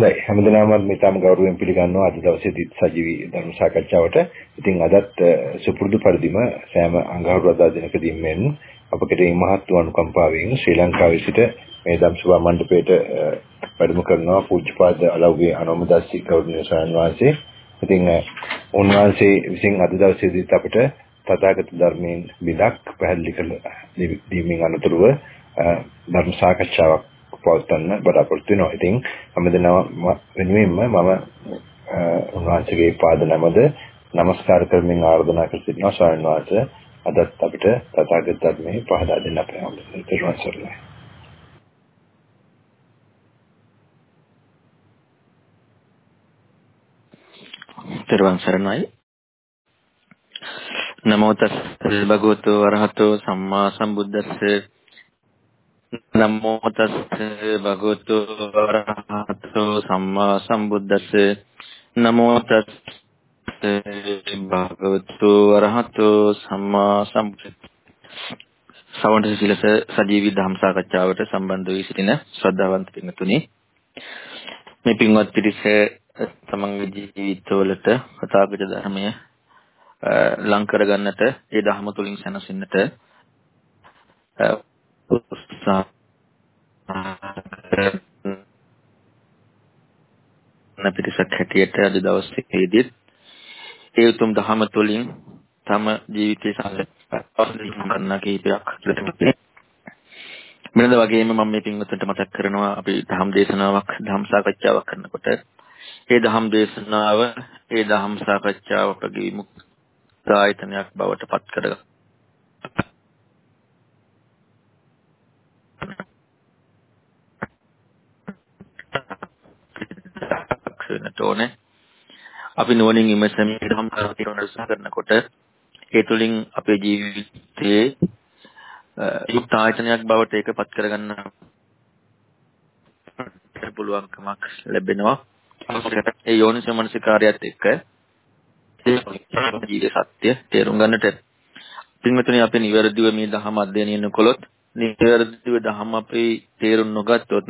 හොඳයි හැමදෙනාම මේතම ගෞරවයෙන් පිළිගන්නවා අද දවසේදී සජීවී ධර්ම සාකච්ඡාවට. ඉතින් අදත් සුපුරුදු පරිදිම සෑම අඟහරුවාදා දිනකදී මෙන් අපකට මේ මහත් අනුකම්පාවෙන් ශ්‍රී ලංකාවේ සිට මේ ධම්සභා මණ්ඩපයට වැඩම කරනවා පූජ්‍යපාද අලව්වේ අනෝමදාසි ගෞරවනීය ස්වාමීන් වහන්සේ. ඉතින් උන්වහන්සේ විසින් අද දවසේදීත් අපිට තථාගත ධර්මයෙන් බිඳක් පැහැදිලි කළ දීමෙන් අනතුරුව ධර්ම සාකච්ඡාවක් පවත්වන්න බලාපොරොත්තු වෙනවා. ඉතින් හැමදෙනාම වෙනුවෙන්ම මම උන්වහන්සේගේ පාද නමද নমස්කාර කරමින් ආරාධනා කර සිටිනවා. ස්වාමීන් වහන්සේ අදත් අපිට තථාගත ධර්මයේ පහදා දෙන්න අපේ හැමදෙනාට තෙරුවන් සරණයි. නමෝ තස් භගවතු වරහතෝ සම්මා සම්බුද්දස්ස නමෝ තස් භගවතු වරහතෝ සම්මා සම්බුද්දස්ස. නමෝ තස් භගවතු වරහතෝ සම්මා සම්බුද්දස්ස. සවන්ත සිලස සජීවී ධම්ම සාකච්ඡාවට සම්බන්ධ වී සිටින ශ්‍රද්ධාවන්ත පින්තුනි මේ පින්වත් පිරිස තමන්ගේ ජීවිතවලට කථාගත ධර්මය ලං කරගන්නට ඒ ධර්ම තුලින් සැනසෙන්නට උත්සාහ පිරිසක් හැටියට අද දවසේදී ඒ උතුම් ධර්ම තුලින් තම ජීවිතයේ සාර්ථකවන්න කීපයක් මෙන්න වගේම මම මේ පින්වතුන්ට මතක් කරනවා අපි ධම් දේශනාවක් ධම් සාකච්ඡාවක් කරනකොට ඒ ධම් දේශනාව ඒ ධම් සාකච්ඡාව අපගේ විමුක්ත ආයතනයක් බවට පත් කරගන්න වෙන්නට ඕනේ. අපි නුවණින් ඉමසමින් ධම් කරන උත්සාහ කරනකොට ඒ තුලින් අපේ ජීවිතයේ යුක්ත ආයතනයක් බවට ඒකපත් කරගන්න පුළුවන්කමක් ලැබෙනවා. ඒ යෝනිසෝ මනසිකාරයත් එක්ක ජීවිත සත්‍ය තේරුම් ගන්නට පින්වතුනි අපි නිවැරදිව මේ ධහම අධ්‍යයනය කළොත් නිවැරදිව ධහම අපි තේරුම් නොගත්තොත්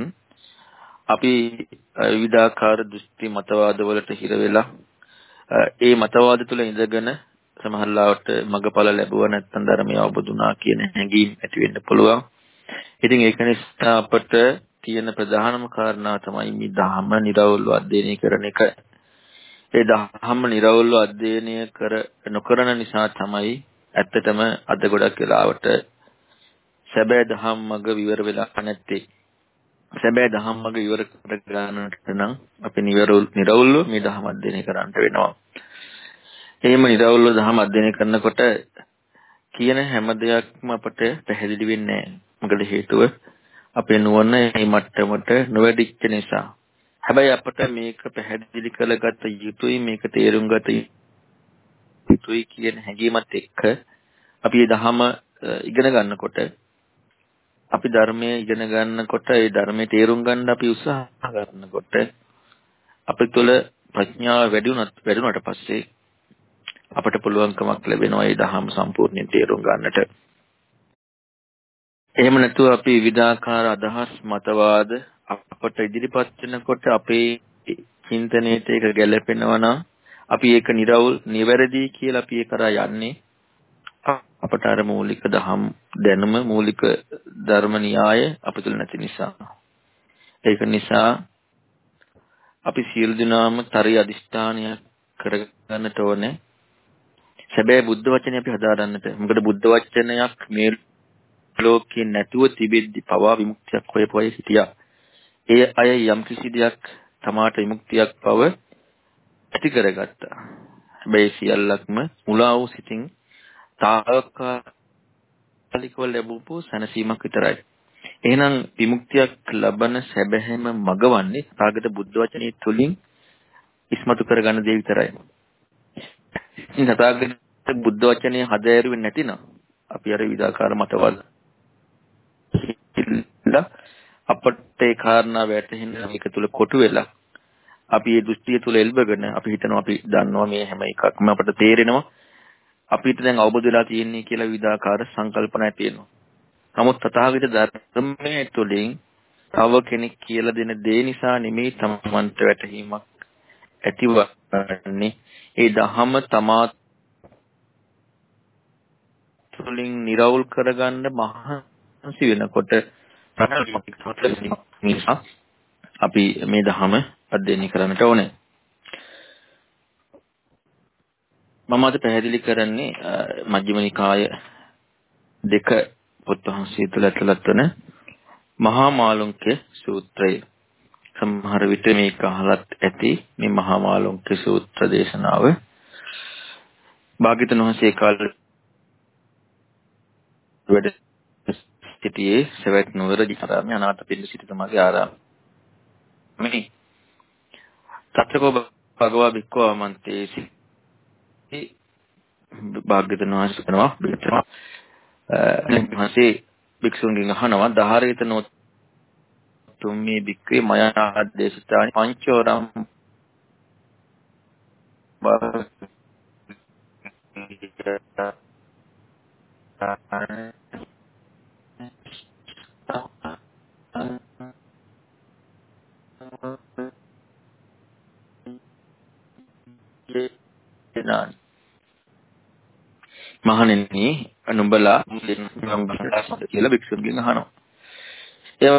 අපි විවිධාකාර දෘෂ්ටි මතවාද වලට හිර වෙලා ඒ මතවාද තුළ ඉඳගෙන සමහරලාවට මගඵල ලැබුව නැත්නම් ධර්මය අවබෝධුනා කියන හැඟීම් ඇති වෙන්න පුළුවන්. ඉතින් ඒක නිසා අපට තියෙන ප්‍රධානම කාරණා තමයි මේ ධර්ම නිරවුල්ව අධ්‍යයනය කරන එක. ඒ ධර්ම නිරවුල්ව අධ්‍යයනය කර නොකරන නිසා තමයි ඇත්තටම අද ගොඩක් වෙලාවට සැබෑ ධම්ම මග විවර වෙලා නැත්තේ. සැබෑ දහම් මග ඉවර කර ගන්නට නම් අපි නිරවුල්ව මේ දහම් අධ්‍යයනය කරන්නට වෙනවා. එහෙම නිරවුල්ව දහම් අධ්‍යයනය කරනකොට කියන හැම දෙයක්ම අපට පැහැදිලි වෙන්නේ නැහැ. මොකද හේතුව අපේ නුවණ මේ මට්ටමට නොවැඩිච්ච නිසා. හැබැයි අපට මේක පැහැදිලි කරගත යුතුයි මේක තේරුම් ගත යුතුයි කියන හැඟීමත් එක්ක අපි මේ දහම ඉගෙන ගන්නකොට අපි ධර්මයේ ඉගෙන ගන්නකොට ඒ ධර්මයේ තේරුම් ගන්න අපි උත්සාහ කරනකොට අපේ තුළ ප්‍රඥාව වැඩි වුණත් වැඩුණාට පස්සේ අපට පුළුවන්කමක් ලැබෙනවා ඒ ධර්ම සම්පූර්ණයෙන් තේරුම් ගන්නට. එහෙම නැතුව අපි විවිධාකාර අදහස් මතවාද අපට ඉදිරිපත් වෙනකොට අපේ චින්තනයේට ඒක ගැළපෙනවා නම් අපි ඒක නිරවුල් නිවැරදි කියලා අපි ඒ කරා යන්නේ අපට අර මූලික දහම් දැනුම මූලික ධර්ම න්‍යාය අපිට නැති නිසා. ඒක නිසා අපි සියලු දෙනාම තරි අදිෂ්ඨානය කරගන්නට ඕනේ. සැබෑ බුද්ධ වචනේ අපි හදාගන්නට මොකද බුද්ධ වචනයක් මේ ලෝකේ නැතුව තිබෙද්දි පවා විමුක්තියක් හොයපොය සිටියා. ඒ අය යම් කිසි දෙයක් තමාට විමුක්තියක් බව ඇති කරගත්තා. හැබැයි සියල්ලක්ම මුලා වූ සිතින් తాවකාලිකව ලැබූපු සැනසීමක් විතරයි. එහෙනම් විමුක්තියක් ලබන සැබෑම මගවන්නේ තාගත බුද්ධ වචනේ තුලින් ඉස්මතු කරගන්න දේ විතරයි. ඉතින් තථාගත බුද්ධ වචනේ හදෑරුවේ නැතිනම් අපි අර විදාකාර මතවල අපට ඒ කාරණා වැටහෙන මේක තුල කොටු වෙලා අපි මේ දෘෂ්ටිය තුල එල්බගෙන අපි හිතනවා අපි දන්නවා මේ හැම එකක්ම අපට තේරෙනවා අපිට දැන් අවබෝධ වෙලා තියෙන්නේ කියලා විවිධාකාර සංකල්පනා තියෙනවා. නමුත් තථාගත ධර්මයේ තුලින් තව කෙනෙක් කියලා දෙන දේ නිසා නෙමෙයි තමන්ට වැටහීමක් ඇතිවන්නේ ඒ දහම තමා තුළින් निराවුල් කරගන්න මහන්සි වෙනකොට නිසා අපි මේ දහම අධ්‍යයනය කරන්නට ඕනේ. මම අද පැහැදිලි කරන්නේ මජ්ක්‍ධිම නිකාය දෙක පොත් වහන්සේ තුළ ඇතුළත් වන මහා මාළුන්ක සූත්‍රය. සමහර විට මේක අහලත් ඇති මේ මහා මාළුන්ක සූත්‍ර දේශනාව. භාග්‍යතුන් වහන්සේ කාලේ වැඩ සිටියේ සවැත් නුවර දිහාරාමයේ අනාථපිණ්ඩ සිටුතුමාගේ ආරාමයේ. තත්කෝ භගවා භික්ඛු අමන්තේසි භාග්‍යතුන් වහන්සේ කරනවා බිත්‍රා මහසේ භික්ෂුන්ගෙන් අහනවා ධාරේතනෝ තුම්මේ භික්ඛවේ මයා ආදේශතානි පංචෝරම් දෙනානි මහණෙනි නුඹලා කියලා භික්ෂුන්ගෙන් අහනවා. ඒ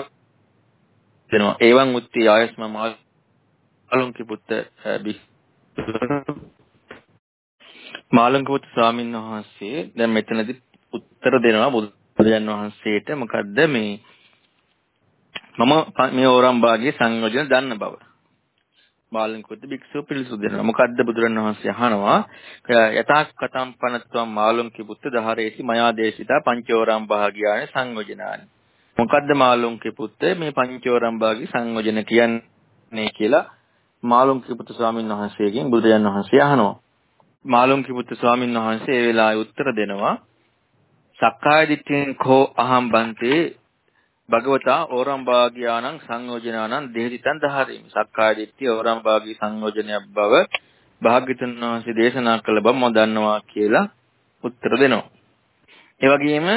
වෙනවා ඒවන් උත්ති ආයස්ම මාළුන්කි පුත්ත මාළුන්කි පුත්ත ස්වාමීන් වහන්සේ දැන් මෙතනදී උත්තර දෙනවා බුදුරජාන් වහන්සේට මොකද්ද මේ මම මේ ඕරම් භාගයේ සංයෝජන දන්න බව. මාළුන්කුත් භික්ෂුව පිළිසු දෙනවා. මොකද්ද බුදුරන් වහන්සේ අහනවා? යථා කතම් පනත්වම් මාළුන්කි පුත්ත දහරේසි මයා දේශිතා පංචෝරම් භාගයානේ සංයෝජනානි. මොකද්ද මාළුන්කි පුත්ත මේ පංචෝරම් භාගී සංයෝජන කියන්නේ කියලා මාළුන්කි පුත්ත ස්වාමීන් වහන්සේගෙන් බුදුරජාන් වහන්සේ අහනවා. මාළුන්කි පුත්ත ස්වාමීන් වහන්සේ ඒ වෙලාවේ උත්තර දෙනවා. සක්කාය දිට්ඨියෙන් කෝ අහම් බන්තේ භගවතා ඕරම් භාග්‍යානං සංයෝජනානං දෙහිතං දහරීමි. සක්කාය දිට්ඨිය ඕරම් භාගී සංයෝජනයක් බව භාග්‍යතුන් වහන්සේ දේශනා කළ බව මම දන්නවා කියලා උත්තර දෙනවා. ඒ වගේම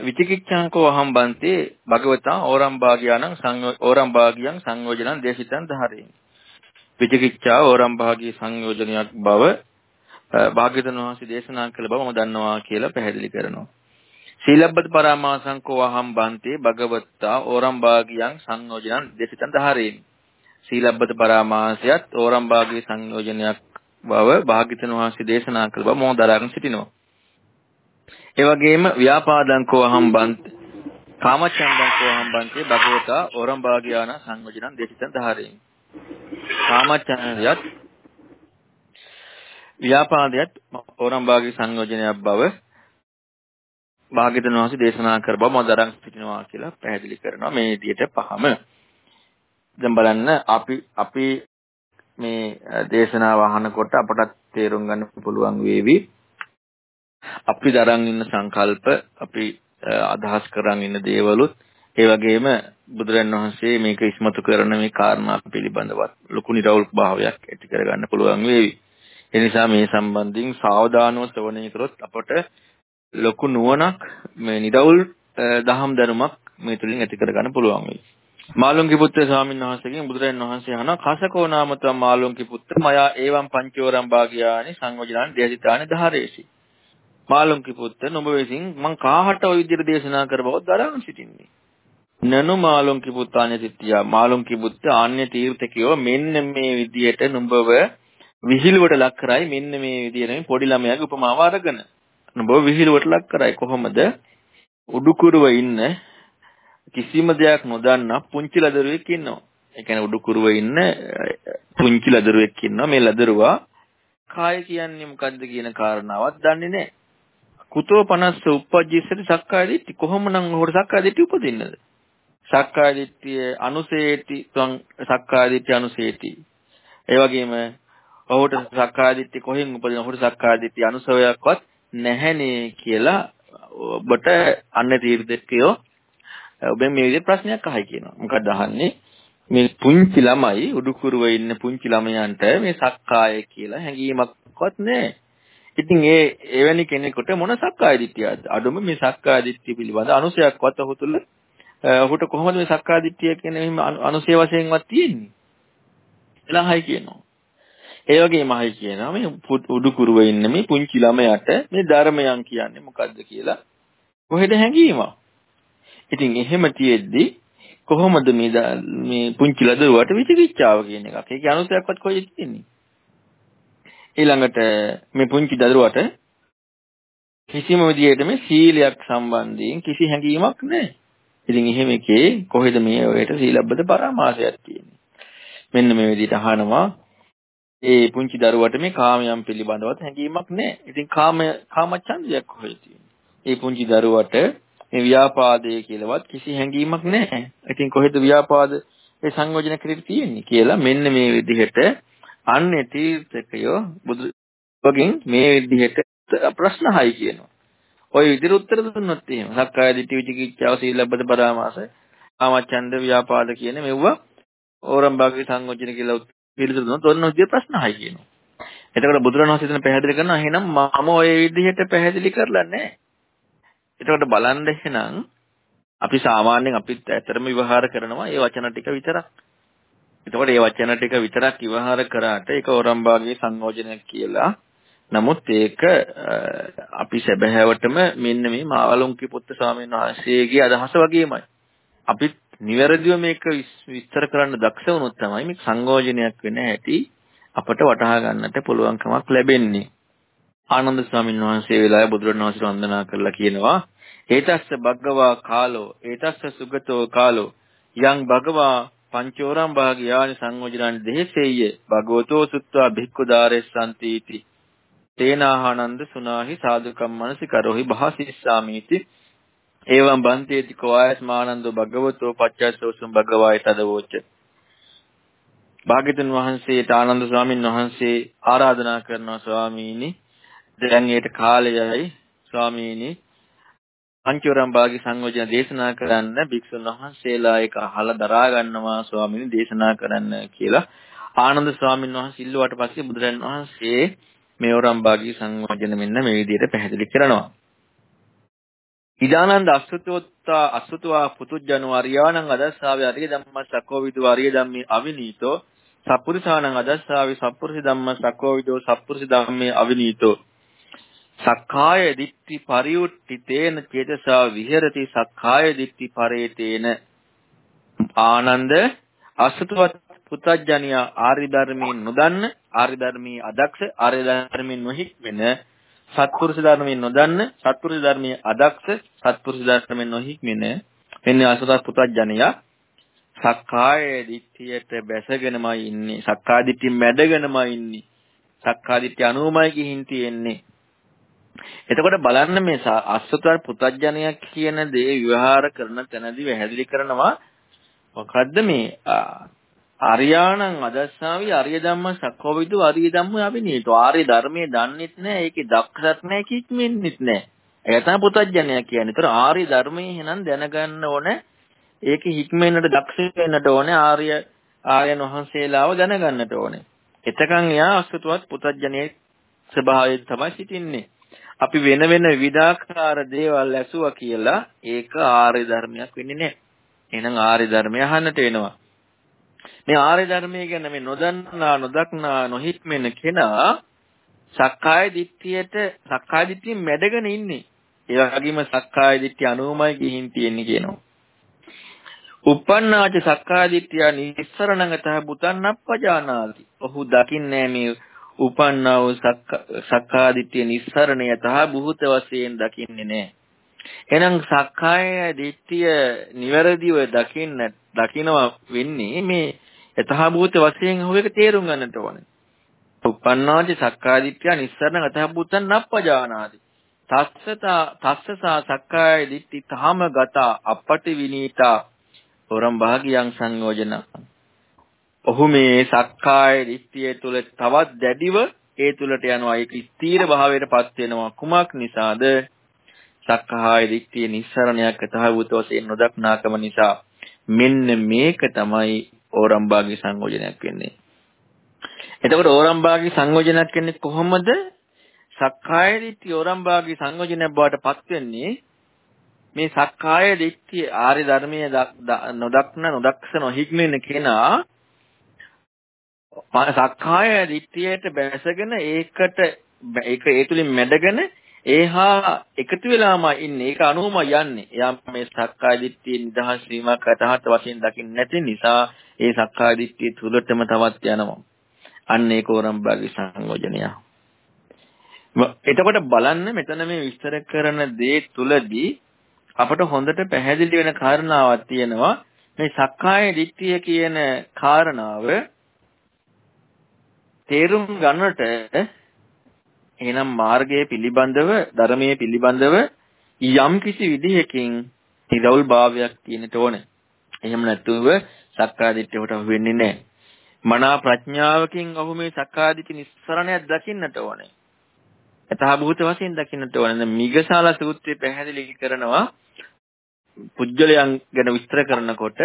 විචිකිච්ඡාංකෝ අහම් බන්තේ භගවතා ඕරම් භාග්‍යානං ඕරම් භාගියං සංයෝජනං දේශිතං දහරීමි. විචිකිච්ඡා ඕරම් භාගී සංයෝජනයක් බව භාග්‍යතුන් වහන්සේ දේශනා කළ බව මම දන්නවා කියලා පැහැදිලි කරනවා. සීලබ්බත පරාමාසංකෝ අහම් බන්තේ භගවත්තා ඕරම් භාගියං සංයෝජනං දේශිතං දහරේමි. සීලබ්බත පරාමාසයත් ඕරම් භාගී සංයෝජනයක් බව භාග්‍යතුන් වහන්සේ දේශනා කළ බව මොහොත දරාගෙන සිටිනවා. ඒ වගේම ව්‍යාපාදංකෝ අහම් බන්තේ කාමචන්දංකෝ අහම් බන්තේ භගවතා ඕරම් භාගියාන සංයෝජනං දේශිතං දහරේමි. කාමචන්දයත් ව්‍යාපාදයට ඕරම් භාගී සංයෝජනයක් බව භාග්‍යවතුන් වහන්සේ දේශනා කර බව මම දරන් සිටිනවා කියලා පැහැදිලි කරනවා මේ විදිහට පහම දැන් බලන්න අපි අපි මේ දේශනාව අහනකොට අපටත් තේරුම් ගන්න පුළුවන් වේවි අපි දරන් ඉන්න සංකල්ප අපි අදහස් කරන් ඉන්න දේවලුත් ඒ වගේම බුදුරන් වහන්සේ මේක ඉස්මතු කරන මේ කාරණා පිළිබඳවත් ලොකු නිරවුල් භාවයක් ඇති කරගන්න පුළුවන් වේවි. ඒ නිසා මේ සම්බන්ධයෙන් සාවධානව ශ්‍රවණය කරොත් අපට ලොකු නුවණක් මේ නිරවුල් දහම් දැනුමක් මේ තුලින් ඇති කරගන්න පුළුවන් වෙයි. මාළුන්ගේ පුත්‍ර ස්වාමීන් වහන්සේගෙන් බුදුරජාණන් වහන්සේ අහනවා කසකෝ නාමතම් මාළුන්ගේ පුත්‍ර මයා ඒවම් පංචෝරම් භාග්‍යානි සංයෝජනානි දේශිතානි ධාරේසි. මාළුන්ගේ පුත්‍ර නුඹ විසින් මං කාහට ওই විදිහට දේශනා කර බව දරාගෙන සිටින්නේ. නනු මාළුන්ගේ පුත්‍රාණ්‍ය සිටියා මාළුන්ගේ පුත්‍ර ආන්‍ය තීර්ථකයෝ මෙන්න මේ විදිහට නුඹව විහිළුවට ලක් කරයි මෙන්න මේ විදිහට පොඩි ළමයාගේ උපමාව අරගෙන නොබ විහිළුවට ලක් කරයි කොහොමද උඩුකුරුව ඉන්න කිසිම දෙයක් නොදන්නා පුංචි ලදරුවෙක් ඉන්නවා. ඒ කියන්නේ උඩුකුරුව ඉන්න පුංචි ලදරුවෙක් ඉන්නවා. මේ ලදරුවා කාය කියන්නේ මොකද්ද කියන කාරණාවක් දන්නේ නැහැ. කුතෝ 50 උපජ්ජිසති සක්කාය දිට්ඨි කොහොමනම් ඔහුට සක්කාය දිට්ඨි උපදින්නද? සක්කාය දිට්ඨිය අනුසේති ත්වං සක්කාය දිට්ඨිය අනුසේති. ඒ වගේම ඔහුට සක්කාය දිට්ඨිය කොහෙන් උපදින ඔහුට සක්කාය දිට්ඨිය අනුසවයක්වත් නැහැනේ කියලා ඔබට අන්න තීර්ථකයෝ ඔබෙන් මේ විදිහට ප්‍රශ්නයක් අහයි කියනවා. මොකද අහන්නේ මේ පුංචි ළමයි උඩුකුරුව ඉන්න පුංචි ළමයන්ට මේ සක්කාය කියලා හැඟීමක්වත් නැහැ. ඉතින් ඒ එවැනි කෙනෙකුට මොන සක්කාය දිට්ඨියද? අඩුම මේ සක්කාය දිට්ඨිය පිළිබඳ අනුසයක්වත් ඔහු තුල ඔහුට කොහොමද මේ සක්කාදිට්ඨිය කියන එහෙම අනුසය වශයෙන්වත් තියෙන්නේ? එලහයි කියනවා. ඒ වගේමයි කියනවා මේ උඩු කුරුව ඉන්න මේ පුංචි ළමයාට මේ ධර්මයන් කියන්නේ මොකද්ද කියලා කොහෙද හැංගීමක්. ඉතින් එහෙම තියෙද්දි කොහොමද මේ මේ පුංචි ලදරුවට විචිකිච්ඡාව කියන එකක්. ඒකේ අනුසයක්වත් කොහෙද තියෙන්නේ? ඊළඟට මේ පුංචි දරුවට කිසිම විදියකට මේ සීලයක් සම්බන්ධයෙන් කිසි හැඟීමක් නැහැ. ඉතින් එහෙම එකේ කොහෙද මේ ඔයට සීලබ්බත පරාමාසයක් තියෙන්නේ? මෙන්න මේ විදිහට අහනවා ඒ පුංචි දරුවට මේ කාමයන් පිළිබඳවත් හැඟීමක් නැහැ. ඉතින් කාම කාමච්ඡන්දයක් කොහෙද තියෙන්නේ? ඒ පුංචි දරුවට මේ ව්‍යාපාදයේ කියලාවත් කිසි හැඟීමක් නැහැ. ඉතින් කොහෙද ව්‍යාපාද ඒ සංයෝජන ක්‍රියාව තියෙන්නේ කියලා මෙන්න මේ විදිහට අන්නේ තීර්ථකයෝ බුදු වගින් මේ විදිහට ප්‍රශ්න හයි කියනවා. ওই විදිහට උත්තර දුන්නොත් එහෙම සක්කාය දිට්ඨි විචිකිච්ඡාව සීලබ්බත පරාමාස කාමච්ඡන්ද ව්‍යාපාද කියන මෙවුව ඕරම්බාගේ සංයෝජන කියලා පිළිතුරු දුන්නොත් ඔන්න ඔය ප්‍රශ්න හයි කියනවා. එතකොට බුදුරණවහන්සේ එතන පැහැදිලි කරනවා එහෙනම් මම ওই විදිහට පැහැදිලි කරලා නැහැ. එතකොට බලන්න එහෙනම් අපි සාමාන්‍යයෙන් අපිත් ඇත්තටම විවහාර කරනවා ඒ වචන ටික විතරක්. එතකොට මේ වචන ටික විතරක් විවහාර කරාට ඒක ඕරම්බාගේ සංයෝජනයක් කියලා. නමුත් ඒක අපි සැබෑවටම මෙන්න මේ මාවලුන්ගේ පුත්ත ස්වාමීන් වහන්සේගේ අදහස වගේමයි. අපිත් නිවැරදිව මේක විස්තර කරන්න දක්ෂ වුණොත් තමයි මේ සංයෝජනයක් වෙන හැටි අපට වටහා ගන්නට පුළුවන්කමක් ලැබෙන්නේ. ආනන්ද ස්වාමීන් වහන්සේ වෙලාවේ බුදුරණවහන්සේ වන්දනා කරලා කියනවා ඒතස්ස භග්ගවා කාලෝ ඒතස්ස සුගතෝ කාලෝ යං භගවා පංචෝරම් භාගයානි සංයෝජනං දෙහෙසෙය්‍ය භගවතෝ සුත්වා භික්ඛු දාරෙස්සන්ති इति තේනාහානන්ද සුනාහි සාදුකම් මනසි කරෝහි භාසිස්සාමීති එවං බන්තේති කෝයස්මානන්දෝ භගවතෝ පච්චස්සෝසුම් භගවාය තදවෝච භාග්‍යතුන් වහන්සේට ආනන්ද ස්වාමීන් වහන්සේ ආරාධනා කරනවා ස්වාමීනි දැන් ඒට කාලයයි ස්වාමීනි පංචවරම් භාගි සංයෝජන දේශනා කරන්න භික්ෂුන් වහන්සේලා ඒක අහලා දරා ගන්නවා ස්වාමීනි දේශනා කරන්න කියලා. ආනන්ද ස්වාමීන් වහන්සේ ඉල්ලුවාට පස්සේ බුදුරන් වහන්සේ මේවරම් භාගි සංයෝජන මෙන්න මේ විදිහට පැහැදිලි කරනවා. ඉදානන්ද අසුතෝත්තා අසුතවා පුතුජනෝ අරියාණං අදස්සාවේ අරිය ධම්ම සකෝ විදු අරිය ධම්මේ අවිනීතෝ. සප්පුරිසාණං අදස්සාවේ සප්පුරිස ධම්ම සකෝ විදෝ සප්පුරිස ධම්මේ අවිනීතෝ. සක්කාය දිට්ඨි පරියුට්ඨිතේන චේතසා විහෙරති සක්කාය දිට්ඨි පරේතේන. ආනන්ද අසුතවත් පුතඥයා ආරි ධර්මයෙන් නොදන්න ආරි ධර්මී අදක්ෂ ආරි ධර්මයෙන් නොහික්මෙන සත්පුරුෂ ධර්මයෙන් නොදන්න සත්පුරුෂ ධර්මයේ අදක්ෂ සත්පුරුෂ ධර්මයෙන් නොහික්මෙන මෙන්න අසුතවත් පුතඥයා සක්කාය දිට්ඨියට බැසගෙනමයි ඉන්නේ සක්කාය දිට්ඨිය මැඩගෙනමයි ඉන්නේ සක්කාය දිට්ඨිය අනුමයි ගිහින් තියෙන්නේ. එතකොට බලන්න මේ අසුතර පුතඥයක් කියන දේ විවහාර කරන තැනදී වැහැදිලි කරනවා මොකද්ද මේ ආර්යාණං අදස්සාවි ආර්ය ධම්ම සක්කෝවිදු ආර්ය ධම්ම අවිනීත ආර්ය ධර්මයේ දන්නෙත් නැහැ ඒකේ දක්ෂත් නැහැ කික්මෙන්නෙත් නැහැ ඒක තමයි පුතඥය කියන්නේ. ඒතර ආර්ය ධර්මයේ එහෙනම් දැනගන්න ඕනේ ඒකේ හික්මෙන්නට දක්ෂ වෙන්නට ඕනේ ආර්ය ආර්යයන් වහන්සේලාව දැනගන්නට ඕනේ. එතකන් එයා අසුතවත් පුතඥයේ ස්වභාවයෙන් තමයි සිටින්නේ. අපි වෙන වෙන විවිධාකාර දේවල් ඇසුවා කියලා ඒක ආර්ය ධර්මයක් වෙන්නේ නැහැ. එහෙනම් ආර්ය ධර්මය අහන්නට වෙනවා. මේ ආර්ය ධර්මය ගැන මේ නොදන්නා නොදක්නා නොහික්මෙන කෙනා සක්කාය දිට්ඨියට සක්කාය දිට්ඨියෙන් මැඩගෙන ඉන්නේ. ඒ වගේම සක්කාය දිට්ඨිය අනුමයි ගිහින් තියෙන්නේ කියනවා. uppannāca සක්කාය දිට්ඨිය නිස්සරණගත බුතන් අප්පජානාති. ඔහු දකින්නේ මේ උපන්නා වූ සක්කාදිට්ඨිය නිස්සරණය තහ බුහත වශයෙන් දකින්නේ නැහැ. එහෙනම් සක්කාය දිට්ඨිය නිවැරදිව දකින්න දකිනවා වෙන්නේ මේ යථාභූත වශයෙන් හොයක තේරුම් ගන්නට ඕනේ. උපන්නාදි සක්කාදිට්ඨිය නිස්සරණ යථාභූතං නප්පජානාති. තස්සතා තස්සසා සක්කාය දිට්ඨි තාම ගතා අපටි විනීතා හොරම් භාගියං සංයෝජන ඔහු මේ සක්කාය දිට්ඨිය තුල තවත් දැඩිව ඒ තුලට යනවා ඒක ස්ථීර භාවයටපත් වෙනවා කුමක් නිසාද සක්කාය දිට්ඨිය නිස්සරණයක් තහවුත වශයෙන් නොදක්නාකම නිසා මෙන්න මේක තමයි ඕරම්බාගේ සංයෝජනයක් වෙන්නේ. එතකොට ඕරම්බාගේ සංයෝජනයක් වෙන්නේ කොහොමද? සක්කාය දිට්ඨිය ඕරම්බාගේ සංයෝජනයක් බවට පත් වෙන්නේ මේ සක්කාය දිට්ඨිය ආර්ය ධර්මයේ නොදක්න නොදක්ස නොහික්මෙන කෙනා සක්කාය දිට්ඨියට බැසගෙන ඒකට ඒක ඒ තුලින් මැඩගෙන ඒහා එකතු වෙලාම ඉන්නේ ඒක අනුවම යන්නේ. එයා මේ සක්කාය දිට්ඨිය නිදහස් වීමක් අතහත් වශයෙන් දකින්න නැති නිසා ඒ සක්කාය දිට්ඨිය තුලටම තවත් යනවා. අන්න ඒක ඕරම්බාගේ සංයෝජනය. එතකොට බලන්න මෙතන මේ විස්තර කරන දේ තුලදී අපට හොඳට පැහැදිලි වෙන කාරණාවක් තියෙනවා මේ සක්කාය දිට්ඨිය කියන කාරණාව තේරුම් ගන්නට එහෙනම් මාර්ගයේ පිළිබඳව ධර්මයේ පිළිබඳව යම් කිසි විදිහකින් නිරවුල් භාවයක් තියෙනට ඕනේ. එහෙම නැතුව සක්කාදිට්ඨියට අහු වෙන්නේ නැහැ. මනා ප්‍රඥාවකින් ඔහු මේ සක්කාදිට්ඨි නිස්සරණයක් දකින්නට ඕනේ. යථාභූත වශයෙන් දකින්නට ඕනේ. මිගසාල සූත්‍රය පැහැදිලි කරනවා පුජ්‍යලයන් ගැන විස්තර කරනකොට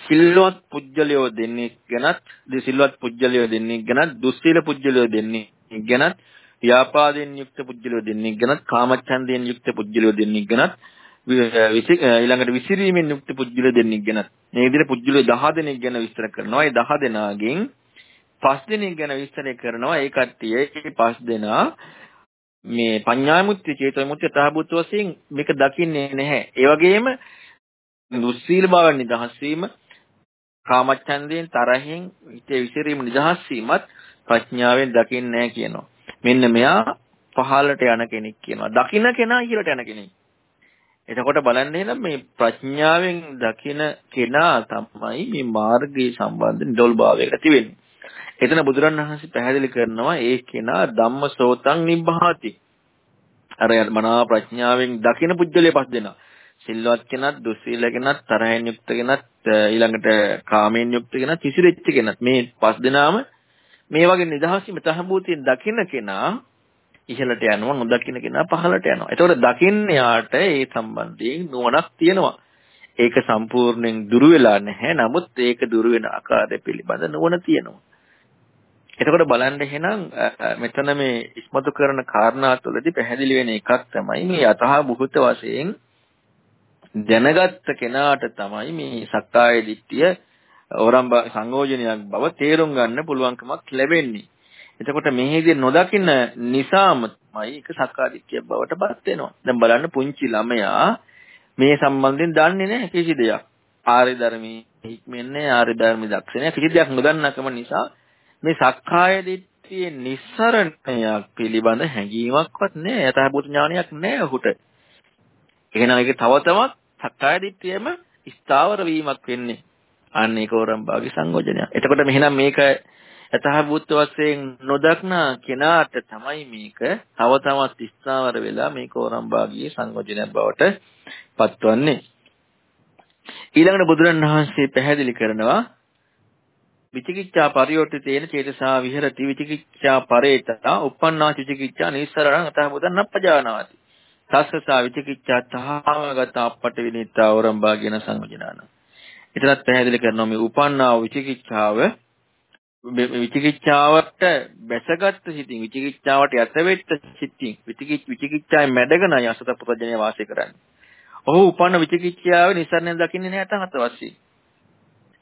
සිල්වත් පුජ්‍යලයෝ දෙන්නේ ගැනත් සිල්වත් පුජ්‍යලයෝ දෙන්නේ ගැනත් දුස්සීල පුජ්‍යලයෝ දෙන්නේ ගැනත් ව්‍යාපාදයෙන් යුක්ත පුජ්‍යලයෝ දෙන්නේ ගැනත් කාමච්ඡන්දයෙන් යුක්ත පුජ්‍යලයෝ දෙන්නේ ගැනත් ඊළඟට විසිරීමෙන් යුක්ත පුජ්‍යලයෝ දෙන්නේ ගැනත් මේ විදිහට පුජ්‍යලයෝ 10 දෙනෙක් ගැන විස්තර කරනවා. ඒ 10 දෙනාගෙන් 5 දෙනෙක් ගැන විස්තර කරනවා. ඒ කට්ටිය ඒ 5 දෙනා මේ පඤ්ඤාමුත්‍ය චේතෝමුත්‍ය තහබුත් වශයෙන් මේක දකින්නේ නැහැ. ඒ වගේම දුස්සීල බව නිදහස් වීම කාමච්ඡන්දයෙන් තරහෙන් හිතේ විසිරීම නිදහස් වීමත් ප්‍රඥාවෙන් දකින්නේ නැහැ කියනවා. මෙන්න මෙයා පහළට යන කෙනෙක් කියනවා. දකින්න කෙනා ඉහළට යන කෙනෙක්. එතකොට බලන්න එහෙනම් මේ ප්‍රඥාවෙන් දකින කෙනා තමයි මේ මාර්ගයේ සම්බන්ධ නිරෝල්භාවයක ඇති වෙන්නේ. එතන බුදුරණවහන්සේ පැහැදිලි කරනවා ඒ කෙනා ධම්මසෝතං නිබ්බහති. අර මනා ප්‍රඥාවෙන් දකින පුජ්‍යලයේ පස් දෙනා. සිල්වත් කෙනත්, දුස්සීල කෙනත්, තරහෙන් යුක්ත කෙනත්, ඊළඟට කාමයෙන් යුක්ත කෙනත්, කිසිරෙච්ච කෙනත් මේ පස් දෙනාම මේ වගේ නිදහසීම තහඹූතියෙන් දකින්න කෙනා ඉහළට යනවා නොදකින්න කෙනා පහළට යනවා. එතකොට දකින්න යාට ඒ සම්බන්ධයෙන් නුවණක් තියෙනවා. ඒක සම්පූර්ණයෙන් දුරු වෙලා නැහැ. නමුත් ඒක දුරු වෙන ආකාරය පිළිබඳ නුවණ තියෙනවා. එතකොට බලන්න එහෙනම් මෙතන මේ ඉස්මතු කරන කාරණා තුළදී පැහැදිලි වෙන එකක් තමයි මේ යතහ බුහත වශයෙන් දැනගත්ත කෙනාට තමයි මේ සක්කාය දිට්ඨිය ඕරම්බ සංයෝජනයක් බව තේරුම් ගන්න පුළුවන්කමක් ලැබෙන්නේ. එතකොට මේකේ නොදකින්න නිසාම තමයි ඒක සක්කාදිට්ඨියක් බවට පත් වෙනවා. දැන් බලන්න පුංචි ළමයා මේ සම්බන්ධයෙන් දන්නේ නැහැ කිසි දෙයක්. ආර්ය ධර්මයේ හික්මන්නේ ආර්ය ධර්මයේ දක්ෂණය කිසි දෙයක් නොදන්නකම නිසා මේ සක්කාය දිට්ඨියේ නිස්සරණයක් පිළිබඳ හැඟීමක්වත් නැහැ. යථාභූත ඥානයක් නැහැ ඔහුට. එහෙනම් ඒක තව තවත් සක්කාය දිට්ඨියම ස්ථාවර වීමක් වෙන්නේ. අන්න ඒක ඕරම්බාගේ සංයෝජනයක්. එතකොට මෙහෙනම් මේක යථාභූත වශයෙන් නොදක්නා කෙනාට තමයි මේක තව තවත් ස්ථාවර වෙලා මේක ඕරම්බාගේ සංයෝජනයක් බවට පත්වන්නේ. ඊළඟට බුදුරණවහන්සේ පැහැදිලි කරනවා විචිකිච්ඡා පරියෝටිතේන චේතසා විහෙරති විචිකිච්ඡා පරේතතා uppannā චිකිච්ඡා නිස්සරණං අතහ බුදන් නප්පජානාති තස්සසා විචිකිච්ඡා තහාගත අපට විනිතා වරම්බා කියන සංවජනාන එතනත් පැහැදිලි කරනවා මේ uppannā විචිකිච්ඡාව විචිකිච්ඡාවට බැසගත් සිතින් විචිකිච්ඡාවට යතවෙච්ච සිතින් විචිකිච්ඡාවේ මැඩගෙන යසත පුතජනේ වාසය කරන්නේ ඔහු උපන්න විචිකිච්ඡාවේ නිස්සරණය දකින්නේ නැහැ තහත වශයෙන්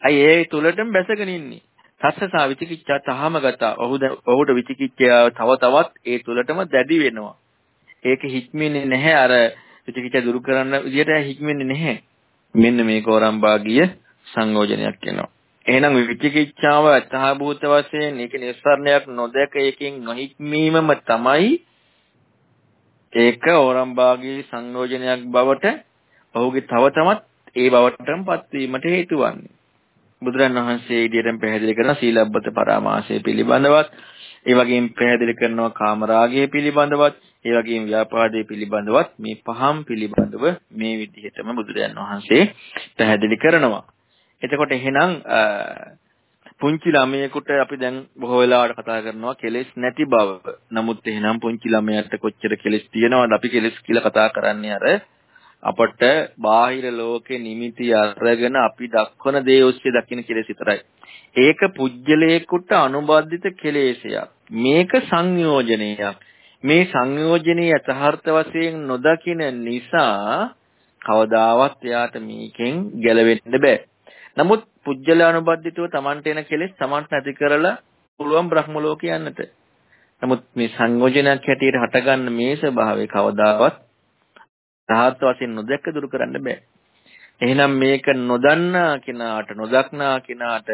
අයි ඒ තුලටම බැසගෙන ඉන්නේ. සස්සසා විචිකිච්ඡා තහම ගතා. ඔහු ඔහුට විචිකිච්ඡාව තව තවත් ඒ තුලටම දැඩි වෙනවා. ඒක හික්මෙන්නේ නැහැ අර විචිකිච්ඡා දුරු කරන්න විදියට හික්මෙන්නේ නැහැ. මෙන්න මේ කෝරම්බාගිය සංයෝජනයක් වෙනවා. එහෙනම් විචිකිච්ඡාව අතහභූත වශයෙන් ඒක නිස්සාරණයක් නොදක එකකින් නොහික්මීමම තමයි ඒක ඕරම්බාගී සංයෝජනයක් බවට ඔහුගේ තව තමත් ඒ බවටමපත් වීමට හේතු වන්නේ. බුදුරන් වහන්සේ ඉදිරියෙන් පැහැදිලි කරන සීලබ්බත පරාමාසය පිළිබඳවත් ඒ වගේම පැහැදිලි කරනවා කාමරාගය පිළිබඳවත් ඒ වගේම ව්‍යාපාදයේ පිළිබඳවත් මේ පහම් පිළිබඳව මේ විදිහටම බුදුරජාන් වහන්සේ පැහැදිලි කරනවා. එතකොට එහෙනම් පුංචි ළමයෙකුට අපි දැන් බොහෝ වෙලාවට කතා කරනවා කෙලෙස් නැති බව. නමුත් එහෙනම් පුංචි ළමයාට කොච්චර කෙලෙස් තියෙනවද අපි කෙලෙස් කියලා කතා කරන්නේ අර අපට බාහිර ලෝකේ නිමිති අරගෙන අපි දක්වන දේ ඔස්සේ දකින්න කෙලෙස් විතරයි. ඒක පුජ්‍යලයකට අනුබද්ධිත කෙලෙසයක්. මේක සංයෝජනයක්. මේ සංයෝජනීය යථාර්ථ වශයෙන් නොදකින නිසා කවදාවත් එයාට මේකෙන් ගැලවෙන්න බෑ. නමුත් පුජ්‍යල අනුබද්ධිතව Tamanට එන කෙලෙස් Tamanට නැති කරලා පුළුවන් බ්‍රහ්ම ලෝකේ යන්නට. නමුත් මේ සංයෝජනයක් හැටියට හටගන්න මේ ස්වභාවය කවදාවත් රහත් වශයෙන් නොදැක්ක දුරු කරන්න බෑ. එහෙනම් මේක නොදන්නා කෙනාට නොදක්නා කෙනාට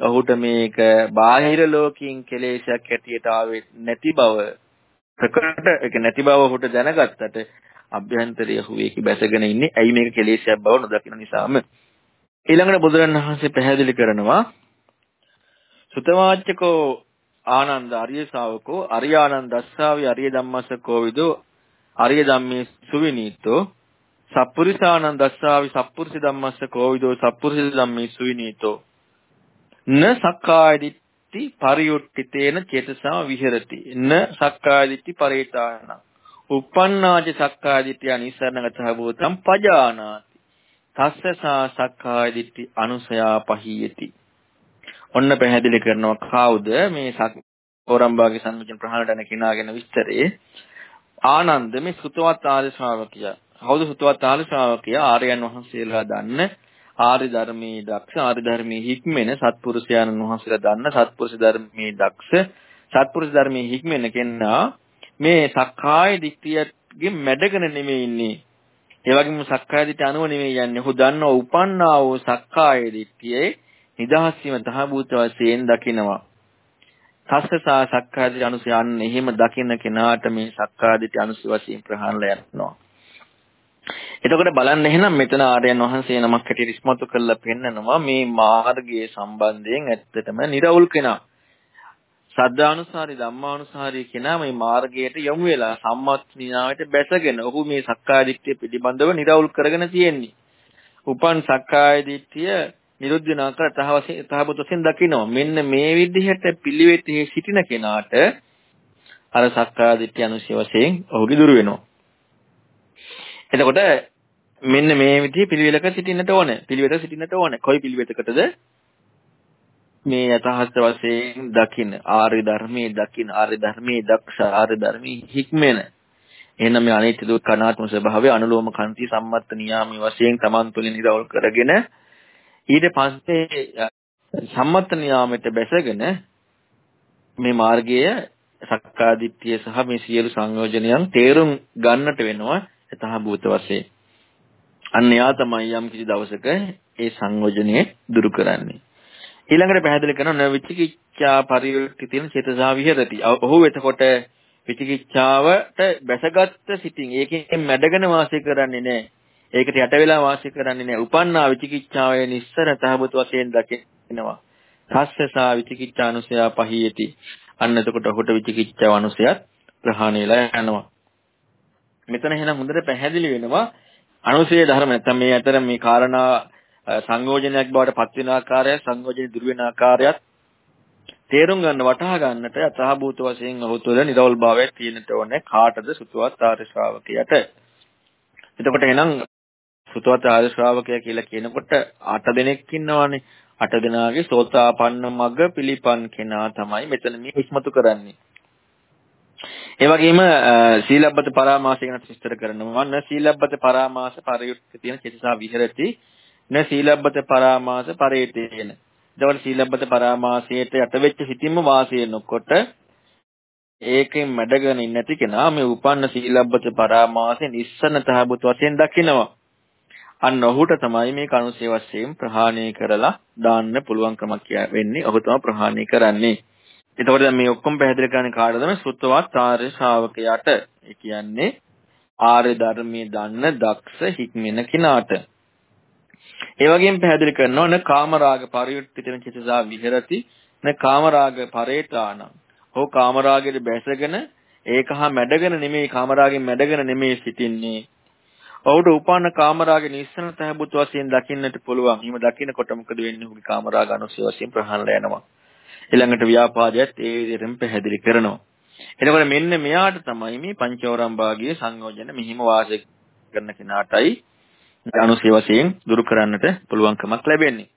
ඔහුට මේක බාහිර ලෝකයෙන් කෙලෙසයක් හැටියට ආවේ නැති බව ප්‍රකට ඒක නැති බව ඔහුට දැනගත්තට අභ්‍යන්තරයේ ඔහු ඒක බැසගෙන ඉන්නේ ඇයි මේක කෙලෙසයක් බව නොදකින නිසාම ඊළඟට බුදුරණවහන්සේ පැහැදිලි කරනවා සුතවාච්චකෝ ආනන්ද අරිය ශාවකෝ අරියානන්ද අස්සාවි අරිය ධම්මස්සකෝ විදෝ අරිය ධම්මේ සුවිනීතෝ සප්පුරිසානන්ද අස්සාවි සප්පුරිස ධම්මස්සකෝ විදෝ සප්පුරිස ධම්මේ සුවිනීතෝ න සක්කාය දිට්ඨි පරියුට්ඨිතේන චේතසා විහෙරති. න සක්කාය දිට්ඨි පරේතාන uppannāja සක්කාය දිට්ඨිය අනිසරණගතහ භූතම් පජානාති. තස්සසා සක්කාය දිට්ඨි අනුසයා පහියති. ඔන්න පැහැදිලි කරනවා කවුද මේ ඕරම්බාගේ සංගජන ප්‍රහාණයට යන කෙනාගෙන විස්තරේ ආනන්ද මේ සුතවත් ආර්ය ශ්‍රාවකයා. කවුද සුතවත් ආර්ය ශ්‍රාවකයා? ආර්යයන් වහන්සේලා දන්න ආර්ය ධර්මයේ දක්ෂ ආර්ය ධර්මයේ හික්මෙන සත්පුරුෂයන් වහන්සේලා දන්න සත්පුරුෂ ධර්මයේ දක්ෂ සත්පුරුෂ ධර්මයේ හික්මෙන කෙනා මේ සක්කාය දිට්ඨියගේ මැඩගෙන නෙමෙයි ඉන්නේ. ඒ වගේම සක්කාය දිට්ඨිය අනුව නෙමෙයි යන්නේ. ඔහු දන්නව උපන්නා වූ සක්කාය දිට්ඨියේ නිදහස් වීම තහබූත වශයෙන් දකිනවා. තස්සසා සක්කාය දිට්ඨිය අනුසය යන්න එහෙම දකින්න කෙනාට මේ සක්කාය දිට්ඨිය අනුසය වශයෙන් ප්‍රහාණය යනවා. එතකොට බලන්න එහෙනම් මෙතන ආර්යයන් වහන්සේ නමක් හැටියට ඉස්මතු කරලා පෙන්නනවා මේ මාර්ගයේ සම්බන්ධයෙන් ඇත්තටම निराවුල් කෙනා. සද්ධානුසාරි ධම්මානුසාරි කෙනා මේ මාර්ගයට යොමු වෙලා සම්මත් නිනාවට බැසගෙන ඔහු මේ සක්කාය දිට්ඨිය පිළිබඳව निराවුල් කරගෙන තියෙන්නේ. උපන් සක්කාය දිට්ඨිය නිරුද්ධ නාකර තහවසේ තහබුත් වශයෙන් දකිනවා. මෙන්න මේ විදිහට පිළිවෙතේ සිටින කෙනාට අර සක්කාය දිට්ඨිය අනුශය වශයෙන් ඔහුගේ දුර වෙනවා. එතකොට මෙන්න මේ විදිහේ පිළිවෙලක සිටින්නට ඕනේ. පිළිවෙතක සිටින්නට ඕනේ. කොයි පිළිවෙතකටද? මේ යථාර්ථ වශයෙන් දකින ආර්ය ධර්මයේ දකින ආර්ය ධර්මයේ දක්ෂ ආර්ය ධර්මයේ හික්මෙන. එහෙනම් මේ අනිත්‍ය දුක්ඛ අනාත්ම ස්වභාවය අනුලෝම කන්ති සම්මත්ත නියාමී වශයෙන් Taman තුලින් ඉරවල් කරගෙන ඊට පස්සේ සම්මත්ත නියාමයට බැසගෙන මේ මාර්ගය සක්කාදිට්ඨිය සහ මේ සියලු සංයෝජනයන් තේරුම් ගන්නට වෙනවා යතහ භූත වශයෙන්. අන්න යා තමයි යම් කිසි දවසක ඒ සංයෝජනය දුරු කරන්නේ. ඊළඟට පැහැදිලි කරනවා විචිකිච්ඡා පරිවෘත්ති තියෙන චේතසා විහෙරති. ඔහු එතකොට විචිකිච්ඡාවට බැසගත් සිටින් ඒකෙන් මැඩගෙන වාසය කරන්නේ නැහැ. ඒකට යට වෙලා වාසය කරන්නේ නැහැ. උපන්නා විචිකිච්ඡාවේ නිස්සර තහබුත වශයෙන් දකිනවා. තස්සසා විචිකිච්ඡානුසය පහියති. අන්න එතකොට ඔහුට විචිකිච්ඡාව අනුසයත් ප්‍රහාණය වෙලා යනවා. මෙතන එහෙනම් හොඳට පැහැදිලි වෙනවා අනුසය ධර්ම නැත්නම් මේ අතර මේ කාරණා සංයෝජනයක් බවට පත් වෙන ආකාරය සංයෝජන දුර වෙන ආකාරයත් තේරුම් ගන්න වටහා ගන්නට යථාභූත වශයෙන් ඔහු තුළ නිරවල් භාවයක් තියෙන්නට ඕනේ කාටද සුතවත් ආර්ය ශ්‍රාවකයට. එතකොට එහෙනම් සුතවත් ආර්ය ශ්‍රාවකයා කියලා කියනකොට අට දෙනෙක් ඉන්නවානේ. අට දෙනාගේ සෝතාපන්න මග්ග පිළිපන් කෙනා තමයි මෙතන මේ ඉස්මතු කරන්නේ. ඒ වගේම සීලබ්බත පරාමාස ගැන විස්තර කරනවා. න සීලබ්බත පරාමාස පරියුක්ත තියෙන චිතසා විහෙරති න සීලබ්බත පරාමාස පරේතේන. එතකොට සීලබ්බත පරාමාසයට යට වෙච්ච හිතින්ම වාසය නොකොට ඒකෙන් මැඩගෙන ඉන්නේ නැති කෙනා මේ උපන්න සීලබ්බත පරාමාසෙ නිස්සන තහබුත වශයෙන් දකිනවා. අන්න ඔහුට තමයි මේ කනුසේ වශයෙන් ප්‍රහාණය කරලා දාන්න පුළුවන්කමක් වෙන්නේ. ඔහු තමයි ප්‍රහාණය කරන්නේ. එතකොට දැන් මේ ඔක්කොම පැහැදිලි කරන්නේ කාටද මේ සුත්තවත් ආර්ය ශ්‍රාවකයාට. ඒ කියන්නේ ආර්ය ධර්මයේ දන්න දක්ෂ හික්මෙන කෙනාට. ඒ වගේම පැහැදිලි කරනවා න කාමරාග පරියුක්තිතන චිතසා විහෙරති න කාමරාග පරේතාන. හෝ කාමරාගෙට බැසගෙන ඒක හා මැඩගෙන නෙමෙයි කාමරාගෙන් මැඩගෙන නෙමෙයි සිටින්නේ. ඔහුට උපාන කාමරාගේ නිස්සන තහබුත් වශයෙන් දකින්නට පුළුවන්. හිම දකින්නකොට මොකද වෙන්නේ? ඔහුගේ කාමරාග අනුසය වශයෙන් ප්‍රහාණය යනවා. ඊළඟට ව්‍යාපාදයට ඒ විදිහටම පැහැදිලි කරනවා. එතකොට මෙන්න මෙයාට තමයි මේ පංචවරම් භාගයේ සංයෝජන මෙහිම වාසය කරන කෙනාටයි අනුසය වශයෙන් දුරු කරන්නට පුළුවන්කමක් ලැබෙන්නේ.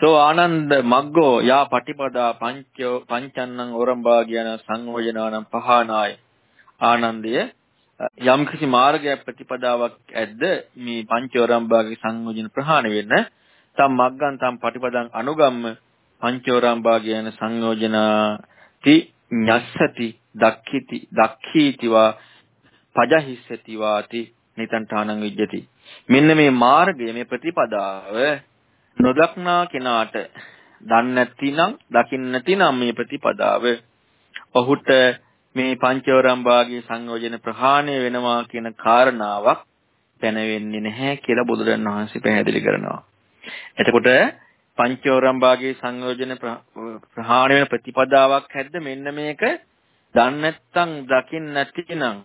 සෝ ආනන්ද මග්ගෝ යා පටිපදා පංච පංචන්නං ඕරම්බා කියන සංයෝජනානම් පහනාය. ආනන්දය යම්කිසි මාර්ගයක් ප්‍රතිපදාවක් ඇද්ද මේ පංචෝරම්භාගේ සංයෝජන ප්‍රහාණය වෙන්න තම් මග්ගන් තම් පටිපදං අනුගම්ම පංචෝරම්භාගයන සංයෝජනාති ඤස්සති දක්ඛිති දක්ඛීතිවා පජහිස්සති වාති නිතන්ඨානං විජ්ජති මෙන්න මේ මාර්ගය මේ ප්‍රතිපදාව නොදක්නා කෙනාට දන්නේ නැතිනම් දකින්න නැතිනම් මේ ප්‍රතිපදාව. ඔහුට මේ පංචවරම් භාගයේ සංයෝජන ප්‍රහාණය වෙනවා කියන කාරණාවක් පැනවෙන්නේ නැහැ කියලා බුදුරන් වහන්සේ පැහැදිලි කරනවා. එතකොට පංචවරම් භාගයේ සංයෝජන ප්‍රහාණය වෙන ප්‍රතිපදාවක් හැද්ද මෙන්න මේක? දන්නේ නැත්නම් දකින්න නැතිනම්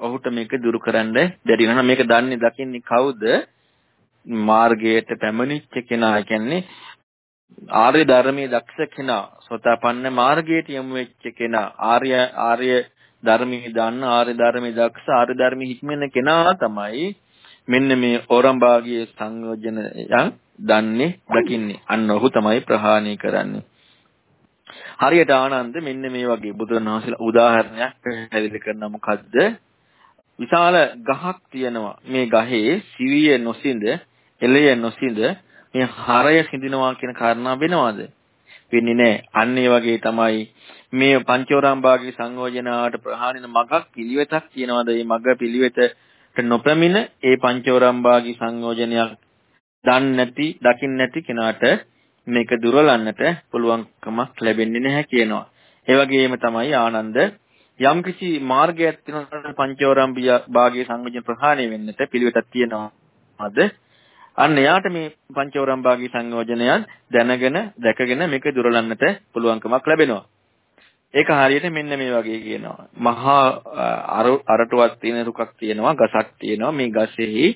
ඔහුට මේක දුරු කරන්න බැරි වෙනවා. මේක දන්නේ දකින්නේ කවුද? මාර්ගයට පැමිණිච්ච කෙනා. කියන්නේ ආර්ය ධර්මයේ දක්ෂ කෙනා. සෝතාපන්න මාර්ගයට යොමු වෙච්ච කෙනා. ආර්ය ආර්ය ධර්මයේ දන්න ආර්ය ධර්මයේ දක්ෂ ආර්ය ධර්මයේ හික්මන කෙනා තමයි මෙන්න මේ ඕරම්භාගයේ සංයෝජනයන් දන්නේ දකින්නේ. අන්න ඔහු තමයි ප්‍රහාණය කරන්නේ. හරියට ආනන්ද මෙන්න මේ වගේ බුදුරණවහන්සේලා උදාහරණයක් පැහැදිලි කරනවා මොකද්ද? විශාල ගහක් තියෙනවා මේ ගහේ සිවිය නොසිඳ එළය නොසිඳ මේ හරය සිඳිනවා කියන කාරණා වෙනවද? වෙන්නේ නැහැ. අන්න ඒ වගේ තමයි මේ පංචෝරාම්භාගී සංයෝජනාවට ප්‍රහාණින මගක් පිළිවෙතක් කියනවාද? මේ මග පිළිවෙතට නොපැමිණ ඒ පංචෝරාම්භාගී සංයෝජනයක් දන්නේ නැති, දකින්න නැති කෙනාට මේක දුරලන්නට පුළුවන්කමක් ලැබෙන්නේ නැහැ කියනවා. ඒ වගේම තමයි ආනන්ද යම්කිසි මාර්ගයක් තියෙනවා පංචෝරාම්භිය භාගයේ සංයෝජන ප්‍රහාණය වෙන්නට පිළිවෙතක් තියෙනවාද? අන්න එයාට මේ පංචවරම් භාගී සංයෝජනයන් දැනගෙන දැකගෙන මේක දුරලන්නට පුළුවන්කමක් ලැබෙනවා. ඒක හරියට මෙන්න මේ වගේ කියනවා. මහා අරටුවක් තියෙන රුකක් තියෙනවා, ගසක් තියෙනවා. මේ ගසෙහි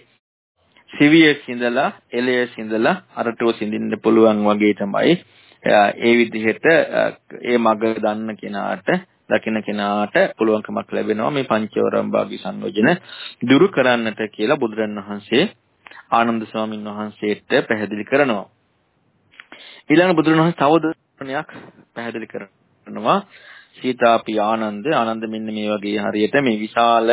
සිවිය සිඳලා, එළය සිඳලා අරටුව සිඳින්න පුළුවන් වගේ තමයි ඒ විදිහට ඒ මග දන්න කෙනාට දකින්න කෙනාට පුළුවන්කමක් ලැබෙනවා මේ පංචවරම් භාගී සංයෝජන දුරු කරන්නට කියලා බුදුරණවහන්සේ ආනන්ද ස්වාමීන් වහන්සේට පැහැදිලි කරනවා. ඊළඟ බුදුරණවහන්සේ තවදනයක් පැහැදිලි කරනවා. සීතාපි ආනන්ද ආනන්ද මෙන්න මේ වගේ හරියට මේ විශාල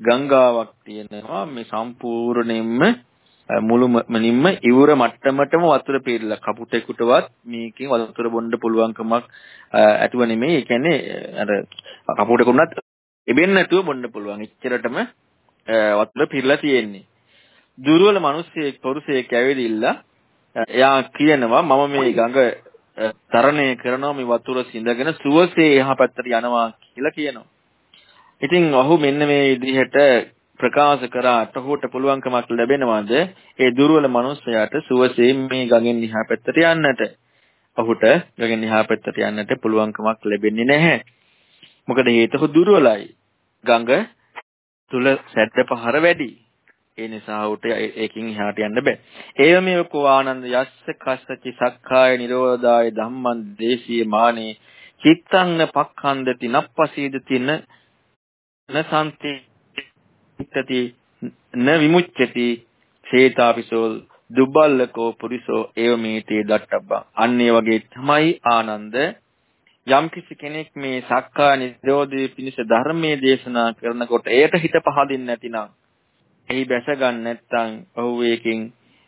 ගංගාවක් තියෙනවා මේ සම්පූර්ණයෙන්ම මුළුමනින්ම ඉවුර මට්ටමටම වතුර පීරලා කපුටෙකුටවත් මේකෙන් වතුර බොන්න පුළුවන්කමක් ඇතුව නෙමෙයි ඒ කියන්නේ අර කපුටෙකුටත් එබෙන්න නැතුව බොන්න පුළුවන්. එච්චරටම වතුර පීරලා තියෙන්නේ. දුර්වල මිනිස්සෙක් පුරුෂයෙක් ඇවිදිලා එයා කියනවා මම මේ ගඟ තරණය කරනවා මේ වතුර සිඳගෙන සුවසේ එහා පැත්තට යනවා කියලා කියනවා. ඉතින් ඔහු මෙන්න මේ විදිහට ප්‍රකාශ කරාට ඔහුට පුළුවන්කමක් ලැබෙනවද ඒ දුර්වල මිනිසයාට සුවසේ මේ ගඟෙන් එහා පැත්තට යන්නට. ඔහුට ගඟෙන් එහා පැත්තට යන්නට පුළුවන්කමක් ලැබෙන්නේ නැහැ. මොකද හේතුව දුර්වලයි. ගඟ තුල සැඩ පහර වැඩි. ඒ නිසා උට ඒකින් එහාට යන්න බෑ. ඒව මේ කෝ ආනන්ද යස්ස කස්සචි සක්කාය නිරෝධාය ධම්මං දේශී මානේ චිත්තං පක්ඛන්දති නප්පසීදති න නසන්ති ඉත්තති න විමුච්ඡති චේතාපිසෝ දුබ්බල්ලකෝ පුරිසෝ ඒව මේතේ දට්ටබ්බා. අන්න ඒ වගේ තමයි ආනන්ද යම් කිසි කෙනෙක් මේ සක්කාය නිරෝධයේ පිණිස ධර්මයේ දේශනා කරනකොට එයට හිත පහදින්න නැතිනම් එහි බැස ගන්න නැත්නම් ඔහු ඒකෙන්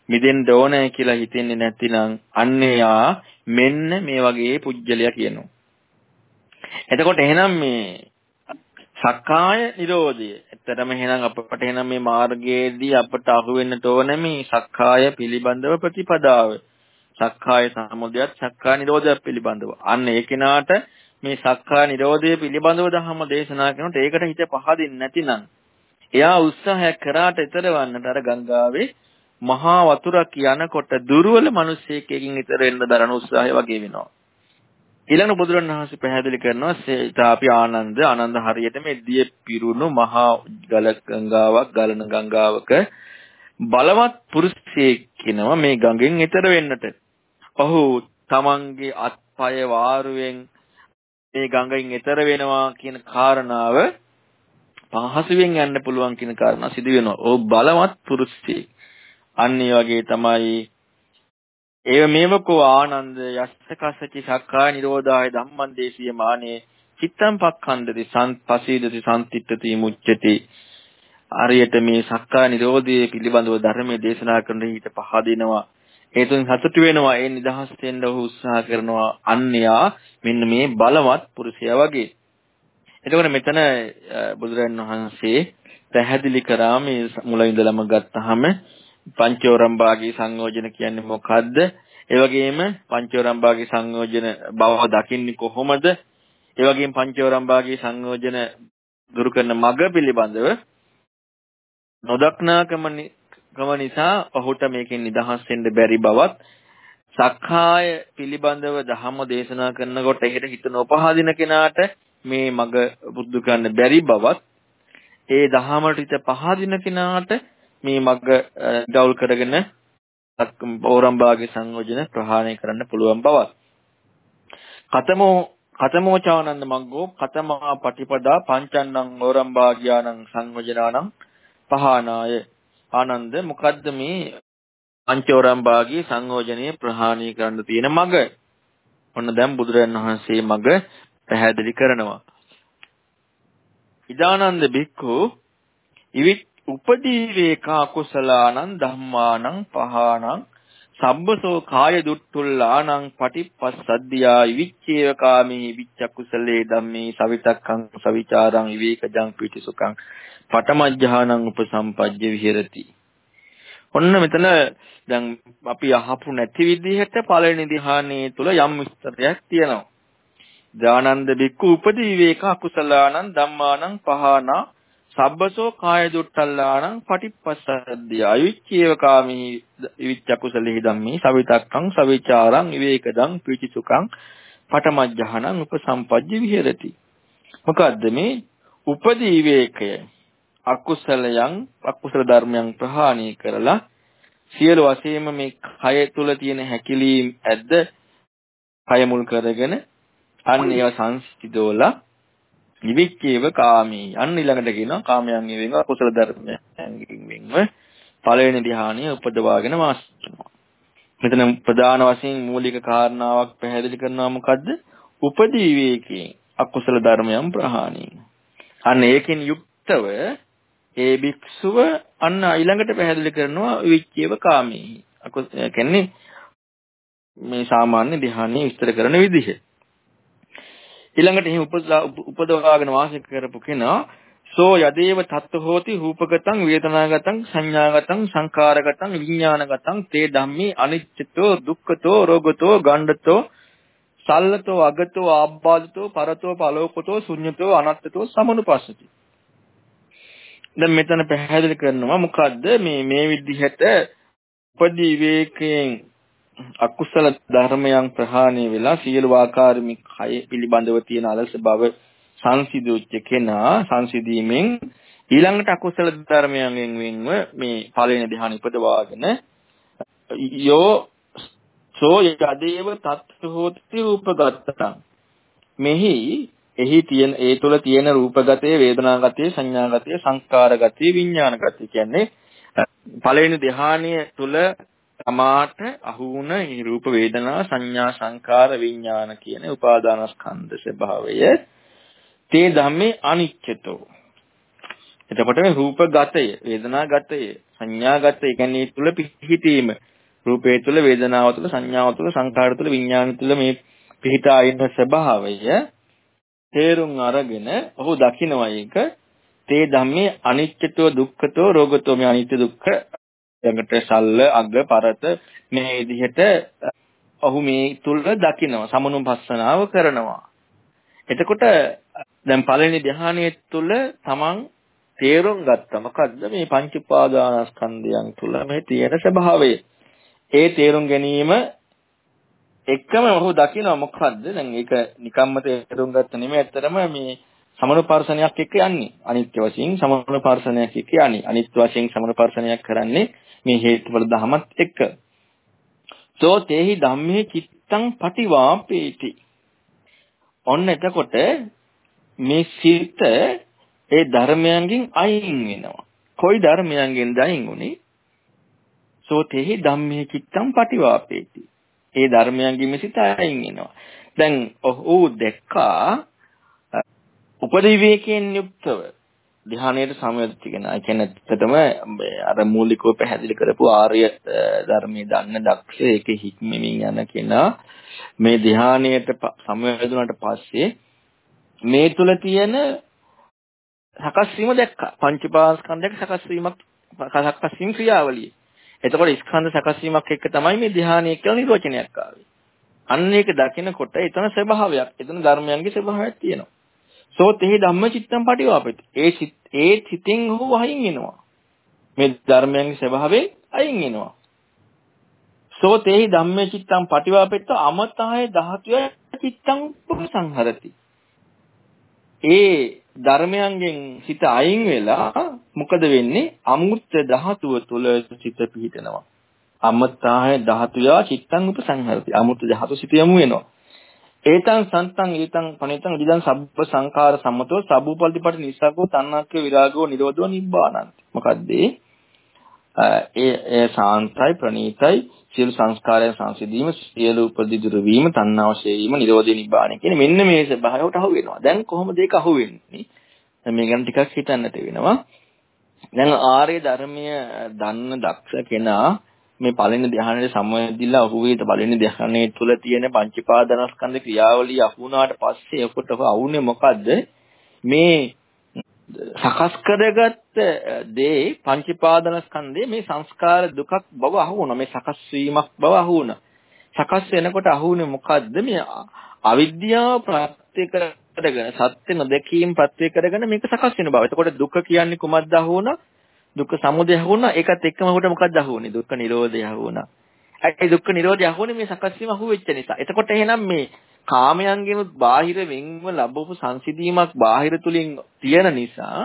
මිදෙන්න ඕනේ කියලා හිතෙන්නේ නැතිනම් අන්නේයා මෙන්න මේ වගේ පුජ්‍යලයා කියනවා. එතකොට එහෙනම් මේ සක්කාය නිරෝධය. ඇත්තටම එහෙනම් අපට එහෙනම් මේ මාර්ගයේදී අපට අහු වෙන්නට ඕනේ මේ සක්කාය පිළිබඳව ප්‍රතිපදාව. සක්කාය සමුදයත් සක්කාය නිරෝධයත් පිළිබඳව. අන්න ඒ කෙනාට මේ සක්කාය නිරෝධය පිළිබඳව ධර්ම දේශනා කරනකොට ඒකට හිත පහදින්නේ නැතිනම් එයා උත්සාහයක් කරාට ඊතරවන්නට අර ගංගාවේ මහා වතුරක් යනකොට දුර්වල මිනිසෙකකින් ඊතර වෙන්න දරන උත්සාහය වගේ වෙනවා. ඊළඟ බුදුරණවහන්සේ පැහැදිලි කරනවා සේතාපි ආනන්ද ආනන්ද හරියට මේ දිය පිරුණු මහා ගල ගංගාවක් ගලන ගංගාවක බලවත් පුරුෂයෙක් කෙනවා මේ ගඟෙන් ඈතර වෙන්නට. ඔහු තමන්ගේ අත්පය වාරුවෙන් මේ ගඟෙන් ඈතර වෙනවා කියන කාරණාව පහසුවෙන් යන්න පුළුවන් කියන කාරණා සිදු වෙනවා. ඕ බලවත් පුරුෂයෙක්. අන්න ඒ වගේ තමයි ඒව මේවකෝ ආනන්ද යස්සකසචි සක්කාය නිරෝධාය ධම්මං දේශීය මානේ චිත්තම් පක්ඛන්දති සංපසීදති සම්තිත්‍ත්‍ති මුච්චති ආරියට මේ සක්කාය නිරෝධයේ පිළිබඳව ධර්මයේ දේශනා කරන ඊට පහදිනවා. ඒ තුන් සතුටු වෙනවා ඒ නිදහස් වෙන්න ඔහු උත්සාහ කරනවා අන්‍යයා මෙන්න මේ බලවත් පුරුෂයා වගේ. එතකොට මෙතන බුදුරජාණන් වහන්සේ පැහැදිලි කරා මේ මුල ඉඳලම ගත්තාම පංචෝරම් භාගී සංයෝජන කියන්නේ මොකද්ද? ඒ වගේම පංචෝරම් භාගී සංයෝජන බව දකින්නේ කොහොමද? ඒ වගේම පංචෝරම් භාගී සංයෝජන දුරු කරන මඟ පිළිබඳව නොදක්නාකම කම නිසා ඔහුට මේකෙන් නිදහස් වෙන්න බැරි බවත් සක්කාය පිළිබඳව ධහම දේශනා කරනකොට එහෙට හිත නොපහදින කෙනාට මේ මඟ බුද්ධ ගන්න බැරි බවත් ඒ දහමට හිත පහදින කෙනාට මේ මග්ග ඩවුල් කරගෙන ඕරම්බාගේ සංයෝජන ප්‍රහාණය කරන්න පුළුවන් බවත්. කතමෝ කතමෝ චානන්ද මග්ගෝ කතමා පටිපදා පංචන්නං ඕරම්බාග්‍යානං සංයෝජනානං පහානාය ආනන්ද මොකද්ද මේ පංචෝරම්බාගේ සංයෝජනීය ප්‍රහාණය කරන්න තියෙන මග? ඔන්න දැන් බුදුරජාණන් වහන්සේ මග පැහැදිලි කරනවා. ඉදානන්ද බික්ඛු ඉවි උපදීවේකා කුසලානං ධම්මානං පහානං සබ්බසෝ කාය දුට්ටුල්ලානං පටිපස්සද්දියා විච්ඡේව කාමී විච්ඡ කුසලේ ධම්මේ සවිතක්ඛං සවිචාරං විවේකජං පීතිසුඛං පටමජ්ජානං උපසම්පජ්ජ විහෙරති. ඔන්න මෙතන දැන් අපි අහපු නැති විදිහට පළවෙනි ධ්‍යානයේ තුල යම් විස්තරයක් තියෙනවා. දානන්ද බික්කු උපදී විවේක අකුසලානං ධම්මානං පහනා සබ්බසෝ කාය දුට්ටල්ලානං පටිපස්සද්දිය. අයුච්චේව කාමී විවිච්ච කුසලෙහි ධම්මේ සවිතක්කං සවිචාරං විවේකදං පීචිසුඛං පටමජ්ජහනං උපසම්පජ්ජ විහෙරති. මොකද්ද මේ උපදී විවේකය? අකුසලයන් අකුසල ධර්මයන් ප්‍රහාණය කරලා සියලු වශයෙන්ම මේ කය තුල තියෙන හැකිලීම් ඇද්ද කය මුල් කරගෙන අන්න ඒව සංසිතෝලා නිවිච්චේව කාමී. අන්න ඊළඟට කියනවා කාමයන් වෙනව කුසල ධර්මයන්ගෙන් වෙනව පළවෙනි ධ්‍යානය උපදවාගෙන වාසනවා. මෙතන ප්‍රධාන වශයෙන් මූලික කාරණාවක් පැහැදිලි කරනවා මොකද්ද? උපදී විවේකයෙන් අකුසල ධර්මයන් ප්‍රහාණය. අන්න ඒකෙන් යුක්තව ඒ භික්ෂුව අන්න ඊළඟට පැහැදිලි කරනවා විච්චේව කාමී. අකුස කියන්නේ මේ සාමාන්‍ය ධ්‍යානයේ විස්තර කරන විදිහ. ඊළඟට එහෙම උපදවාගෙන වාසය කරපු කෙනා සෝ යදේව තත්ත්ව හෝති රූපගතං වේදනාගතං සංඥාගතං සංකාරගතං විඥානගතං තේ ධම්මේ අනිච්චතෝ දුක්ඛතෝ රෝගතෝ ගණ්ඩතෝ සල්ලතෝ අගතෝ ආබ්බාදතෝ පරතෝ පලෝකතෝ ශුඤ්ඤතෝ අනත්තතෝ සමනුපස්සති. දැන් මෙතන පැහැදිලි කරනවා මොකද්ද මේ මේ විදිහට උපදී විවේකයෙන් අකුසල ධර්මයන් ප්‍රහාණය වෙලා සියලු ආකාරමික කය පිළිබඳව තියෙන අලස බව සංසිදුච්ච කෙනා සංසිදීමෙන් ඊළඟට අකුසල ධර්මයන්ගෙන් වෙන්ව මේ පළවෙනි ධ්‍යාන ඉපදවාගෙන යෝ සෝ යදේව තත්ත්ව හෝති රූපගතං. මෙහි එහි තියෙන ඒ තුල තියෙන රූපගතයේ වේදනාගතයේ සංඥාගතයේ සංස්කාරගතයේ විඥානගතයේ කියන්නේ පළවෙනි ධ්‍යානීය තුල තමාට අහු වුණ මේ රූප වේදනා සංඥා සංකාර විඥාන කියන උපාදානස්කන්ධ ස්වභාවය තේ ධම්මේ අනිච්චතෝ. එතකොට මේ රූපගතය වේදනාගතය සංඥාගතය කියන්නේ තුල පිහිටීම. රූපේ තුල වේදනාව තුල සංඥාව තුල සංකාර තුල විඥාන තුල මේ පිහිටා ඉන්න ස්වභාවය තේරුම් අරගෙන ඔහු දකිනවා ඒක. තේ ධම්මේ අනිච්චතෝ දුක්ඛතෝ රෝගතෝ මේ අනිත්‍ය දුක්ඛ ළඟට සල්ල අග පරත මේ විදිහට ඔහු මේ තුල දකිනවා සමනුපස්සනාව කරනවා. එතකොට දැන් පළවෙනි ධ්‍යානයේ තුල තමන් තේරුම් ගත්තා. මොකද්ද? මේ පංච උපාදානස්කන්ධයන් තුල මේ තියෙන ස්වභාවය. ඒ තේරුම් ගැනීම එකම ඔහු දකිනවා. මොකද්ද? දැන් ඒක නිකම්ම තේරුම් ගත්ත නෙමෙයි. ඇත්තටම මේ සමනුපර්ශනයක් එක්ක යන්නේ. අනිත්‍ය වශයෙන් සමනුපර්ශනයක් එක්ක යන්නේ. අනිත්‍ය වශයෙන් සමනුපර්ශනයක් කරන්නේ මේ හේතුඵල ධමත් එක්ක. සෝ තේහි ධම්මේ චිත්තං පටිවාපේති. ඔන්න එතකොට මේ සිත ඒ ධර්මයන්ගෙන් අයින් වෙනවා. කොයි ධර්මයන්ගෙන්ද අයින් උනේ? සෝ තේහි ධම්මේ චිත්තං පටිවාපේති. ඒ ධර්මයන්ගෙන් මේ සිත අයින් වෙනවා. දැන් ඔහු දැක්කා උපදිවිවේකයෙන් යුක්තව ධ්‍යානයට සමවැදිච්ච කෙනා. ඒ කියන්නේ ඇත්තටම අර මූලිකව පැහැදිලි කරපු ආර්ය ධර්මයේ දන්න දක්ෂ ඒක හික්මමින් යන කෙනා මේ ධ්‍යානයට සමවැදුනට පස්සේ මේ තුල තියෙන සකස් වීම දැක්කා. පංචපාස්කන්ධයක සකස් වීමක් සකස් වීම ක්‍රියාවලිය. එතකොට ස්කන්ධ සකස් වීමක් එක්ක තමයි මේ ධ්‍යානය කියලා නිර්වචනයක් ආවේ. අන්න ඒක දකිනකොට එතන ස්වභාවයක්, එතන ධර්මයන්ගේ ස්වභාවයක් තියෙනවා. සෝත් එහි ධම්මචිත්තම් පටිවාපෙති. ඒ ඒ සිතෙන් ඔහු වහින් එනවා. මේ ධර්මයන්ගේ ස්වභාවයෙන් අයින් එනවා. සෝත් එහි ධම්මචිත්තම් පටිවාපෙත්ත අමතාය ධාතුය චිත්තං උපසංහරති. ඒ ධර්මයන්ගෙන් සිත අයින් වෙලා මොකද වෙන්නේ? අමුත්‍ය ධාතුව තුල සිත පිහිටනවා. අමතාය ධාතුයා චිත්තං උපසංහරති. අමුත්‍ය ධාතු සිත යමු වෙනවා. ඒතං සන්තං ඊතං පණිතං ඉදං සබ්බ සංඛාර සම්මතෝ සබ්බපල්තිපටි නිස්සග්ගෝ තණ්හක්ඛ විරාගෝ නිරෝධෝ නිබ්බානන්ති. මොකද්ද ඒ? ඒ සාන්තයි ප්‍රණීතයි සියලු සංස්කාරයන් සංසිඳීම සියලු උපදිදුර වීම තණ්හාව ශේවීම නිරෝධේ නිබ්බාණය කියන මෙන්න මේ ස්වභාවයට අහු වෙනවා දැන් කොහොමද ඒක අහු වෙන්නේ මේ ගැන ටිකක් හිතන්නට වෙනවා. දැන් ආර්ය ධර්මය දන්න දක්ෂ කෙනා මේ පළවෙනි ධ්‍යානයේ සම්වැදිලා අහුවේද පළවෙනි ධ්‍යානයේ තුල තියෙන පංචපාදනස්කන්ධ ක්‍රියාවලිය අහුණාට පස්සේ ඔකට අවුනේ මොකද්ද? මේ සකස් කරගත්ත දේ පංචපාදනස්කන්ධයේ මේ සංස්කාර දුකක් බව අහුණා මේ සකස් වීමක් බව අහුණා සකස් වෙනකොට අහුනේ මොකද්ද? මේ අවිද්‍යාව ප්‍රත්‍ය කරගෙන සත්‍ය නොදැකීම ප්‍රත්‍ය කරගෙන මේක සකස් වෙන බව. එතකොට දුක කියන්නේ කුමක්ද අහුණා දුක්ඛ සමුදය අහුණා ඒකත් එක්කම ඔහුට මොකක්ද අහුවන්නේ දුක්ඛ නිරෝධය අහුණා ඒ දුක්ඛ නිරෝධය අහුවන්නේ මේ සකස් වීම අහුවෙච්ච නිසා. එතකොට එහෙනම් මේ කාමයන්ගෙනුත් බාහිර වෙන්ව ලැබපු සංසිඳීමක් බාහිර තුලින් තියෙන නිසා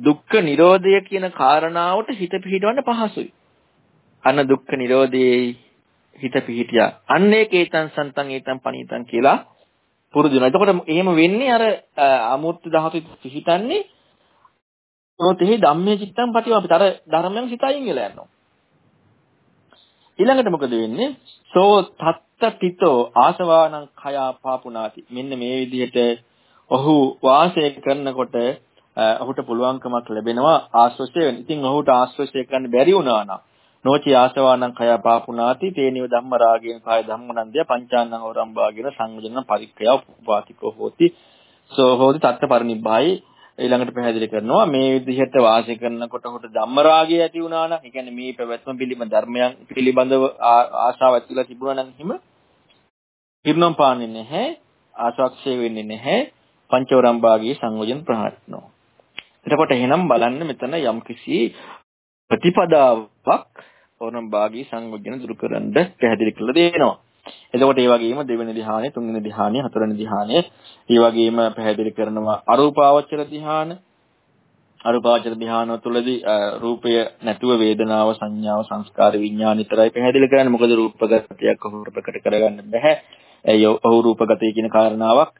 දුක්ඛ නිරෝධය කියන කාරණාවට හිත පිහිටවන්න පහසුයි. අන්න දුක්ඛ නිරෝධයේ හිත පිහිටියා. අන්න ඒකේතං සන්තං ඒතං පණීතං කියලා පුරුදු වෙනවා එතකොට එහෙම වෙන්නේ අර අමූර්ත ධාතු පිහිටන්නේ සෝතෙහි ධම්මේ චිත්තං පටිවාපිත අර ධර්මයන් සිතයින් වෙලා යනවා. ඊළඟට මොකද වෙන්නේ? සෝ තත්ත තිතෝ ආසවානං khයා පාපුනාති. මෙන්න මේ විදිහට ඔහු වාසය කරනකොට ඔහුට පුළුවන්කමක් ලැබෙනවා ආශ්‍රය වෙන. ඉතින් ඔහුට ආශ්‍රය කරන්න බැරි වුණා නම් නොචි ආසවානං khයා පාපුනාති තේනිව ධම්ම රාගයෙන් කාය ධම්මනන්දය පංචානං ඕරම්බාගෙන සංයෝජන පරික්ඛය උපාතිකෝ හෝති. සෝ හෝති තත්ත පරිනිබ්බායි ඊළඟට පැහැදිලි කරනවා මේ විදිහට වාසය කරනකොට හොට ධම්මරාගය ඇති වුණා නම්, ඒ කියන්නේ මේ පැවැත්ම පිළිබඳ ධර්මයන් පිළිබඳව ආශාව ඇති වෙලා තිබුණා නම් හිම පිරුණම් පාන්නේ නැහැ, ආශාක්ෂය වෙන්නේ නැහැ, පංචවරම් භාගයේ සංයෝජන ප්‍රහාරනවා. එතකොට එහෙනම් බලන්න මෙතන යම්කිසි ප්‍රතිපදාවක් ඕනම් භාගී සංයෝජන දුරු කරන්න පැහැදිලි කරලා දෙනවා. එතකොට ඒ වගේම දෙවෙනි ධ්‍යානෙ, තුන්වෙනි ධ්‍යානෙ, හතරවෙනි ධ්‍යානෙ, ඒ වගේම පැහැදිලි කරනවා අරූපාවචර ධ්‍යාන. අරූපාවචර ධ්‍යාන තුළදී රූපය නැතුව වේදනාව, සංඥාව, සංස්කාර, විඥාන විතරයි පැහැදිලි කරන්නේ. මොකද රූපගතයක් ඔහුට ප්‍රකට කරගන්න බෑ. ඒ ඔහු රූපගතය කියන කාරණාවක්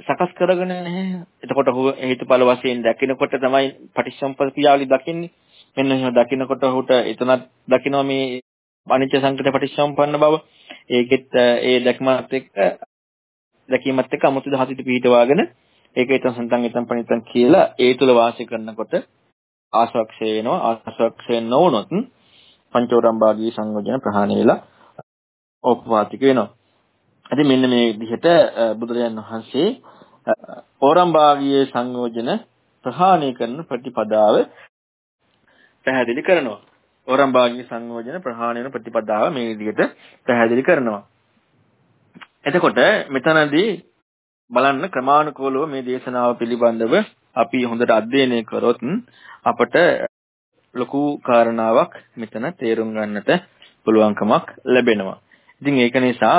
සකස් කරගෙන නැහැ. එතකොට ඔහු හේතුඵල වශයෙන් දැකිනකොට තමයි පටිච්චසමුප්පාද ක්‍රියාවලිය දකින්නේ. මෙන්න එහෙම දකිනකොට ඔහුට එතනත් දකිනවා මේ අනිත්‍ය සංකත පටිච්චසමුප්පන්න බව. ඒකෙත් ඒ දැක්මත් එක්ක දැකීමත් එක්ක අමුතු දහසිත පිහිටවාගෙන ඒක ඊතන් සන්තන් ඊතන් පණිතන් කියලා ඒ තුල වාසය කරනකොට ආසවක්ෂය වෙනවා ආසවක්ෂය නොවුනොත් පංචෝරම්භාගී සංයෝජන ප්‍රහාණය වෙලා ඕපවාතික වෙනවා. ඉතින් මෙන්න මේ විදිහට බුදුරජාණන් වහන්සේ ඕරම්භාගී සංයෝජන ප්‍රහාණය කරන ප්‍රතිපදාව පැහැදිලි කරනවා. ඕරම්භාගී සංයෝජන ප්‍රහාණය වෙන ප්‍රතිපදාව මේ විදිහට පැහැදිලි කරනවා. එතකොට මෙතනදී බලන්න ක්‍රමානුකූලව මේ දේශනාව පිළිබඳව අපි හොඳට අධ්‍යයනය කරොත් අපට ලොකු කාරණාවක් මෙතන තේරුම් ගන්නට පුළුවන්කමක් ලැබෙනවා. ඉතින් ඒක නිසා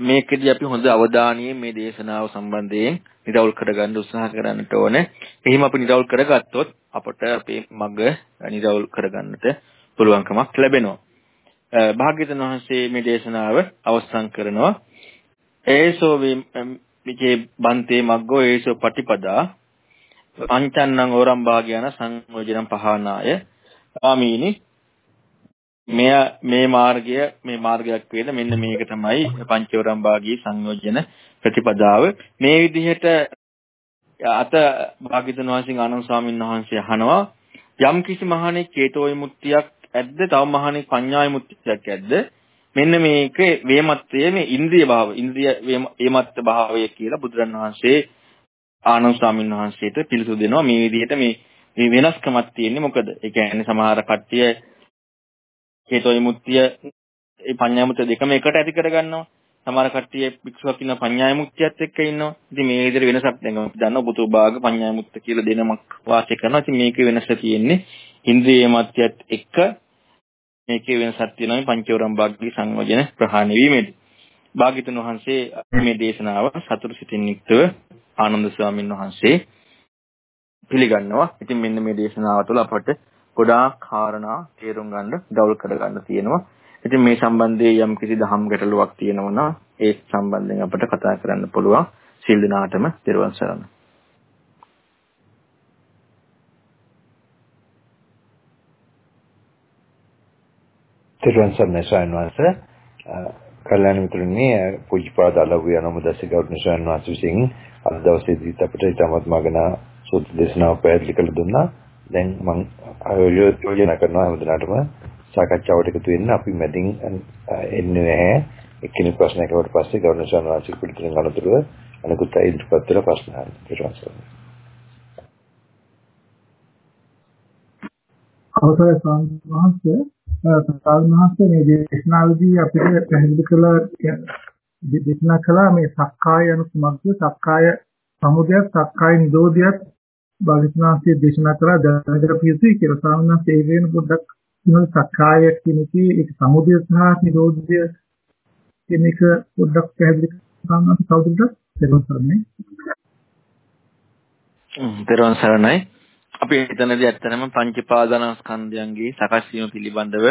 මේකෙදී අපි හොඳ අවධානයෙන් මේ දේශනාව සම්බන්ධයෙන් නිරවුල් කරගන්න උත්සාහ කරන්නට ඕනේ. එහෙම අපි නිරවුල් කරගත්තොත් අපට අපේ මඟ නිරවුල් කරගන්නට පුළුවන්කමක් ලැබෙනවා. භාග්‍යවතුන් වහන්සේ මේ දේශනාව අවසන් කරනවා. ඒසෝ විචේ බන්තේ මග්ගෝ ඒසෝ පටිපදා පංචන්නං ඕරම් භාගයන සංයෝජනම් පහනාය ආමීනි මෙය මේ මාර්ගය මේ මාර්ගයක් වේද මෙන්න මේක තමයි පංචෝරම් භාගී සංයෝජන ප්‍රතිපදාව. මේ විදිහට අත භාග්‍යතුන් වහන්සේ ආනන්ද ස්වාමීන් වහන්සේ අහනවා යම් කිසි මහණෙක් චේතෝ විමුක්තියක් ඇද්ද? තව මහණෙක් පඤ්ඤා විමුක්තියක් ඇද්ද? මෙන්න මේක වේමත්වයේ මේ ඉන්ද්‍රිය භාව ඉන්ද්‍රිය වේමත්ත භාවය කියලා බුදුරන් වහන්සේ ආනන්ද ස්වාමීන් වහන්සේට පිළිතුරු දෙනවා. මේ විදිහට මේ මේ වෙනස්කමක් තියෙන්නේ මොකද? ඒ කියන්නේ සමහර කට්ටිය චේතෝ විමුක්තිය ඒ පඤ්ඤා විමුක්තිය දෙකම එකට ඇති කරගන්නවා. සමහර කට්ටිය භික්ෂුවක් ඉන්න පඤ්ඤා විමුක්තියත් එක්ක ඉන්නවා. ඉතින් මේ විදිහට වෙනසක් දැන් අපි දන්නවා බුදු භාග පඤ්ඤා විමුක්ත කියලා දෙනමක් වාසය කරනවා. ඉතින් මේකේ වෙනස තියෙන්නේ ඉන්ද්‍රිය මත්‍යත් එක්ක මේකේ වෙනසක් තියෙනවා මේ පංචවරම් භාග්‍ය සංයෝජන ප්‍රහාණය වීමේදී. භාග්‍යතුන් වහන්සේ මේ දේශනාව සතුරු සිතින් යුක්තව ආනන්ද ස්වාමීන් වහන්සේ පිළිගන්නවා. ඉතින් මෙන්න මේ දේශනාව තුළ අපට ගොඩාක් කාරණා තේරුම් ගන්න, දවල් කරගන්න තියෙනවා. ඉතින් මේ සම්බන්ධයේ යම් කිසි දහම් ගැටලුවක් තියෙනවා නම් ඒ සම්බන්ධයෙන් අපිට කතා කරන්න පුළුවන්. සිල් දිනාටම දිරුවන් සරණයි. තිරුවන් සරණයි ස්වාමීන් වහන්සේ කල්‍යාණ මිතුරුනි පූජ්‍යපාද අලව්‍ය නමුදස්ස ගෞරවනීය ස්වාමීන් වහන්සේ විසින් අද දවසේදී අපිට ඊටමත් මගන සූත්‍ර දේශනාව පැහැදිලි කළ දුන්නා. දැන් මම යෝජනා කරනවා හැමදෙනාටම සාකච්ඡාවට එකතු වෙන්න අපි මැදින් එන්නේ නැහැ. එක්කෙනෙක් ප්‍රශ්නයක් අහුවට පස්සේ ගෞරවනීය ස්වාමීන් වහන්සේ පිළිතුරු අනුතුරුව අනිකුත් අය ඉදිරිපත් වෙලා ප්‍රශ්න අහන්න. ඊට අවසරයි ස්වාමීන් වහන්සේ ස්වාමීන් වහන්සේ මේ දේශනාවේදී අපිට පැහැදිලි කළා දේශනා කළා මේ සක්කාය යන කුමක්ද සක්කාය සමුදයක් සක්කාය නිරෝධයක් භාගතුනාංශයේ දේශනා කරලා දැනගත යුතුයි කියලා ස්වාමීන් වහන්සේ ඒ වෙන පොඩ්ඩක් කියන සක්කාය කියන එකේ ඒක සමුදය සහ නිරෝධය කියන එක පොඩ්ඩක් පැහැදිලි කරන්න කවුරුද දෙන්න සරණයි. දරුවන් සරණයි. අපි එතනදී ඇත්තනම පංචපාදනස්කන්ධයන්ගේ සකස් වීම පිළිබඳව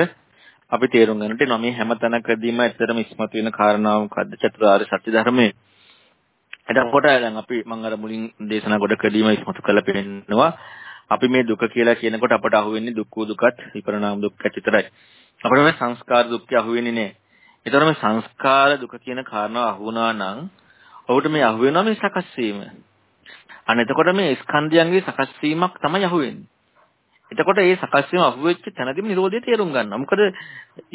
අපි තේරුම් ගන්නට එනවා මේ හැම තැනකදීම ඇත්තටම ඉස්මතු වෙන කාරණාව මොකද්ද චතුරාර්ය සත්‍ය ධර්මයේ එතකොට දැන් අපි මම අර මුලින් දේශනා කොට කළීම ඉස්මතු කළ පෙන්නනවා. අපි මේ දුක කියලා කියනකොට අපට අහුවෙන්නේ දුක්ඛ දුකත් විපරණාම දුක්ඛත් විතරයි අපිට මේ සංස්කාර දුක්ඛ අහුවෙන්නේ නැහැ ඒතර මේ සංස්කාර දුක කියන කාරණාව අහුණා නම් ඔහුට මේ අහුවෙනවා මේ සකස් වීම. අන්න එතකොට මේ ස්කන්ධයන්ගේ සකස් වීමක් තමයි අහුවෙන්නේ. එතකොට මේ සකස් වීම අහුවෙච්ච තැනදීම නිරෝධය තේරුම් ගන්නවා. මොකද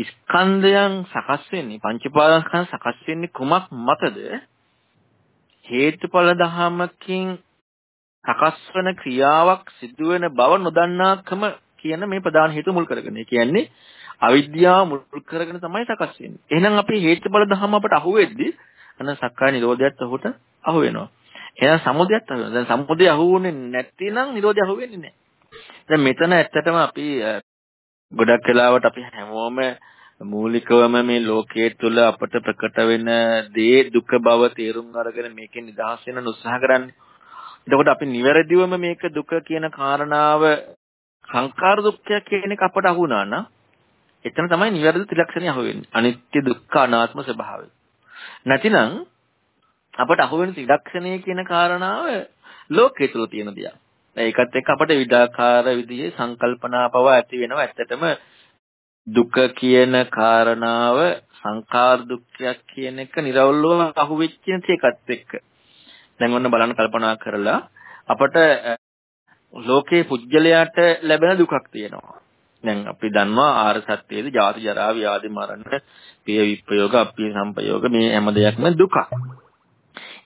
ස්කන්ධයන් සකස් වෙන්නේ පංචපාදස්කන්ධ සකස් වෙන්නේ කුමක් මතද? හේතුඵල ධහමකින් සකස් වෙන ක්‍රියාවක් සිදුවෙන බව නොදන්නාකම කියන මේ ප්‍රධාන හේතුව මුල් කරගෙන. ඒ කියන්නේ අවිද්‍යාව මුල් කරගෙන තමයි සකස් වෙන්නේ. එහෙනම් අපි හේතුඵල ධහම අපට අහුවෙද්දී අන්න සක්කාය නිරෝධයත් ඔහුට අහු වෙනවා. එහෙනම් සමුදයත් අහු වෙනවා. දැන් සමුදය අහු වෙන්නේ නැතිනම් නිරෝධය අහු වෙන්නේ නැහැ. දැන් මෙතන ඇත්තටම අපි ගොඩක් වෙලාවට අපි හැමෝම මූලිකවම මේ ලෝකයේ තුල අපට ප්‍රකට වෙන දේ දුක බව තේරුම් අරගෙන මේකෙන් නිදහස් වෙන්න උත්සාහ කරන්නේ. එතකොට අපි නිවැරදිවම මේක දුක කියන කාරණාව සංකාර දුක්ඛයක් කියන එක අපට අහු වුණා නම් එතන තමයි නිවැරදි ත්‍රිලක්ෂණය අහු වෙන්නේ. අනිත්‍ය දුක්ඛ අනාත්ම ස්වභාවය. නැතිනම් අපට අහු වෙන ත්‍රිලක්ෂණය කියන කාරණාව ලෝකයේ තුල තියෙන දෙයක්. ඒකත් එක්ක අපට විඩාකාර විදිහේ සංකල්පනා පව ඇති වෙනවා. ඇත්තටම දුක කියන කාරණාව සංකාර දුක්ඛයක් කියන එක නිර්වල්ව අහුවෙච්ච එකත් එක්ක. දැන් ඔන්න බලන්න කල්පනා කරලා අපට ලෝකේ පුජ්‍යලයට ලැබෙන දුකක් තියෙනවා. දැන් අපි දන්නවා ආර සත්‍යයේදී ජාති ජරා ව්‍යාධි මරණ පිය විප්‍රයෝග අප්පිය සම්පයෝග මේ හැම දෙයක්ම දුකක්.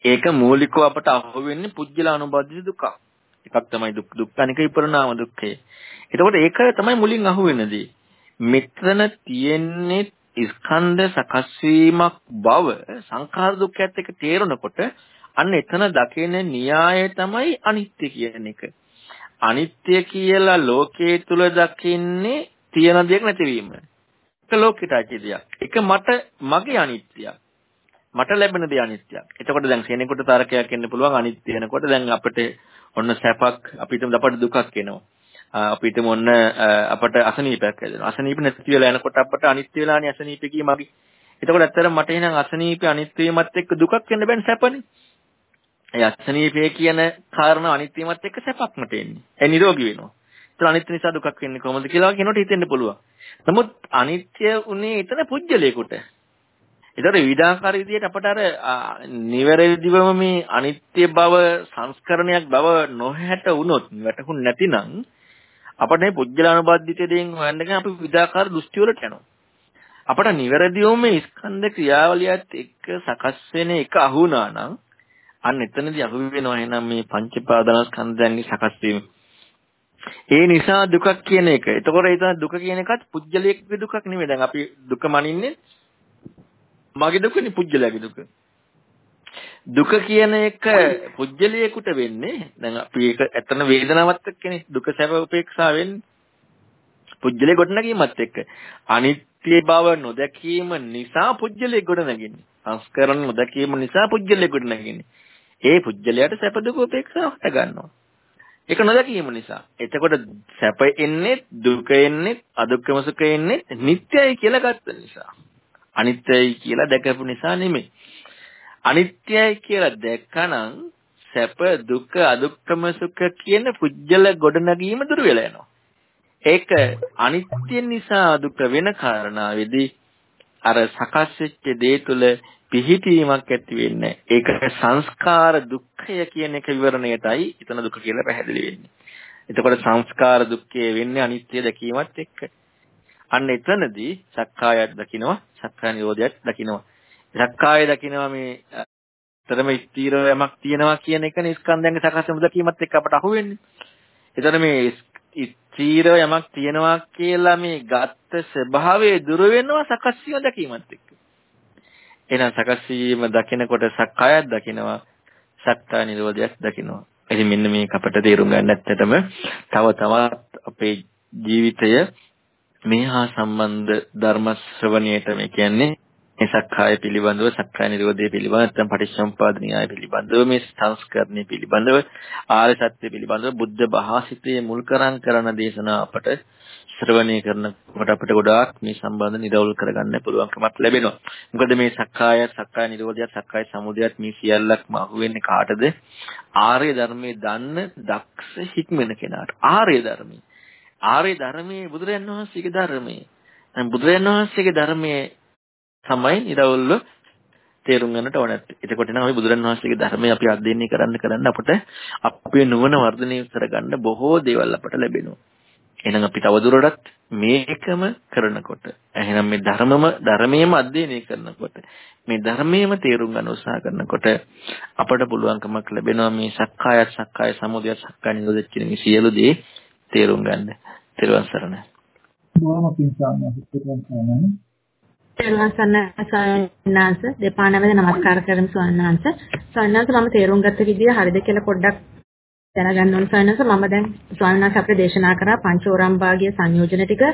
ඒක මූලිකව අපට අහු වෙන්නේ පුජ්‍යල අනුබද්ධ දුකක්. එකක් තමයි දුක් දුක්ඛ අනික විපරණාම දුක්ඛය. එතකොට ඒක තමයි මුලින් අහුවෙනදී. මෙතන තියෙන්නේ ස්කන්ධ සකස් වීමක් බව සංඛාර දුක්ඛයත් එක්ක තේරෙනකොට අන්න එතන දකින න්‍යාය තමයි අනිත්‍ය කියන එක. අනිත්‍ය කියලා ලෝකයේ තුල දකින්නේ තියෙන දෙයක් නැතිවීම. ඒක ලෝකෙට ඇති දෙයක්. ඒක මට මගේ අනිත්‍යයක්. මට ලැබෙන දේ අනිත්‍යයක්. එතකොට දැන් කෙනෙකුට තරකයක් එන්න පුළුවන් අනිත්‍ය වෙනකොට දැන් අපිට ඔන්න සැපක් අපිටම අපට දුකක් එනවා. අපිටම ඔන්න අපට අසනීපයක් හැදෙනවා. අසනීප නැති වෙලා යනකොට අපට අනිත්‍ය වෙලානේ අසනීප කීමගේ. එතකොට ඇත්තටම මට එහෙනම් අසනීප අනිත්‍ය වීමත් එක්ක දුකක් වෙන්න බෑනේ සැපනේ. ඒ අසනීපය කියන කාරණා අනිත්‍ය වීමත් එක්ක සැපක් මට එන්නේ. ඒ නිරෝගී වෙනවා. ඒතර අනිත්‍ය නිසා දුකක් වෙන්නේ කොහොමද කියලා කෙනෙකුට හිතෙන්න පුළුවන්. නමුත් අනිත්‍ය උනේ එතන පුජ්‍යලයකට. ඒතර විවිධාකාර විදියට අපට අර නිවැරදිවම මේ අනිත්‍ය බව සංස්කරණයක් බව නොහැට වුණොත් වැටහුන් නැතිනම් අපට මේ පුජ්‍යලානුබද්ධිතයෙන් හොයන්නගෙන අපි විවිධාකාර දෘෂ්ටි වලට යනවා. අපට නිවැරදිවම මේ ස්කන්ධ ක්‍රියාවලියත් එක්ක සකස් වෙන එක අහුණා නම් අන්න එතනදී අහු වෙනවා එහෙනම් මේ පංචපාදනස්කන්ධයන්ගේ සකස් වීම. ඒ නිසා දුකක් කියන එක. එතකොට ඒ දුක කියන එකත් පුජ්‍යලයකගේ දුකක් නෙමෙයි. දැන් අපි දුක මනින්නේ මගේ දුකනේ පුජ්‍යලයාගේ දුක. දුක කියන එක පුජ්‍යලයකට වෙන්නේ දැන් අපි ඒක ඇත්තන වේදනාවත් එක්කනේ දුක සැප උපේක්ෂා වෙන්නේ. පුජ්‍යලේ ගොඩනැගීමත් එක්ක අනිත්‍ය බව නොදැකීම නිසා පුජ්‍යලේ ගොඩනැගෙන්නේ. සංස්කරණ නොදැකීම නිසා පුජ්‍යලේ ගොඩනැගෙන්නේ. ඒ පුජ්‍යලයට සැප දුක උපේක්ෂා හට ගන්නවා. ඒක නොදැකීම නිසා. එතකොට සැප එන්නේ දුක එන්නේ අදුක්කම සුඛ එන්නේ නිට්ටයයි කියලා ගත්ත නිසා. අනිත්‍යයි කියලා දැකපු නිසා නෙමෙයි. අනිත්‍යයි කියලා දැක්කනම් සැප දුක අදුක්කම සුඛ කියන පුජ්‍යල ගොඩනැගීම දුර වෙලා යනවා. ඒක අනිත්‍ය නිසා දුක වෙන කාරණාවේදී අර සකස් වෙච්ච දේ තුල පිහිටීමක් ඇති වෙන්නේ. ඒක සංස්කාර දුක්ඛය කියන එක විවරණයටයි එතන දුක කියලා පැහැදිලි වෙන්නේ. එතකොට සංස්කාර දුක්ඛය වෙන්නේ අනිත්‍ය දැකීමත් එක්ක. අන්න එතනදී සක්කායයක් දකිනවා සක්කාය නිරෝධයක් දකිනවා සක්කාය දකිනවා මේ තරම ස්ථීර යමක් තියෙනවා කියන එක නිස්කන්ධයන්ගේ සකස් වෙන දකීමත් එක්ක අපට අහුවෙන්නේ. එතන මේ ස්ථීර යමක් තියෙනවා කියලා මේ ගත්ත ස්වභාවය දුර වෙනවා සකස් වීම දකීමත් එක්ක. එහෙනම් සකස් වීම දකිනකොට සක්කායක් දකිනවා සක්කාය නිරෝධයක් දකිනවා. ඉතින් මෙන්න මේක අපට තේරුම් ගන්න ඇත්තටම තව තවත් අපේ ජීවිතය මේ හා සම්බන්ධ ධර්ම ශ්‍රවණයට මේ කියන්නේ මේ සක්කාය පිළිබඳව සක්කාය නිරෝධය පිළිබඳව නැත්නම් පටිච්චසමුපාද න්‍යාය පිළිබඳව මේ සංස්කරණය පිළිබඳව ආර්ය සත්‍ය පිළිබඳව බුද්ධ භාසිතයේ මුල් කරන් කරන දේශනා අපට ශ්‍රවණය කරනකොට අපිට ගොඩාක් මේ සම්බන්ධ නිරවුල් කරගන්න පුළුවන්කමක් ලැබෙනවා. මොකද මේ සක්කාය සක්කාය නිරෝධය සක්කාය සමුදයත් මේ සියල්ලක්ම අහුවෙන්නේ කාටද? ආර්ය ධර්මයේ දන්න දක්ෂ හික්මන කෙනාට. ආර්ය ධර්මයේ ආර්ය ධර්මයේ බුදුරයන් වහන්සේගේ ධර්මයේ. දැන් බුදුරයන් වහන්සේගේ ධර්මයේ තමයි ඉරවුල්ව තේරුම් ගන්නට ඕන නැත්තේ. එතකොට නම් අපි බුදුරන් වහන්සේගේ ධර්මය අපි අධ්‍යයනය කරන්න කරන්න අපට අපේ නුවණ වර්ධනය කරගන්න බොහෝ දේවල් අපට ලැබෙනවා. එහෙනම් අපි තවදුරටත් මේකම කරනකොට එහෙනම් මේ ධර්මම ධර්මයේම අධ්‍යයනය කරනකොට මේ ධර්මයේම තේරුම් ගන්න උත්සාහ කරනකොට අපට පුළුවන්කමක් ලැබෙනවා මේ සක්කාය සක්කාය සමුදය සක්කාය නිරෝධ කියන මේ සියලු දේ තේරුම් ගන්න. තෙරුවන් සරණයි. බොහොම පිං සාමය තෙරුවන් සරණයි ස්වාමීනාංශ දෙපා නැමෙද නමස්කාර කරමු ස්වාමීනාංශ. ස්වාමීනාංශ මම තේරුම් ගත්ත විදිය හරිද කියලා පොඩ්ඩක් දැනගන්න ඕන ස්වාමීනාංශ. මම දැන් ස්වාමීනාංශ අපිට දේශනා කරා පංචෝරම් භාගීය සංයෝජන ටික.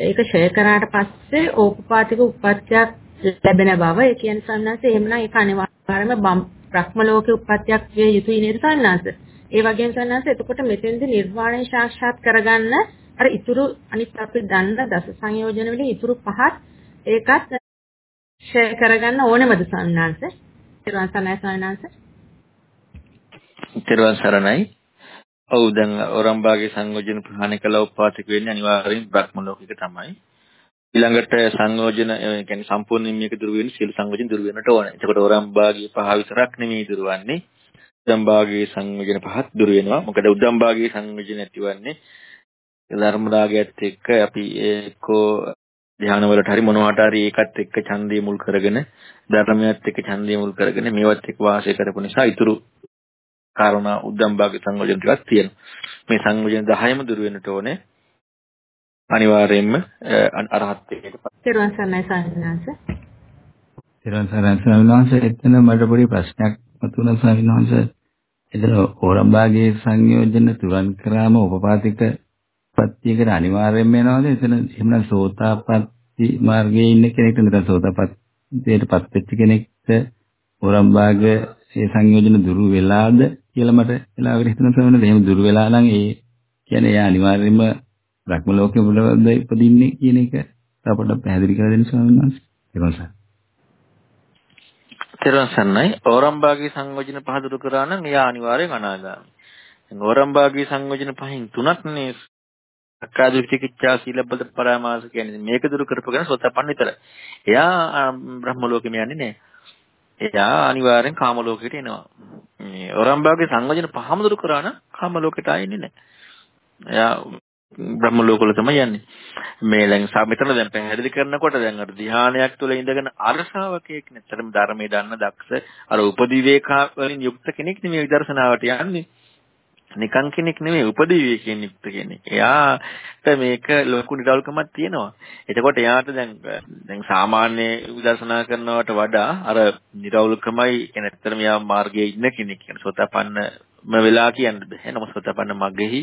ඒක ෂෙයා කරාට පස්සේ ඕපපාතික උප්පත්තියක් ලැබෙන බව. ඒ කියන්නේ ස්වාමීනාංශ එහෙමනම් ඒක අනිවාර්යයෙන්ම බ්‍රහ්ම ලෝකේ උප්පත්තියක් විය යුතුයි නේද ස්වාමීනාංශ? ඒ වගේම ස්වාමීනාංශ එතකොට මෙතෙන්දී නිර්වාණය සාක්ෂාත් කරගන්න අර ඉතුරු අනිත් අපි දන්න දස සංයෝජන වලින් ඉතුරු පහත් ඒකත් ෂෙයා කරගන්න ඕනෙමද සන්නාංශ? ත්‍රිවන් සරණයි සන්නාංශ. ත්‍රිවන් සරණයි. ඔව් දැන් ඕරම්බාගේ සංයෝජන ප්‍රහාණය කළ උපාතික වෙන්නේ අනිවාර්යෙන් බ්‍රහ්ම ලෝකික තමයි. ඊළඟට සංයෝජන ඒ කියන්නේ සම්පූර්ණයෙන් මේක දුරු වෙන්නේ සියලු සංයෝජන දුරු වෙනට ඕන. එතකොට ඕරම්බාගේ පහ විතරක් නෙමෙයි දුරවන්නේ. උද්දම්බාගේ සංයෝජන පහත් දුරු වෙනවා. මොකද උද්දම්බාගේ සංයෝජන ඇතිවන්නේ ධර්ම රාගයත් එක්ක අපි එක්කෝ ධ්‍යාන වලට හරි මොනවාට හරි ඒකත් එක්ක ඡන්දය මුල් කරගෙන ධර්මයත් එක්ක ඡන්දය මුල් කරගෙන මේවත් එක්ක වාසය කරපු නිසා ඉතුරු කාරණා උද්දම්භාග සංයෝජන ටිකක් තියෙනවා. මේ සංයෝජන 10ම දුර වෙන්නට ඕනේ. අනිවාර්යයෙන්ම අරහත්ත්වයට පත්. ත්‍රිවන් සරණයි සාමිනාංශ. ත්‍රිවන් සරණයි සාමිනාංශ එතන මට පොඩි ප්‍රශ්නයක් මතුණා සාමිනාංශ. එතන ඕරම්භාගයේ සංයෝජන තුරන් කරාම උපපාතික පත්තියකට අනිවාර්යයෙන්ම වෙනවද? එතන එහෙමනම් සෝතාපට්ටි මාර්ගයේ ඉන්න කෙනෙක්ට නැත්නම් සෝතාපට්ටියටපත් වෙච්ච කෙනෙක්ට ඕරම්භාග ඒ සංයෝජන දුරු වෙලාද කියලා මට වෙලාවකට හිතන සමනද එහෙම දුරු වෙලා නම් ඒ කියන්නේ එයා අනිවාර්යයෙන්ම භ්‍රම ලෝකෙ වලද ඉපදින්නේ කියන එක අපට පැහැදිලි කරලා දෙන්න ස්වාමීන් වහන්සේ. ඒකයි. තෙරුවන් සරණයි. ඕරම්භාගී සංයෝජන පහ දුරු කරා නම් එයා අනිවාර්යෙන් අනාගාමී. ඕරම්භාගී සංයෝජන පහෙන් තුනක් නේ සක්කාය දෘෂ්ටිකිච්ඡා සීලබ්බත පරාමාස කියන්නේ මේක දුරු කරපගෙන සෝතපන්න විතරයි. එයා බ්‍රහ්ම ලෝකෙම යන්නේ නැහැ. එයා අනිවාර්යෙන් කාම ලෝකෙට එනවා. මේ ඔරම්බාගේ සංවජන පහම දුරු කරා නම් කාම ලෝකෙට ආයෙන්නේ නැහැ. එයා බ්‍රහ්ම ලෝකවල තමයි යන්නේ. මේ දැන් මෙතන දැන් පැහැදිලි කරනකොට දැන් අර ධ්‍යානයක් තුළ ඉඳගෙන අරසාවකයෙක් නැත්තරම ධර්මයේ දන්න දක්ෂ අර උපදිවේකා වලින් යුක්ත කෙනෙක් නෙමෙයි විදර්ශනාවට යන්නේ. නිකන් කෙනෙක් නෙමෙයි උපදිවේකයෙන් යුක්ත කෙනෙක්. එයාට මේක ලොකු නිරවුල්කමක් තියෙනවා. එතකොට එයාට දැන් දැන් සාමාන්‍ය විදර්ශනා කරනවට වඩා අර නිරවුල්කමයි කියන ඇත්තටම යා මාර්ගයේ ඉන්න කෙනෙක් කියන සෝතපන්නම වෙලා කියන්න බෑ. නමුත් සෝතපන්න මගෙහි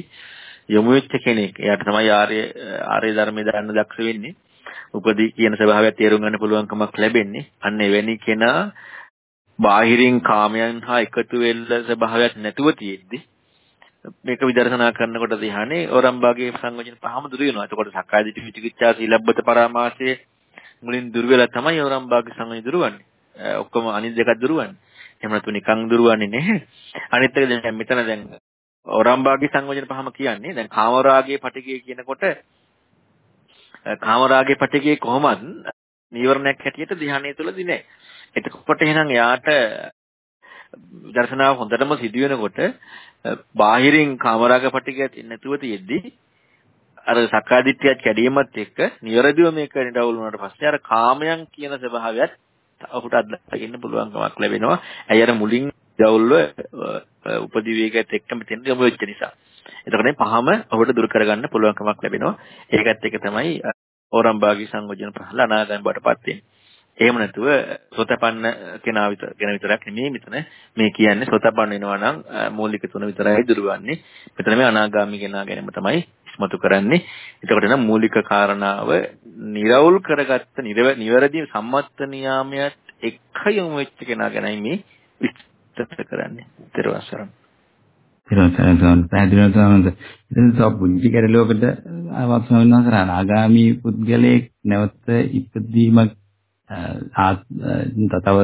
යොමු වෙච්ච කෙනෙක්. එයාට තමයි ආර්ය ආර්ය ධර්මයේ දන්න දක්ෂ වෙන්නේ. උපදී කියන ස්වභාවය තේරුම් ගන්න පුළුවන්කමක් ලැබෙන්නේ. අන්න එවැනි කෙනා බාහිරින් කාමයන් හා එකතු වෙන්න ස්වභාවයක් නැතුව තියෙද්දි මේක විදර්ශනා කරනකොට ධ්‍යානේ ඕරම්බාගේ සංවචන පහම දුර වෙනවා. එතකොට සක්කාය දිට්ඨි විචිකිච්ඡා සීලබ්බත පරාමාසයේ මුලින් දුර වෙලා තමයි ඕරම්බාගේ සංවචන දුරවන්නේ. ඔක්කොම අනිත් දෙකක් දුරවන්නේ. එහෙම නැතු නිකන් දුරවන්නේ නැහැ. අනිත් එක දැන් මෙතන දැන් ඕරම්බාගේ සංවචන පහම කියන්නේ දැන් කාමරාගයේ පටිගය කියනකොට කාමරාගයේ පටිගය කොහොමද නීවරණයක් හැටියට ධ්‍යානය තුළදී නැහැ. එතකොට එහෙනම් යාට දර්ශනාව හොඳටම සිදු වෙනකොට බාහිරින් කාමරාග පටිගයක් නැතුව තියෙද්දි අර සක්කාදිට්ඨියත් කැඩීමත් එක්ක නිවැරදිව මේක නිරවුල් වුණාට පස්සේ අර කාමයන් කියන ස්වභාවයත් ඔහුට අත්දකින්න පුළුවන්කමක් ලැබෙනවා. ඇයි අර මුලින් දවුල්ව උපදි වේගයත් එක්කම මෙතෙන් යමු වෙච්ච නිසා. එතකොට පහම ඔහුට දුරු කරගන්න පුළුවන්කමක් ලැබෙනවා. ඒකත් එක තමයි ඕරම්බාගී සංයෝජන පහළ අනාගතයෙන් බඩපත් වෙන්නේ. එහෙම නැතුව සෝතපන්න කෙනා විතර ගැන විතරක් නෙමෙයි මෙතන මේ කියන්නේ සෝතපන්න වෙනවා නම් මූලික තුන විතරයි දුරවන්නේ. මෙතන මේ අනාගාමී කෙනා ගැනම තමයි ඉස්මතු කරන්නේ. එතකොට නම් මූලික කාරණාව නිර්වුල් කරගත්ත නිවැරදි සම්මත නියාමයට එක්ක යොමු වෙච්ච කෙනා ගැනයි මේ විස්තර කරන්නේ. ඊට පස්සේ තිරසන පැහැදිලිව තමයි ඉතින් සබ් පුංචි කැරලෝකට ආවත් වෙනවා කරා ආගාමී පුද්ගලයෙක් නැවත ඉපදීමක් තව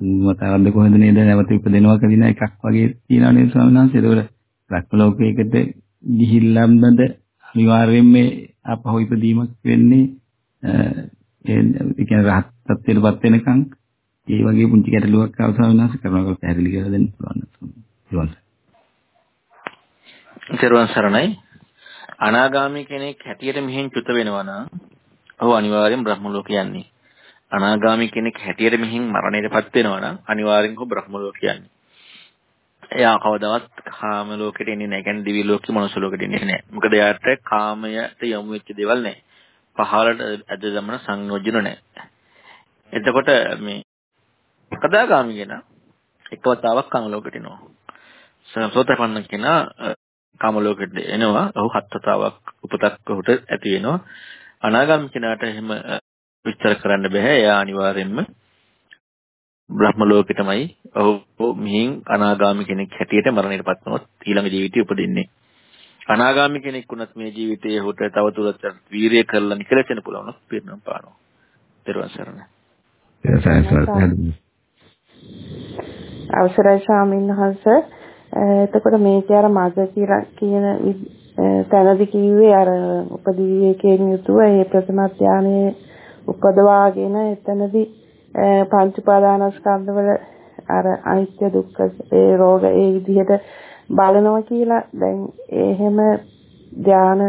මතවද්ද කොහෙද නේද නැවත ඉපදෙනවා කියන එකක් වගේ තියෙනවා නේද ස්වාමීන් වහන්සේ? ඒකවල රක්ම ලෝකයකට ගිහිල්ලාමද අනිවාර්යයෙන්ම අපහො ඉපදීමක් වෙන්නේ ඒ කියන්නේ රහත් තත්ත්වයටපත් වෙනකන් ඒ වගේ පුංචි ගැටලුවක් ආව ස්වාමීන් වහන්සේ කරනවා පැහැදිලි කරලා දෙන්න පුළුවන් සරණ සරණයි. අනාගාමී කෙනෙක් හැටියට මෙහෙන් චුත වෙනවා නම් ඔහු අනිවාර්යෙන් බ්‍රහ්ම ලෝක යන්නේ. අනාගාමී කෙනෙක් හැටියට මෙහින් මරණයටපත් වෙනවා නම් අනිවාර්යෙන් කො බ්‍රහ්ම ලෝක යන්නේ. එයා කවදාවත් කාම ලෝකෙට එන්නේ නැහැ. කියන්නේ දිවි ලෝකෙ මනුස්ස ලෝකෙට එන්නේ නැහැ. මොකද එයාට කාමයට යොමු වෙච්ච දේවල් නැහැ. පහළට ඇද දමන සංයෝජන නැහැ. එතකොට මේ කදාගාමී කෙනා එකවතාවක් කාම ලෝකෙට එනවා. සෝතපන්න කෙනා කාම ලෝකෙට එනවා. ඔහු හත්වතාවක් උපතක් ඔහුට ඇති වෙනවා. අනාගාමී කෙනාට එහෙම විස්තර කරන්න බෑ. එයා අනිවාර්යෙන්ම බ්‍රහ්ම ලෝකෙටමයි ඔහු මිහින් අනාගාමි කෙනෙක් හැටියට මරණයටපත් වුණොත් ඊළඟ ජීවිතය උපදින්නේ. අනාගාමි කෙනෙක් වුණත් මේ ජීවිතයේ හොට තවදුරටත් වීරිය කරලා නිකලෙන්න පුළුවන් පිරිනම් පානවා. ඊට සරණ. අවසරයි ස්වාමීන් වහන්සේ. එතකොට මේක අර මග කියලා කියන තැනදි කිව්වේ අර උපදීවිකයෙන් යුතුව ඒ ප්‍රථම ධානයේ උපදවාගෙන එතනදී පංච උපාදානස්කන්ධවල අර අනිත්‍ය දුක්ඛ ඒ රෝග ඒ විදිහට බලනවා කියලා දැන් එහෙම ධාන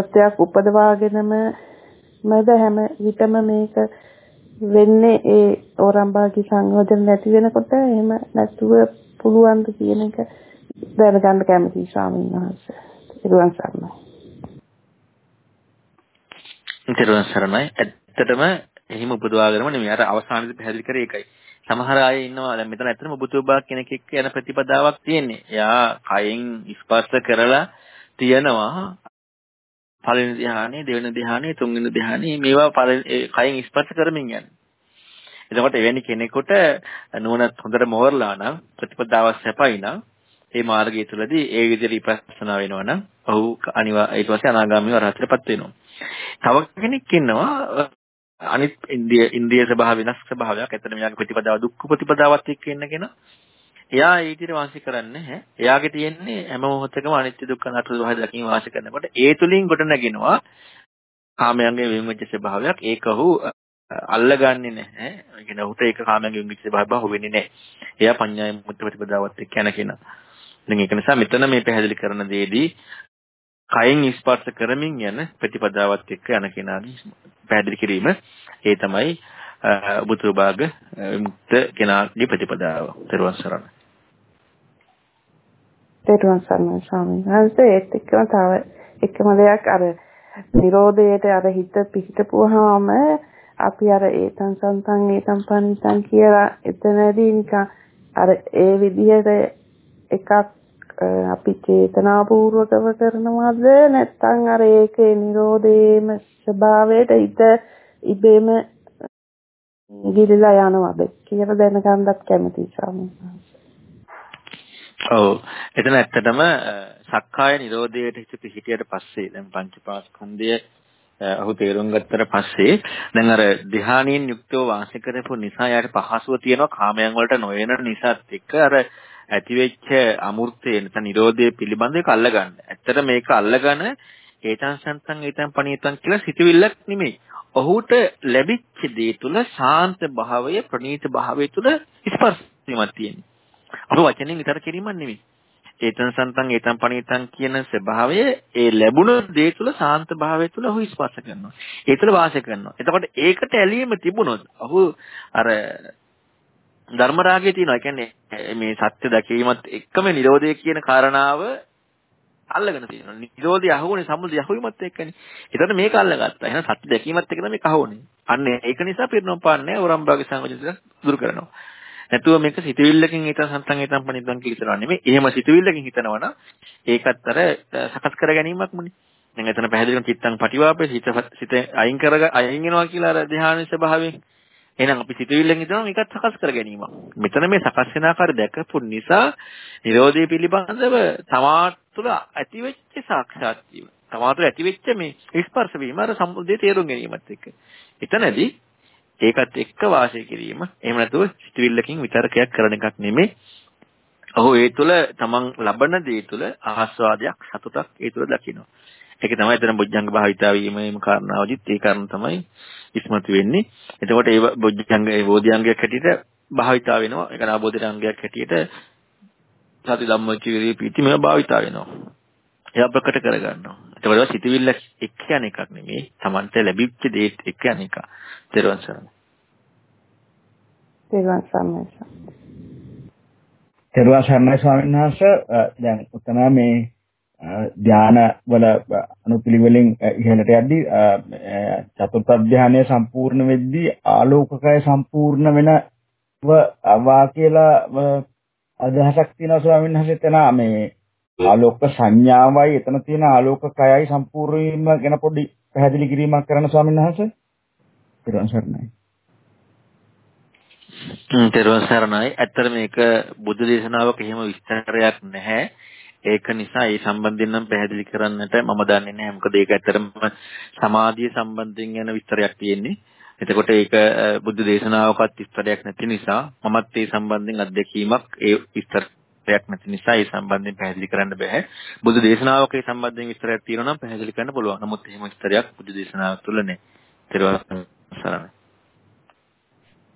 සත්‍යයක් උපදවාගෙනම මද හැම විටම මේක වෙන්නේ ඒ ඕරම්බාගේ සංයෝජන නැති වෙනකොට එහෙම නැතුව පුළුවන් ද කියන එක දැනගන්න කැමතියි ස්වාමීන් වහන්සේ. ඊළඟ සරණයි. තෙරුවන් සරණයි. ඇත්තටම එහෙම උපදවාගෙනම නෙමෙයි. අර අවසානයේදී පැහැදිලි කරේ ඒකයි. සමහර අය ඉන්නවා දැන් මෙතන ඇත්තටම ඔබතුබා කෙනෙක් එක්ක යන ප්‍රතිපදාවක් තියෙන්නේ. එයා කයෙන් ස්පර්ශ කරලා තියනවා පළවෙනි ධ්‍යානෙ, දෙවෙනි ධ්‍යානෙ, තුන්වෙනි ධ්‍යානෙ මේවා කයෙන් ස්පර්ශ කරමින් යන්නේ. එතකොට එවැනි කෙනෙකුට නුවණත් හොඳට මෝරලා නම් ප්‍රතිපදාව සැපයි නම් ඒ මාර්ගය තුළදී ඒ විදිහට විපස්සනා වෙනවා නම් ඔහු අනිවා ඊට පස්සේ අනාගාමීව රහතටපත් වෙනවා. තව කෙනෙක් ඉන්නවා අනිත් ඉන්දිය ඉන්දිය ස්වභාව වෙනස් ස්වභාවයක්. ඇත්තට මෙයාගේ ප්‍රතිපදාව දුක්ඛ ප්‍රතිපදාවත් එක්ක ඉන්න කෙනා. එයා ඒ විදිහට වාසය කරන්නේ නැහැ. එයාගේ තියෙන්නේ හැම මොහොතකම අනිත්‍ය දුක්ඛ අනාත්ම ස්වභාවය දකින්න වාසය කරනකොට ඒ තුලින් කොට නැගිනවා කාමයන්ගේ වෙන් වෙච්ච ස්වභාවයක්. ඒක ඔහු අල්ලගන්නේ නැහැ. ඒ කියන්නේ ඔහුට ඒක කාමයන්ගේ වෙන් වෙච්ච ස්වභාවය හොවෙන්නේ නැහැ. එයා පඤ්ඤාය මුත්‍ත ප්‍රතිපදාවත් එක්ක යන කෙනා. ඉතින් ඒක නිසා මෙතන මේ පැහැදිලි කරන දෙයේදී කයෙන් ස්පර්ශ කරමින් යන ප්‍රතිපදාවත් එක්ක යන කෙනාගේ පැහැදිලි කිරීම ඒ තමයි බුදු භාග මුක්ත කෙනාගේ ප්‍රතිපදාව. ත්වන් සරණයි. තෙරුවන් සරණයි ස්වාමීන් වහන්සේ ඒත් එක්කම තව එකම දෙයක් අර Nirodheයට අර හිත පිහිටපුවාම අපි අර ඒතං සන්තං ඒතං පනිතං කියලා එතනදී නිකන් අර ඒ විදිහට එකක් අපි චේතනාපූර්වකව කරනවද නැත්නම් අර ඒකේ Nirodheම ස්වභාවයට හිත ඉබේම ගිලිලා යනවද කියලා දැනගන්නත් කැමතියි ස්වාමීන් වහන්සේ ඔව්. එතන ඇත්තටම සක්කාය නිරෝධයට හිත පිහිටියට පස්සේ දැන් පංචපාස්කන්ධය අහු තේරුම් ගත්තට පස්සේ දැන් අර ධ්‍යානයෙන් යුක්තව වාසය කරපු නිසා යාට පහසුව තියෙනවා කාමයන් වලට නොයන නිසාත් එක්ක අර ඇතිවෙච්ච අමූර්තය නැත්නම් නිරෝධය පිළිබඳව ඒක අල්ලගන්න. ඇත්තට මේක අල්ලගෙන ඒතං සන්තං ඒතං පණීතං කියලා සිතවිල්ලක් නෙමෙයි. ඔහුට ලැබිච්ච දේ තුල ශාන්ත භාවය ප්‍රණීත භාවය තුල ස්පර්ශයක් තියෙනවා. අප වචනෙන් විතර කිරීමක් නෙමෙයි. ඒතන සන්තං ඒතං පණීතං කියන ස්වභාවය ඒ ලැබුණ දේ තුල සාන්ත භාවය තුල ඔහු ස්පර්ශ කරනවා. ඒ තුල වාසය කරනවා. එතකොට ඒකට ඇලීම තිබුණොත් ඔහු අර ධර්ම රාගය තියෙනවා. ඒ කියන්නේ මේ සත්‍ය දැකීමත් එක්කම නිරෝධය කියන කාරණාව අල්ලගෙන තියෙනවා. නිරෝධය අහුවනේ සම්මුතිය අහුවීමත් එක්කනේ. ඒතකොට මේක අල්ලගත්තා. එහෙනම් සත්‍ය දැකීමත් එක්ක තමයි මේක අහුවනේ. අන්න ඒක නිසා පිරිනොම් පාන්නේ වරම්භාගේ සංයෝජන දුරු කරනවා. නැතුව මේක සිතවිල්ලකින් ඊට සන්තන් ඊටම් පණිද්දන් කියලා නෙමෙයි. එහෙම සිතවිල්ලකින් හිතනවා නම් ඒකත් අර සකස් කර ගැනීමක්මනේ. දැන් එතන පැහැදිලි කරන චිත්තං පටිවාපේ සිත සිත අයින් කර අයින් වෙනවා කියලා අර ධ්‍යාන ස්වභාවයෙන්. එහෙනම් අපි සිතවිල්ලෙන් හිතනවා මේකත් සකස් කර ගැනීමක්. මෙතන මේ සකස් වෙන ආකාරය දැකපු නිසා Nirodhe පිළිබඳව තමා තුළ ඇතිවෙච්ච සාක්ෂාත් වීම. තමා තුළ ඇතිවෙච්ච මේ ස්පර්ශ වීම අර සම්මුතිය තේරුම් ගැනීමත් එක්ක. එතනදී ඒකත් එක්ක වාසය කිරීම. එහෙම නැතුව සිතවිල්ලකින් විතරකයක් කරන එකක් නෙමෙයි. ඔහු ඒ තුළ තමන් ලබන දේ තුළ ආස්වාදයක් සතුටක් ඒ තුළ දකිනවා. ඒක තමයි එතන බොජ්ජංග භාවිතා වීමේම කාරණාවදිත් ඒ කාරණ තමයි ඉස්මතු වෙන්නේ. එතකොට ඒ බොජ්ජංග ඒ බෝධිංගයක් හැටියට භාවිතා වෙනවා. ඒක නාබෝධි අංගයක් හැටියට සති ධම්මචීරී පීති මේවා භාවිතා වෙනවා. ඒවා ප්‍රකට කර ගන්නවා. ඒකට සිතවිල්ල එක්ක යන එකක් නෙමෙයි. Tamante ලැබිච්ච දේත් එක්ක යන එක. තෙරුවන් සරණයි. තෙරුවන් සරණයි. තෙරුවන් සරණයි ස්වාමීන් වහන්සේ දැන් උතන මේ ධාන වල අනුපිළිවෙලින් ඉහළට යද්දී චතුර්ථ ධානය සම්පූර්ණ වෙද්දී ආලෝකකය සම්පූර්ණ වෙනව වා කියලා අදහසක් තියෙනවා ස්වාමීන් වහන්සේ එතන මේ ආලෝක සංඥාවයි එතන තියෙන ආලෝක කයයි සම්පූර්ණයෙන්ම ගැන පොඩි පැහැදිලි කිරීමක් කරන්න ස්වාමීන් වහන්සේ. ඊට සරණයි. තෙරුවන් සරණයි. ඇත්තට මේක බුද්ධ දේශනාවක එහෙම විස්තරයක් නැහැ. ඒක නිසා ඒ සම්බන්ධයෙන් නම් පැහැදිලි කරන්නට මම දන්නේ නැහැ. මොකද ඒක ඇත්තටම සමාධිය සම්බන්ධයෙන් යන විස්තරයක් තියෙන්නේ. එතකොට ඒක බුද්ධ දේශනාවකත් විස්තරයක් නැති නිසා මමත් ඒ සම්බන්ධයෙන් අත්දැකීමක් ඒ විස්තර විස්තරයක් නැති නිසා ඒ සම්බන්ධයෙන් පැහැදිලි කරන්න බෑ. බුදු දේශනාවක ඒ සම්බන්ධයෙන් විස්තරයක් තියෙනවා නම් පැහැදිලි කරන්න පුළුවන්. නමුත් එහෙම විස්තරයක් බුදු දේශනාව තුළ නැහැ. ත්‍රිවංශ සරණයි.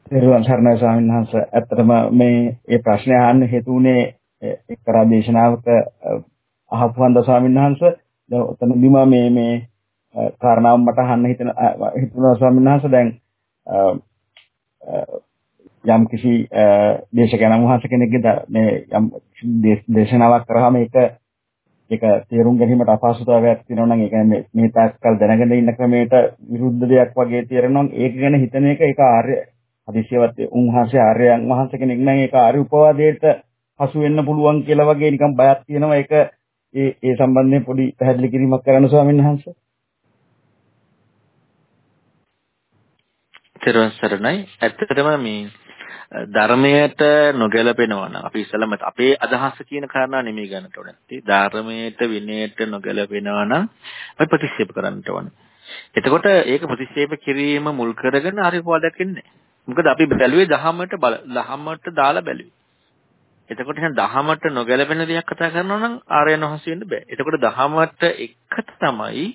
ත්‍රිවංශ සරණයි ස්වාමීන් වහන්සේ. ඇත්තටම මේ මේ ප්‍රශ්නේ අහන්න හේතු වුණේ එක්තරා දේශනාවක අහපු හන්ද ස්වාමීන් වහන්සේ. දැන් ඔතනදිම මේ මේ කාරණාව මට අහන්න හිතන හිතුණා ස්වාමීන් වහන්සේ දැන් යම් කිසි දේශකයන් වහන්සේ කෙනෙක්ගේ මේ යම් දේශනාවක් කරාම ඒක ඒක තේරුම් ගැනීමට අපහසුතාවයක් තියෙනවා නම් ඒ කියන්නේ මේ තාක්කල් දැනගෙන ඉන්න ක්‍රමයට විරුද්ධ දෙයක් වගේ තේරෙනවා නම් ඒක ගැන හිතන එක ඒක ආර්ය හදිසියවත් උන්වහන්සේ ආර්යයන් වහන්සේ කෙනෙක් නම් ඒක ආර්ය උපවාදයට හසු වෙන්න පුළුවන් කියලා වගේ නිකන් බයක් තියෙනවා ඒක ඒ ඒ සම්බන්ධයෙන් පොඩි පැහැදිලි කිරීමක් කරන්න ස්වාමීන් වහන්සේ තෙරුවන් සරණයි ඇත්තටම මේ ධර්මයට නොගැලපෙනවා නම් අපි ඉස්සලම අපේ අදහස කියන කාරණා නෙමෙයි ගන්නට ඕනේ. ධර්මයට විනයට නොගැලපෙනවා නම් අපි ප්‍රතික්ෂේප කරන්නට ඕනේ. එතකොට ඒක ප්‍රතික්ෂේප කිරීම මුල් කරගෙන හරි පොඩක් ඉන්නේ. මොකද අපි බැලුවේ දහමට බල දහමට දාලා බැලුවේ. එතකොට එහෙනම් දහමට නොගැලපෙන දෙයක් කතා කරනවා නම් ආර්යයන් වහන්සේ වෙන්න බෑ. එතකොට දහමට එක තමයි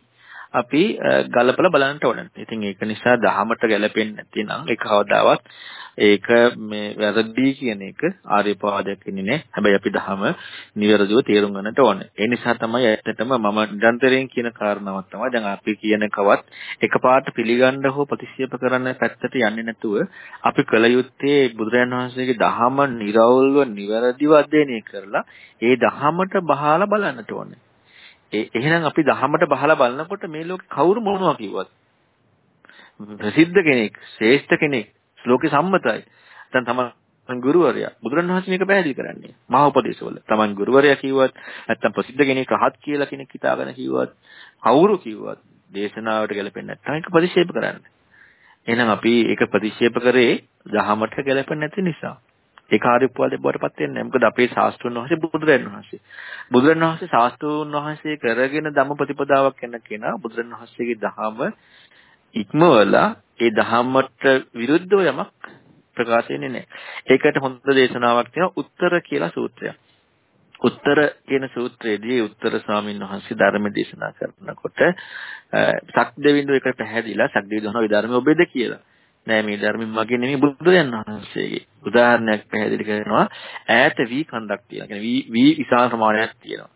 අපි ගලපලා බලන්න ඕනේ. ඉතින් ඒක නිසා දහමට ගැලපෙන්නේ නැතිනම් ඒක කවදාවත් ඒක මේ වැරදි කියන එක ආර්ය පාදයක් ඉන්නේ නැහැ. හැබැයි අපි දහම නිවැරදිව තේරුම් ගන්නට ඕනේ. ඒ නිසා තමයි ඇත්තටම මම නිරන්තරයෙන් කියන කාරණාවක් තමයි දැන් අපි කියන කවත් එකපාරට පිළිගන්න හෝ ප්‍රතික්ෂේප කරන්න පැත්තට යන්නේ නැතුව අපි කල යුත්තේ බුදුරජාණන් වහන්සේගේ දහම නිර්වෘල්ව නිවැරදිව අධ්‍යයනය කරලා ඒ දහමට බහලා බලන්නට ඕනේ. ඒ එහෙනම් අපි දහමට බහලා බලනකොට මේ ලෝකේ කවුරු මොනවා කිව්වත් ප්‍රසිද්ධ කෙනෙක්, ශ්‍රේෂ්ඨ කෙනෙක්, ශ්ලෝකේ සම්මතයි. දැන් තමන් ගුරුවරයා බුදුරණවහන්සේ මේක පැහැදිලි කරන්නේ. මහා උපදේශවල. තමන් ගුරුවරයා කිව්වත් නැත්නම් ප්‍රසිද්ධ කෙනෙක් රහත් කියලා කෙනෙක් හිතාගෙන කිව්වත් කවුරු කිව්වත් දේශනාවට ගැලපෙන්නේ නැත්නම් ඒක ප්‍රතික්ෂේප කරන්න. එහෙනම් අපි ඒක ප්‍රතික්ෂේප කරේ දහමට ගැලපෙන්නේ නැති නිසා. ඒ කාර්යපුවල් දෙබවටපත් වෙන්නේ නැහැ. මොකද අපේ ශාස්ත්‍රඥ වහන්සේ බුදුරජාණන් වහන්සේ. බුදුරජාණන් වහන්සේ ශාස්ත්‍රඥ වහන්සේ කරගෙන ධම්ම ප්‍රතිපදාවක් යන කෙනා බුදුරජාණන් වහන්සේගේ දහම ඉක්මවලා ඒ දහමට විරුද්ධව යමක් ප්‍රකාශ වෙන්නේ නැහැ. ඒකට හොඳ දේශනාවක් තියෙනවා උත්තර කියලා සූත්‍රයක්. උත්තර කියන සූත්‍රයේදී උත්තර ස්වාමීන් වහන්සේ ධර්ම දේශනා කරනකොට සක්දෙවිඳු එකට පැහැදිලා සක්දෙවිඳු ධර්ම ඔබේද කියලා. නෑ මේ ධර්මෙ මගේ නෙමෙයි බුදුරජාණන් වහන්සේගේ. උදාහරණයක් පැහැදිලි කරනවා ඈත වී කන්දක් තියෙනවා. කියන්නේ වී වී විශාල ප්‍රමාණයක් තියෙනවා.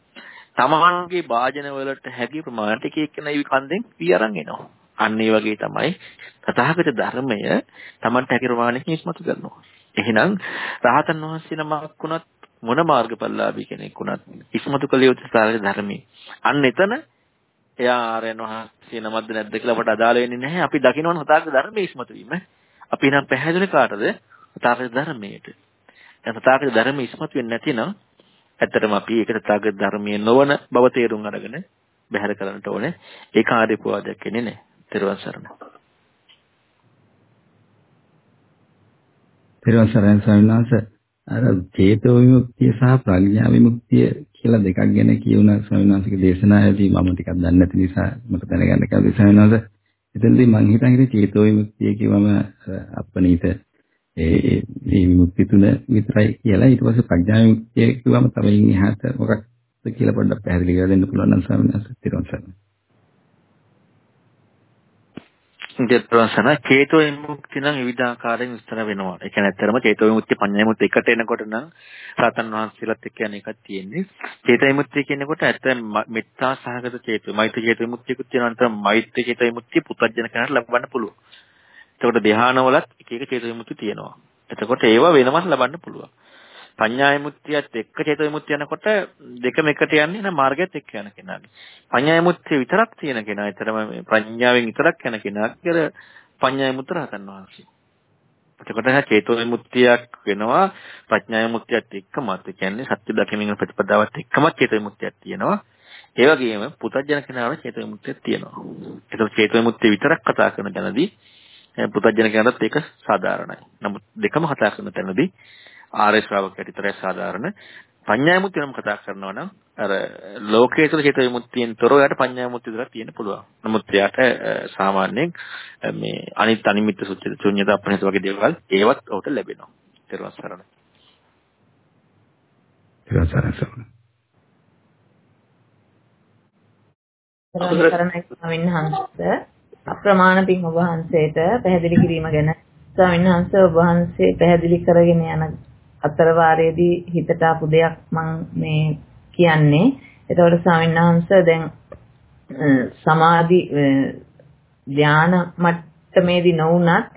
තමන්ගේ වාජන වලට හැකි ප්‍රමාණයට එක එක්කෙනා වී කන්දෙන් වී අරන් එනවා. අන්න ඒ වගේ තමයි තථාගත ධර්මය තමන්ට හැකි ප්‍රමාණයකින් ඉස්මතු කරනවා. එහෙනම් රහතන් වහන්සේ නමක් වුණත් මොන මාර්ගඵලලාභී කෙනෙක් වුණත් ඉස්මතු කළ යුතු සාරේ ධර්මයේ. අන්න එතන එයා ආර්යයන් වහන්සේ නමක්ද නැද්ද කියලා අපට අදාළ වෙන්නේ නැහැ. අපි දකින්නවන හතාගත ධර්මයේ ඉස්මතු වීම. අපි නම් පැහැදිලි කාටද? හතාගත ධර්මයට. දැන් හතාගත ධර්මයේ ඉස්මතු වෙන්නේ නැතිනම් ඇත්තටම අපි ඒක හතාගත ධර්මයේ නොවන බව තේරුම් අරගෙන බැහැර කරන්නට ඕනේ. ඒ කාර්ය පුවාදයක් වෙන්නේ නැහැ. තෙරුවන් සරණයි. තෙරුවන් සරණයි ස්වාමීන් වහන්සේ අර චේතෝ විමුක්තිය සහ ප්‍රඥා විමුක්තිය කියලා දෙකක් ගැන කියුණ ස්වාමීන් වහන්සේගේ දේශනාවේදී මම ටිකක් දන්නේ නැති නිසා මට දැනගන්න කැමතියි ස්වාමීන් වහන්සේ. එතනදී මම හිතන් හිටියේ චේතෝ විමුක්තිය කියවම අප්පනීත ඒ මේ විමුක්ති තුන විතරයි කියලා ඊට පස්සේ ප්‍රඥා විමුක්තිය කියවම තව ඉන් එහාට මොකක්ද කියලා පොඩ්ඩක් පැහැදිලි කරලා දෙන්න පුළුවන් නම් ස්වාමීන් වහන්සේ තිරුවන් දෙත්‍රසන චේතෝ විමුක්ති නම් විවිධාකාරයෙන් විස්තර වෙනවා. ඒ කියන්නේ ඇත්තරම චේතෝ විමුක්ති පඤ්ඤා විමුක්ති එකට එනකොට නම් සාතන් වහන්සේලාත් එක්ක යන එකක් තියෙන්නේ. චේතෝ විමුක්තිය කියනකොට ඇත්තම මෙත්තා සහගත චේතෝ. මෛත්‍රී චේතෝ විමුක්තියකුත් තියෙනවා. අන්තර මෛත්‍රී චේතෝ විමුක්තිය පුතඥන කෙනාට ලබන්න පුළුවන්. එතකොට ධ්‍යානවලත් එක එක චේතෝ විමුක්ති තියෙනවා. එතකොට ඒවා වෙනමත් ලබන්න පුළුවන්. පඤ්ඤා විමුක්තියත් එක්ක චේතෝ විමුක්තිය යනකොට දෙකම එකට යන්නේ නැ මාර්ගයත් එක්ක යන කෙනාගේ. පඤ්ඤා විමුක්තිය විතරක් තියෙන කෙනා, ඊතරම ප්‍රඥාවෙන් විතරක් යන කෙනා කියලා පඤ්ඤා විමුක්ත රහතන් වහන්සේ. එතකොට චේතෝ විමුක්තියක් වෙනවා ප්‍රඥා විමුක්තියත් එක්කමත්. ඒ කියන්නේ සත්‍ය දකිනින් ප්‍රතිපදාවත් එක්කමත් චේතෝ විමුක්තියක් තියෙනවා. ඒ වගේම පුතඥ කෙනාට චේතෝ විමුක්තියක් තියෙනවා. ඒතකොට චේතෝ විමුක්තිය විතරක් කතා කරන තැනදී පුතඥ කෙනාට ඒක සාධාරණයි. නමුත් දෙකම කතා කරන තැනදී ආර්ය ශ්‍රාවකයට විතරයි සාධාරණ. පඤ්ඤා විමුක්තිය නම් කතා කරනවා නම් අර ලෝකයේ තුල චේත විමුක්තියෙන් තොරව යට පඤ්ඤා විමුක්තිය විතරක් තියෙන්න පුළුවන්. නමුත් එයාට සාමාන්‍යයෙන් මේ අනිත් අනිමිත්ත සුච්චිත ශුන්‍යත අපහේත වගේ දේවල් ඒවත් ඔහුට ලැබෙනවා. ඊට පස්සේ සරණයි. කරණයි ස්වාමීන් වහන්සේ අප්‍රමාණ පින් ඔබ වහන්සේට පැහැදිලි කිරීම ගැන ස්වාමීන් වහන්සේ ඔබ වහන්සේ පැහැදිලි කරගෙන යන අතර වාරයේදී හිතට ආපු දෙයක් මම මේ කියන්නේ. එතකොට ස්වාමීන් වහන්සේ දැන් සමාධි ධාන මට්ටමේදී නොවුනත්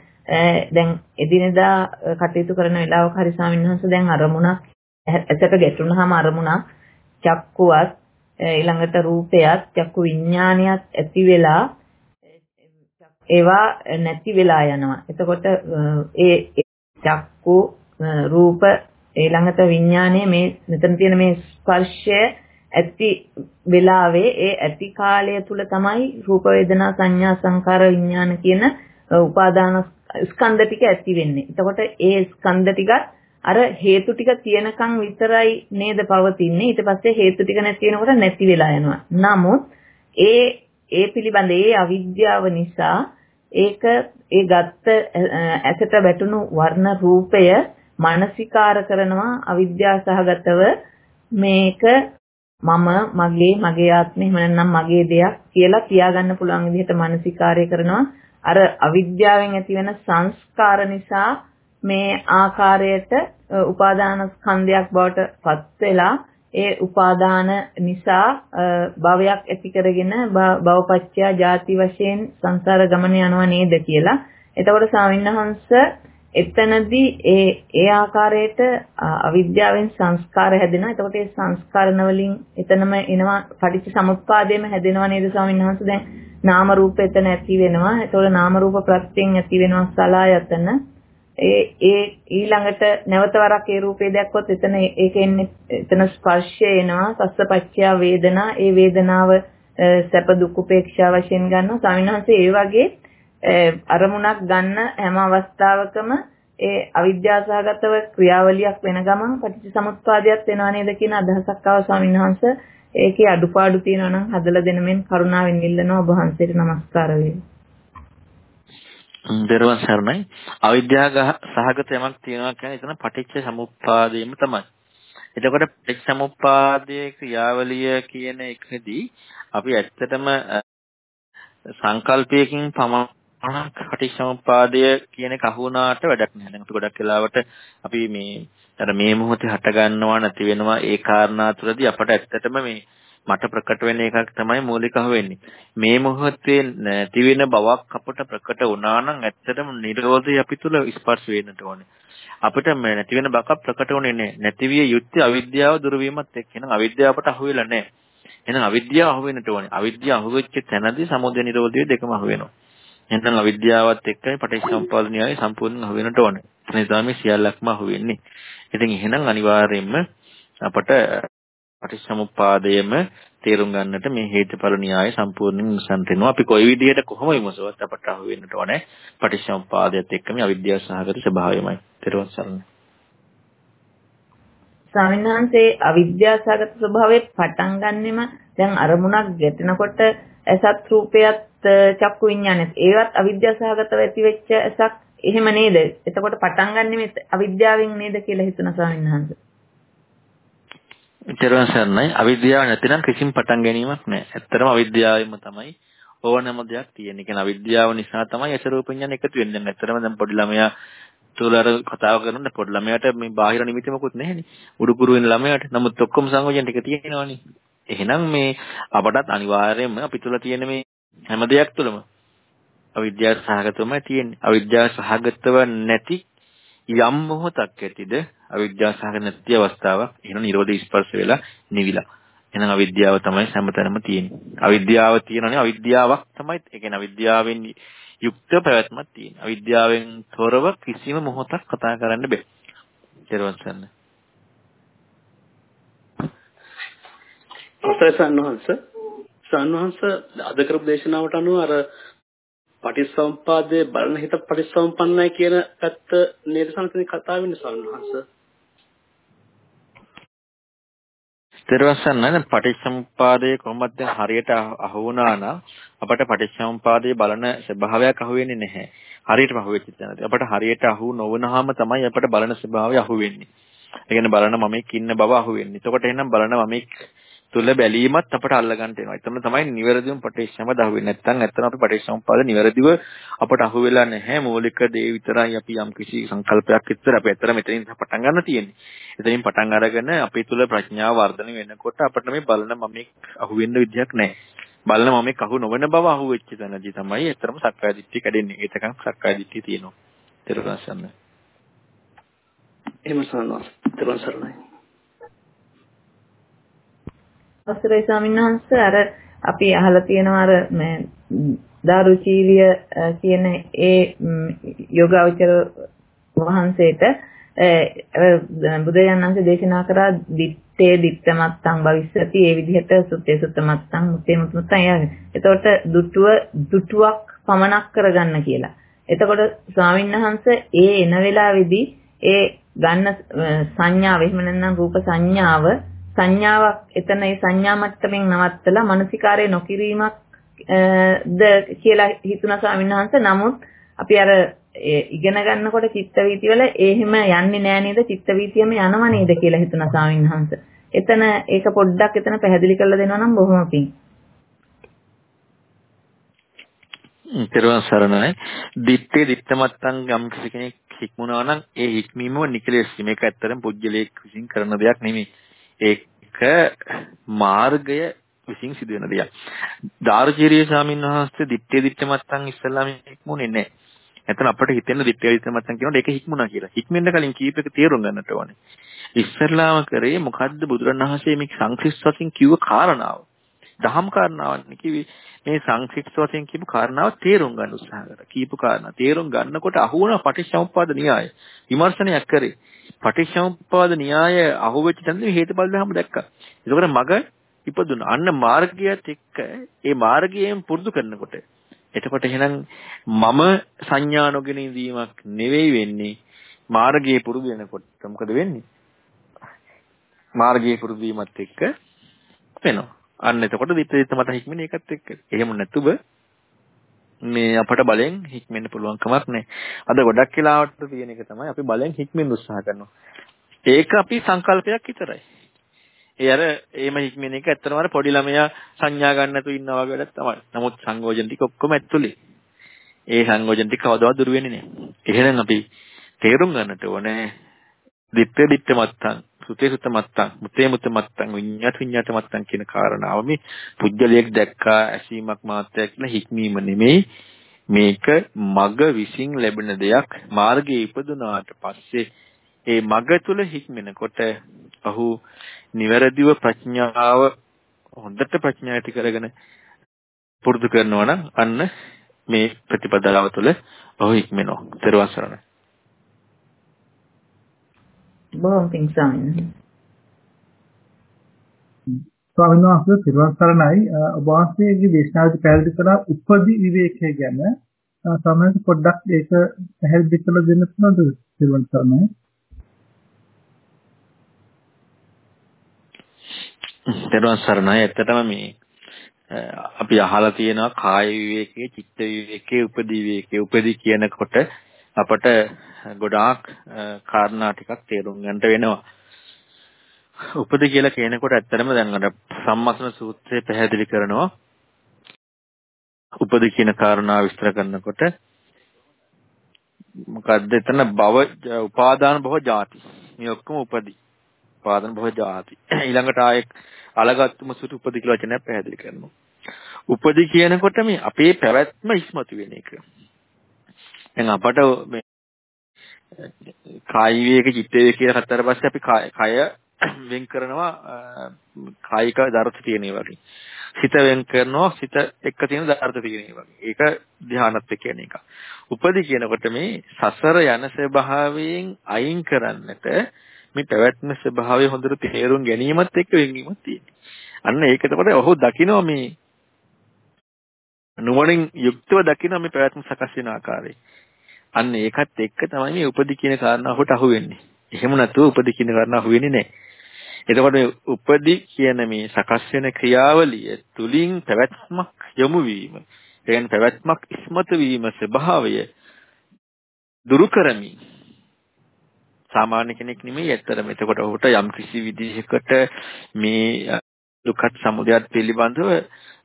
දැන් එදිනෙදා කටයුතු කරන වෙලාවක හරි ස්වාමීන් වහන්සේ දැන් අරමුණක් ඇසට ගැටුණාම අරමුණක් චක්කුවත් ඊළඟට රූපයත් චක්කු විඥානියත් ඇති වෙලා ඒවා නැති වෙලා යනවා. එතකොට ඒ චක්කු රූප ඊළඟට විඥානයේ මේ මෙතන තියෙන මේ ස්පර්ශය ඇති වෙලාවේ ඒ ඇති කාලය තුල තමයි රූප වේදනා සංඥා සංකාර විඥාන කියන උපාදාන ස්කන්ධ ටික ඇති වෙන්නේ. එතකොට ඒ ස්කන්ධ ටිකත් අර හේතු ටික තියෙනකන් විතරයි නේද පවතින්නේ. ඊට පස්සේ හේතු ටික නැති වෙනකොට නැති වෙලා යනවා. නමුත් ඒ ඒ පිළිබඳ ඒ අවිද්‍යාව නිසා ඒක ඒ ගත්ත ඇසට වැටුණු වර්ණ රූපය මානසිකාර කරනවා අවිද්‍යාව සහගතව මේක මම මගේ මගේ ආත්මය එහෙම නැත්නම් මගේ දෙයක් කියලා කියාගන්න පුළුවන් විදිහට මානසිකාරය කරනවා අර අවිද්‍යාවෙන් ඇතිවෙන සංස්කාර නිසා මේ ආකාරයට උපාදාන ස්කන්ධයක් බවට පත් වෙලා ඒ උපාදාන නිසා භවයක් ඇති කරගෙන භවපච්චයා ಜಾති වශයෙන් සංසාර ගමන යනවා නේද කියලා. එතකොට ස්වාමින්වහන්ස එතනදී ඒ ඒ ආකාරයට අවිද්‍යාවෙන් සංස්කාර හැදෙනවා. එතකොට ඒ සංස්කාරන වලින් එතනම එනවා පටිච්ච සමුප්පාදයේම හැදෙනවා නේද ස්වාමීන් වහන්සේ දැන් නාම රූප එතන ඇති වෙනවා. එතකොට නාම රූප ප්‍රත්‍යයෙන් ඇති වෙනවා සලායතන. ඒ ඒ ඊළඟට නැවත වරක් ඒ රූපේ දැක්කොත් එතන ඒකෙන්නේ එතන ස්පර්ශය එනවා. සස්සපච්චය වේදනා. ඒ වේදනාව සැප දුක් උපේක්ෂා වශයෙන් ගන්නවා. ස්වාමීන් වහන්සේ ඒ වගේ අරමුණක් ගන්න හැම අවස්ථාවකම ඒ අවිද්‍යාසහගතව ක්‍රියාවලියක් වෙන ගමන් පටිච්චසමුප්පාදයක් වෙනවා නේද කියන අදහසක් ආවා ස්වාමීන් වහන්සේ. ඒකේ අඩුපාඩු තියෙනවා නම් හදලා දෙන මෙන් කරුණාවෙන් ඉල්ලනවා ඔබ වහන්සේට නමස්කාර වේවා. දරුවන් සරණයි. අවිද්‍යාව සහගත යමක් තියෙනවා කියන්නේ එතන පටිච්ච සමුප්පාදයම තමයි. එතකොට පටිච්ච සමුප්පාදයේ ක්‍රියාවලිය කියන එකදී අපි ඇත්තටම සංකල්පයකින් පමණ අනක් පටිච්චසමුප්පාදය කියන එක අහුණාට වැඩක් නැහැ. දැන් අපි ගොඩක් වෙලාවට අපි මේ අර මේ මොහොතේ හට ගන්නවා නැති වෙනවා ඒ කාරණා තුළදී අපට ඇත්තටම මේ මට ප්‍රකට වෙන එකක් තමයි මූලික වෙන්නේ. මේ මොහොතේ නැති වෙන බවක් අපට ප්‍රකට වුණා නම් ඇත්තටම නිරෝධය අපි තුල ස්පර්ශ වෙන්නට ඕනේ. අපිට මේ නැති වෙන බවක් ප්‍රකට වුණේ නැහැ. නැතිවිය යුත්තේ අවිද්‍යාව දුරු වීමත් එක්ක. එහෙනම් අවිද්‍යාව අපට අහු වෙලා නැහැ. එහෙනම් අවිද්‍යාව අහු වෙන්නට ඕනේ. අවිද්‍යාව අහු වෙච්ච තැනදී සමුදය නිරෝධය දෙකම අහු වෙනවා. එහෙනම් අවිද්‍යාවත් එක්කයි පටිච්චසමුප්පාද න්‍යායය සම්පූර්ණයෙන් අහු වෙනට ඕනේ. ඒ නිසා මේ සියල්ලක්ම අහු වෙන්නේ. ඉතින් එහෙනම් අනිවාර්යයෙන්ම අපට පටිච්චසමුප්පාදයේම තේරුම් ගන්නට මේ හේතුඵල න්‍යාය සම්පූර්ණයෙන් විසන්ත වෙනවා. අපි කොයි විදිහට කොහොම විමසුවත් අපට අහු වෙන්නට ඕනේ පටිච්චසමුප්පාදයට එක්ක මේ අවිද්‍යාව සහගත ස්වභාවයමයි. ත්‍රිවංශ සරණයි. ස්වාමීන් වහන්සේ අවිද්‍යාසගත ස්වභාවයේ පටන් ගන්නෙම දැන් අරමුණක් ගැටෙනකොට ඇසත් රූපයත් චක්කු විඥානෙත් ඒවත් අවිද්‍යාසහගතව ඇති වෙච්ච ඇසක් එහෙම නේද? එතකොට පටන් ගන්නෙ අවිද්‍යාවෙන් නේද කියලා හිතන ස්වාමීන් වහන්සේ. ඊතරම් සරණයි අවිද්‍යාව නැතිනම් කිසිම පටන් ගැනීමක් නැහැ. ඇත්තටම අවිද්‍යාවෙම තමයි ඕනෑම දෙයක් තියෙන්නේ. කියන්නේ අවිද්‍යාව නිසා තමයි ඇස රූප විඥාන එකතු වෙන්නේ. ඇත්තටම දැන් පොඩි ළමයා තුල අර කතාව කරනකොට පොඩි ළමයාට මේ බාහිර නිමිති මොකුත් නැහැනේ. උඩුකුරු වෙන ළමයාට. නමුත් ඔක්කොම සංයෝජන ටික තියෙනවනේ. එහෙනම් මේ අපටත් අනිවාර්යයෙන්ම අපි තුල තියෙන මේ හැම දෙයක් තුළම අවිද්‍යාව සහගතවමයි තියෙන්නේ. අවිද්‍යාව සහගතව නැති යම් මොහොතක් ඇතිද අවිද්‍යාව සහගත නැති අවස්ථාවක් එහෙනම් නිරෝධ ස්පර්ශ වෙලා නිවිලා. එහෙනම් අවිද්‍යාව තමයි හැමතැනම තියෙන්නේ. අවිද්‍යාව තියෙනනේ අවිද්‍යාවක් තමයි ඒ කියන්නේ අවිද්‍යාවෙන් යුක්ත පැවැත්මක් තියෙනවා. අවිද්‍යාවෙන් තොරව කිසිම මොහොතක් කතා කරන්න බෑ. ඊට අපේ සන්නහංශ සන්නහංශ අද කරපු දේශනාවට අනුව අර පටිච්චසමුපාදයේ බලන හිත පටිච්චසමුපන්නයි කියන පැත්ත නේද සම්පූර්ණ කතාව වෙන්නේ සන්නහංශ ස්ථිරවසන්න නම් පටිච්චසමුපාදයේ කොහොමද දැන් හරියට අහු වුණා නම් අපට පටිච්චසමුපාදයේ බලන ස්වභාවයක් අහු වෙන්නේ නැහැ. හරියටම අහු වෙච්ච තැනදී. අපට හරියට අහු නොවුනහම තමයි අපට බලන ස්වභාවය අහු වෙන්නේ. ඒ කියන්නේ බලන මමෙක් ඉන්න බව අහු වෙන්නේ. එතකොට එහෙනම් බලන මමෙක් තුල බැලීමත් අපට අල්ලගන්න වෙනවා. එතන තමයි නිවැරදිවම පටිච්චසම දහුවෙන්නේ. නැත්නම් ඇත්තම අපි පටිච්චසමුප්පාද නිවැරදිව අපට අහු වෙලා නැහැ. මූලික දේ විතරයි අපි යම් කිසි සංකල්පයක් විතර අපි ඇත්තට මෙතනින් පටන් ගන්න තියෙන්නේ. එතනින් පටන් අරගෙන අපේ තුල ප්‍රඥාව වර්ධනය වෙනකොට අපිට මේ බලන මමෙක් අහු වෙන්න විදියක් නැහැ. බලන මමෙක් අහු නොවන බව අහු වෙච්ච තැනදී තමයි ඇත්තම සක්කාය දිට්ඨිය කැඩෙන්නේ. ඒතකන් සක්කාය දිට්ඨිය තියෙනවා. ඊට එහෙම සරණයි. ඊට සරණයි. අවසරයි ස්වාමීන් වහන්සේ අර අපි අහලා තියෙනවා අර මේ දාරුචීලිය කියන ඒ යෝගාවචර වහන්සේට බුදුරජාණන් වහන්සේ දේශනා කරා දිත්තේ දිත්තමත්තං භවිස්සති ඒ විදිහට සුත්තේ සුත්තමත්තං මුත්තේ මුත්තමත්තං යන්නේ. එතකොට දුටුව දුටුවක් පමනක් කරගන්න කියලා. එතකොට ස්වාමීන් වහන්සේ ඒ එන වෙලාවේදී ඒ ගන්න සංඥාව එහෙම නැත්නම් රූප සංඥාව සංඥාවක් එතන ඒ සංඥා මට්ටමින් නවත්තලා මානසිකාරය නොකිරීමක් ද කියලා හිතුණා ස්වාමීන් වහන්සේ. නමුත් අපි අර ඉගෙන ගන්නකොට චිත්ත වීතිවල එහෙම යන්නේ නෑ නේද චිත්ත වීතියම යනව නේද කියලා හිතුණා ස්වාමීන් වහන්සේ. එතන ඒක පොඩ්ඩක් එතන පැහැදිලි කරලා දෙනවා නම් බොහොම පිං. පෙරවන් සරණයි. දිත්තේ දිත්තමත්තන් යම් කෙනෙක් හික්මුණා නම් ඒ හික්මීමම නිකලෙස් මේක ඇත්තටම පුජ්‍යලයක් විසින් කරන දෙයක් නෙමෙයි. ඒක මාර්ගය විසින් සිදුවෙන දෙයක්. දාර්ශීරිය ස්වාමීන් වහන්සේ දිත්තේ දිත්තමත්තන් ඉස්සල්ලාම හික්මුනේ නැහැ. එතන අපිට හිතෙන දිත්තේ දිත්තමත්තන් කියනකොට ඒක හික්මුණා කියලා. හික්මෙන්න කලින් කීපයක තේරුම් ගන්නට ඕනේ. ඉස්සල්ලාම කරේ මොකද්ද බුදුරණවහන්සේ මේ සංක්‍රිස් වශයෙන් කිව්ව කාරණාව. දහම් කාරණාවක් කිව්වේ මේ සංක්‍රිස් වශයෙන් කියපු කාරණාව තේරුම් ගන්න උත්සාහ කරා. කියපු කාරණා තේරුම් ගන්නකොට අහු වුණා පටිච්චසමුප්පාද න්‍යාය. විමර්ශනයක් කරේ. පටිච්චසමුප්පාද න්‍යාය අහුවෙච්ච තැනදී හේතුඵල ධර්ම දැක්කා. ඒකෝර මග ඉපදුණා. අන්න මාර්ගයත් එක්ක ඒ මාර්ගයෙන් පුරුදු කරනකොට එතකොට එහෙනම් මම සංඥා නොගෙන ඉඳීමක් නෙවෙයි වෙන්නේ මාර්ගයේ පුරුදු වෙනකොට මොකද වෙන්නේ මාර්ගයේ පුරුදු වීමත් එක්ක වෙනවා අන්න එතකොට විපරීත මත හික්මන ඒකත් එක්ක එහෙම නැතුව මේ අපට බලෙන් හික්මෙන්න පුළුවන් කමක් නැහැ. අද ගොඩක් වෙලාවට තියෙන එක තමයි අපි බලෙන් හික්මෙන්න උත්සාහ කරනවා. ඒක අපි සංකල්පයක් විතරයි. ඒ අර එහෙම හික්මෙන එක ඇත්තටම අර පොඩි ළමයා සංඥා ගන්න නැතුව ඉන්නවා වගේ වැඩක් තමයි. නමුත් සංයෝජන ටික ඔක්කොම ඇතුලේ. ඒ සංයෝජන ටික කවදාවත් දුර වෙන්නේ නැහැ. එහෙනම් අපි තේරුම් ගන්නට ඕනේ දිත්ත දිත්ත මත්තං සුතේ සුත මත්තං මුතේ මුත මත්තං විඤ්ඤාත විඤ්ඤාත මත්තං කියන කාරණාව මේ පුජ්‍යලයක් දැක්කා ඇසීමක් මාත්‍රයක් කියලා හික්මීම නෙමෙයි මේක මග විසින් ලැබෙන දෙයක් මාර්ගයේ ඉපදුනාට පස්සේ ඒ මග තුල හික්මෙනකොට ඔහු නිවැරදිව ප්‍රඥාව හොඳට ප්‍රඥා ඇති කරගෙන පුරුදු කරනවා නම් අන්න මේ ප්‍රතිපදාව තුළ ඔහු හික්මෙනවා. ත්වන් සරණයි. බොහොම පිං ස්වාමීන් ස්වාමීන් වහන්සේ ත්වන් සරණයි. ඔබ වහන්සේගේ දේශනාවදී පැහැදිලි කළා උපදි විවේකය ගැන. සමහරවිට පොඩ්ඩක් ඒක පැහැදිලි කරලා දෙන්න පුළුවන්ද ත්වන් සරණයි? දරුවන් සරණයි. ඇත්තටම මේ අපි අහලා තියෙනවා කාය විවේකයේ චිත්ත විවේකයේ උපදී විවේකයේ. උපදී කියනකොට අපට ගොඩාක් කාරණා ටිකක් තේරුම් ගන්නට වෙනවා. උපදී කියලා කියනකොට ඇත්තටම දැන් අර සම්මස්න සූත්‍රයේ පැහැදිලි කරනවා. උපදී කියන කාරණා විස්තර කරනකොට මොකද්ද එතන භව උපාදාන භව ಜಾති. මේ ඔක්කොම උපදී. උපාදාන භව ಜಾති. ඊළඟට ආයේ අලගත්තුම සුතු උපදී කියලා වචනයක් පැහැදිලි කරනවා. උපදී කියනකොට මේ අපේ පැවැත්ම ඉස්මතු වෙන එක. දැන් අපට මේ කායි විවේක චිත්ත විවේක කියලා හතර පස්සේ අපි කය වෙන් කරනවා කායික දර්ථ තියෙන වගේ. සිත වෙන් කරනවා සිත එක්ක තියෙන දර්ථ තියෙන වගේ. ඒක ධානත් එක්ක කියන එක. උපදී කියනකොට මේ සසර යන ස්වභාවයෙන් අයින් කරන්නට මේ පැවැත්ම ස්වභාවය හොඳට තේරුම් ගැනීමත් එක්ක වෙන්වීමක් තියෙනවා. අන්න ඒක එතකොට ඔහු දකිනවා මේ නුවණින් යුක්තව දකිනවා මේ පැවැත්ම සකස් වෙන ආකාරය. අන්න ඒකත් එක්ක තමයි මේ උපදි කියන කාරණාවට අහු වෙන්නේ. එහෙම නැතුව උපදි කියන කාරණා අහු වෙන්නේ නැහැ. එතකොට උපදි කියන මේ සකස් වෙන ක්‍රියාවලිය තුලින් පැවැත්මක් යොමු වීම, එයන් පැවැත්මක් ඉස්මතු වීම ස්වභාවය දුරු කරමින් සාමාන්‍ය කෙනෙක් නෙමෙයි ඇත්තටම. එතකොට ඔහුට යම් කිසි විදිහකට මේ දුක්ඛ සමුදයත් පිළිබඳව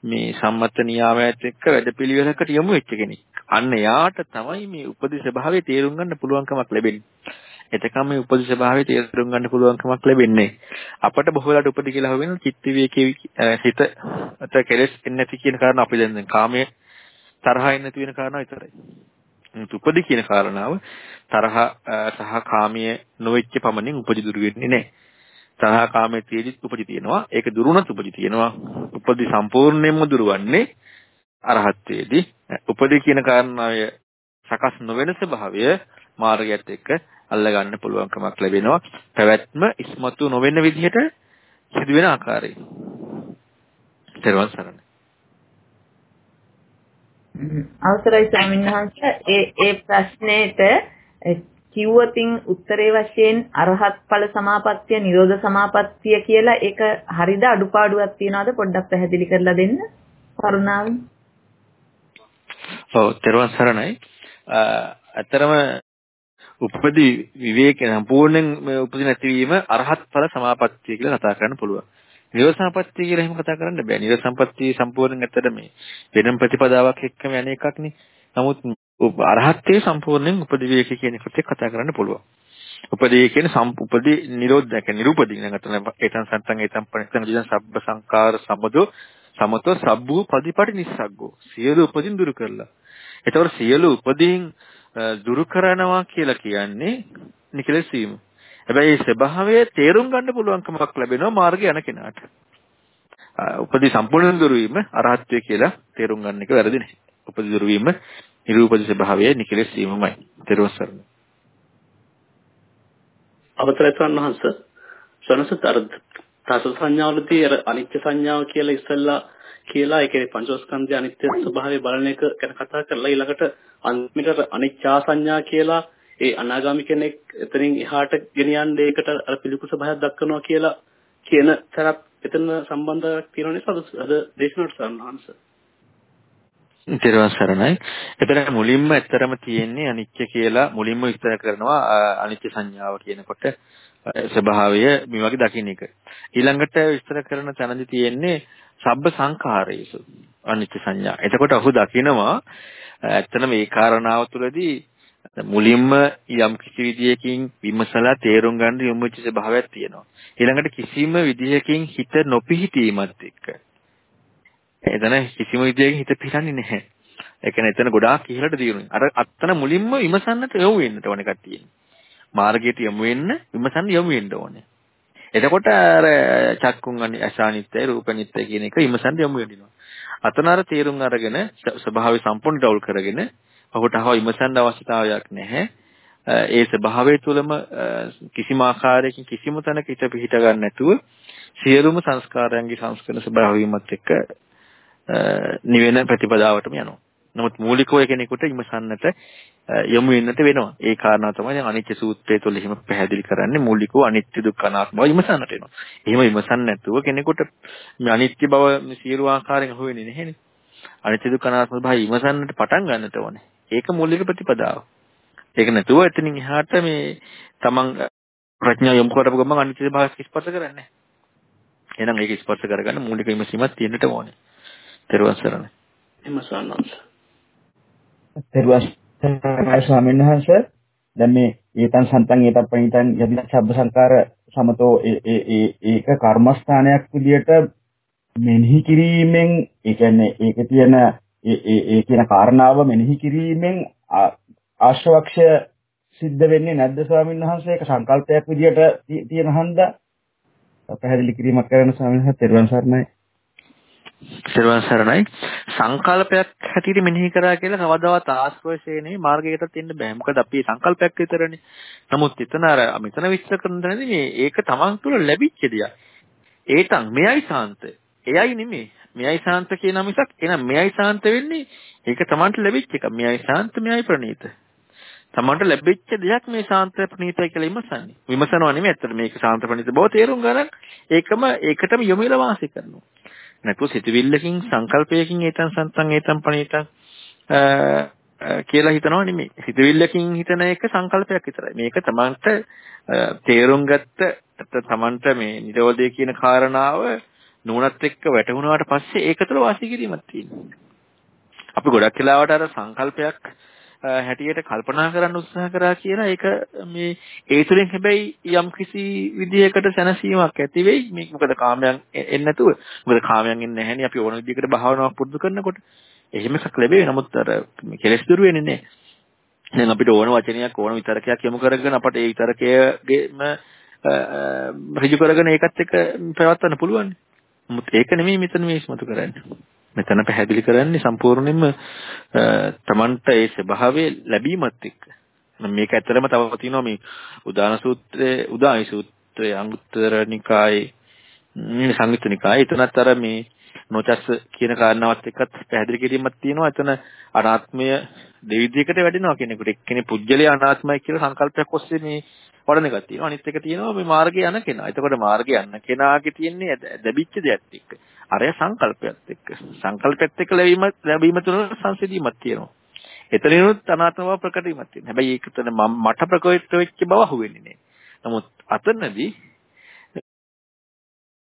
මේ සම්මත නියාමයට එක්ක වැඩපිළිවෙලකට යොමු වෙච්ච කෙනෙක්. අන්න යාට තමයි මේ උපදි ස්වභාවය තේරුම් ගන්න පුළුවන්කමක් ලැබෙන්නේ. එතකම මේ උපදි ස්වභාවය තේරුම් ගන්න පුළුවන්කමක් ලැබෙන්නේ. අපට බොහෝ වෙලාවට උපදි කියලා හොවෙන චිත්ත විවේකයේ හිත අත කෙලෙස් එන්නේ නැති කියන කාරණා අපි දැන් කාමයේ තරහ එන්නේ නැති වෙන කාරණා විතරයි. උපදි කියන කාරණාව තරහ සහ කාමයේ නොවෙච්ච පමණින් උපදි දුරු වෙන්නේ නැහැ. තරහ කාමයේ තියෙදිත් උපදි තියෙනවා. ඒක දුරුණත් උපදි තියෙනවා. උපදි සම්පූර්ණයෙන්ම දුරවන්නේ අරහත්ත්වයේදී. උපදි කියන කාරණාවය සකස් නොවන ස්වභාවය මාර්ගයත් එක්ක අල්ල ගන්න පුළුවන්කමක් ලැබෙනවා. පැවැත්ම ඉස්මතු නොවන විදිහට සිදුවෙන ආකාරය. ඊට සරණයි. අවසරයි ස්වාමීන් වහන්සේ ඒ ඒ ප්‍රශ්නෙට කිව්වතින් උත්තරේ වශයෙන් අරහත් ඵල සමාපත්තිය නිරෝධ සමාපත්තිය කියලා ඒක හරිද අඩුපාඩුවක් තියනවද පොඩ්ඩක් පැහැදිලි කරලා දෙන්න කරුණාවෙන් ඔව් තෙරුවන් සරණයි ඇත්තරම උපදී විවේක සම්පූර්ණයෙන් උපදී නැතිවීම අරහත් ඵල සමාපත්තිය කියලා කතා කරන්න පුළුවන්. නිරෝධ සම්පත්තිය කියලා එහෙම කතා කරන්න බෑ. නිරෝධ සම්පත්තිය සම්පූර්ණයෙන් ඇත්තට මේ වෙනම ප්‍රතිපදාවක් එක්කම යන එකක්නේ. නමුත් අරහත්ත්වයේ සම්පූර්ණයෙන් උපදී විවේක කියන එකට කතා කරන්න පුළුවන්. උපදී කියන්නේ උපදී නිරෝධ දැක නිරූපදී නැගතන ඒතන් සන්තන් ඒතන් පණිතන දින සබ්බ සංකාර සමදෝ සමතෝ සබ්බු පදිපටි නිස්සග්ගෝ සියලු උපදීන් දුරු කරලා. එතකොට සියලු උපදීන් දුරු කරනවා කියලා කියන්නේ නිකලස් වීම. හැබැයි මේ ස්වභාවය තේරුම් ගන්න පුළුවන්කමක් ලැබෙනවා මාර්ගය යන කෙනාට. උපදී සම්පූර්ණ දුරු වීම අරහත්ත්වය කියලා තේරුම් ගන්න එක වැරදි නෑ. උපදී දුරු වීම නිරූපදී ස්වභාවය නිකලස් වීමමයි. තේරුම් ගන්න. අවතරය වහන්ස සනසත් අර තස සංඥාවලදී අර අනිත්‍ය සංඥාව කියලා ඉස්සෙල්ලා කියලා ඒ කියන්නේ පංචස්කන්ධය අනිත්‍ය ස්වභාවය බලන එක ගැන කතා කරලා ඊළඟට අන්තිමට අනිච්චා සංඥා කියලා ඒ අනාගාමි කෙනෙක් එතනින් එහාට ගෙනියන්න ඒකට අර පිළිකුස භයක් දක්වනවා කියලා කියන තරත් එතන සම්බන්ධයක් තියෙන නිසා අද දේශනාවට සම්හංශ ඊටවන් සරණයි. එතන මුලින්ම ඇත්තරම තියෙන්නේ අනිත්‍ය කියලා මුලින්ම විස්තර කරනවා අනිත්‍ය සංඥාව කියනකොට ස්වභාවය මේ වගේ දකින්න එක. ඊළඟට විස්තර කරන තැනදී තියෙන්නේ සබ්බ සංඛාරයේසු අනිත්‍ය සංඥා. එතකොට ඔහු දකිනවා ඇත්තම මේ කාරණාව තුළදී මුලින්ම යම් කිසි විදියකින් විමසලා තේරුම් ගන්න යොමු වෙච්ච ස්වභාවයක් තියෙනවා. ඊළඟට කිසිම විදියකින් හිත නොපිහිටීමත් එක්ක එතන කිසිම විදියකින් හිත පිරන්නේ නැහැ. ඒ කියන්නේ එතන ගොඩාක් ඉහළට දියුණුයි. අර අත්තන මුලින්ම විමසන්නට යොමු වෙන්නට ඕනේ කට්ටිය. මාර්ගයට යොමු වෙන්න විමසන්න යොමු වෙන්න ඕනේ. එතකොට අර චක්කුන් අසානිත්‍ය රූපනිත්‍ය කියන එක විමසන්න යොමු වෙනවා. අතන අර තේරුම් අරගෙන ස්වභාවය සම්පූර්ණ ඩවුල් කරගෙන ඔහුට අහව විමසන්න අවශ්‍යතාවයක් නැහැ. ඒ ස්වභාවය තුළම කිසිම ආකාරයකින් කිසිම තැනක හිත පිහිට ගන්න නැතුව සියලුම සංස්කාරයන්ගේ සංස්කරණ ස්වභාවයමත් එක්ක නිවෙන ප්‍රතිපදාවටම යනවා. නමුත් මූලිකව කෙනෙකුට ඉමසන්නට යොමු වෙන්නට වෙනවා. ඒ කාරණා තමයි දැන් අනිත්‍ය සූත්‍රය තුළ එහෙම පැහැදිලි කරන්නේ මූලිකව අනිත්‍ය දුක්ඛ අනාත්ම බව ඉමසන්නට වෙනවා. එහෙම ඉමසන්න නැතුව කෙනෙකුට මේ අනිත්‍ය බව සියලු ආකාරයෙන් අහුවෙන්නේ නැහෙනේ. අනිත්‍ය දුක්ඛ අනාත්ම බව ඉමසන්නට පටන් ගන්නට ඕනේ. ඒක මූලික ප්‍රතිපදාව. ඒක නැතුව එතනින් එහාට මේ තමන් ප්‍රඥා යොමු කරපු ගමන් අනිත්‍ය භාවයක් ස්පර්ශ කරන්නේ නැහැ. එහෙනම් ඒක ස්පර්ශ කරගන්න මූලික විමසීමක් තියෙන්නට ඕනේ. තෙරුවන් සරණයි. එම සන්නන්ස. තෙරුවන් සරණයි ස්වාමීන් වහන්සේ. දැන් මේ ඒතන් සන්තන් ඒතප්පණිතන් යදින ශබ්ද සංකාර සමතෝ ඒ ඒ ඒක කර්මස්ථානයක් විදියට මෙනෙහි කිරීමෙන් ඒ කියන්නේ ඒකේ තියෙන ඒ ඒ ඒ කියන කාරණාව මෙනෙහි කිරීමෙන් ආශ්‍රවක්ෂය සිද්ධ වෙන්නේ නැද්ද ස්වාමීන් වහන්සේ ඒක සංකල්පයක් විදියට තියෙන හන්ද පැහැදිලි කිරීමක් කරන ස්වාමීන් වහන්සේ තෙරුවන් සරණයි සිරුවන් සරණයි සංකල්පයක් හැටියට මෙනෙහි කරා කියලා කවදාවත් ආශ්‍රවශේනේ මාර්ගයකට එන්න බෑ. මොකද අපි සංකල්පයක් විතරනේ. නමුත් එතන අර මෙතන විස්තර කරන තැනදී මේ ඒක තමන් තුළ ලැබිච්ච දෙයක්. ඒතන් මෙයයි සාන්ත. එයයි නෙමෙයි. මෙයයි සාන්ත කියන මිසක් එන මෙයයි සාන්ත වෙන්නේ ඒක තමන්ට ලැබිච්ච එක. මෙයයි සාන්ත මෙයයි ප්‍රණීත. තමන්ට ලැබිච්ච දෙයක් මේ සාන්ත ප්‍රණීතයි කියලා විමසන්නේ. විමසනවා නෙමෙයි ඇත්තට මේක සාන්ත ප්‍රණීත බව තේරුම් ගන්න ඒකම ඒකටම යොමු වෙලා වාසය කරනවා. නැතුව සිතවිල්ලකින් සංකල්පයකින් ඒතන් සන්තන් ඒතන් පණීතන් කියලා හිතනවා නෙමෙයි. සිතවිල්ලකින් හිතන එක සංකල්පයක් විතරයි. මේක තමන්ට තේරුම් ගත්ත තමන්ට මේ නිරෝධය කියන කාරණාව නුවණත් එක්ක වැටහුණාට පස්සේ ඒක තුළ වාසය කිරීමක් තියෙනවා. අපි ගොඩක් වෙලාවට අර සංකල්පයක් හැටියට කල්පනා කරන්න උත්සාහ කරා කියලා ඒක මේ ඒ තුලින් හැබැයි යම් කිසි විදියකට සැනසීමක් ඇති වෙයි. මේක මොකද කාමයන් එන්නේ නැතුව. මොකද කාමයන් එන්නේ නැහැනේ අපි ඕන විදියකට භාවනාවක් පුරුදු කරනකොට. එහෙම එකක් ලැබෙයි. නමුත් අර කෙලස් දුරු වෙන්නේ නැහැ. දැන් අපිට ඕන වචනයක් ඕන විතරකයක් යොමු කරගෙන අපට ඒ විතරකයේම ඍජු කරගෙන ඒකත් එක්ක පැවත්වන්න පුළුවන්. නමුත් ඒක නෙමෙයි මෙතන මේ ඉස්මතු කරන්නේ. මෙතන පැහැදිලි කරන්නේ සම්පූර්ණයෙන්ම තමන්ට ඒ ස්වභාවය ලැබීමත් එක්ක. මේක ඇත්තටම තව තියෙනවා මේ උදාන සූත්‍රයේ උදායි සූත්‍රයේ අංගුත්තර නිකායේ මේ සංයුත්ත නිකායේ එතනත් අර මේ නොචස්ස කියන කාරණාවත් එක්කත් පැහැදිලි කිරීමක් තියෙනවා. එතන අනාත්මය දෙවිදියකට වැඩෙනවා කෙනෙකුට. එක්කෙනේ පුජ්‍යලේ අනාත්මයි කියලා සංකල්පයක් ඔස්සේ මේ වඩන එකක් තියෙනවා. අනිත් එක තියෙනවා මේ මාර්ගේ යන කෙනා. එතකොට මාර්ගේ යන කෙනාගේ තියෙන්නේ දැබිච්ච දෙයක් එක්ක. අරය සංකල්පයත් එක්ක. සංකල්පයත් එක්ක ලැබීම ලැබීම තුන සංසිඳීමක් තියෙනවා. එතනිනුත් අනාත්ම බව ප්‍රකට වීමක් තියෙනවා. හැබැයි ඒක තන මට ප්‍රකට වෙච්ච බව අහුවෙන්නේ නැහැ. නමුත් අතනදී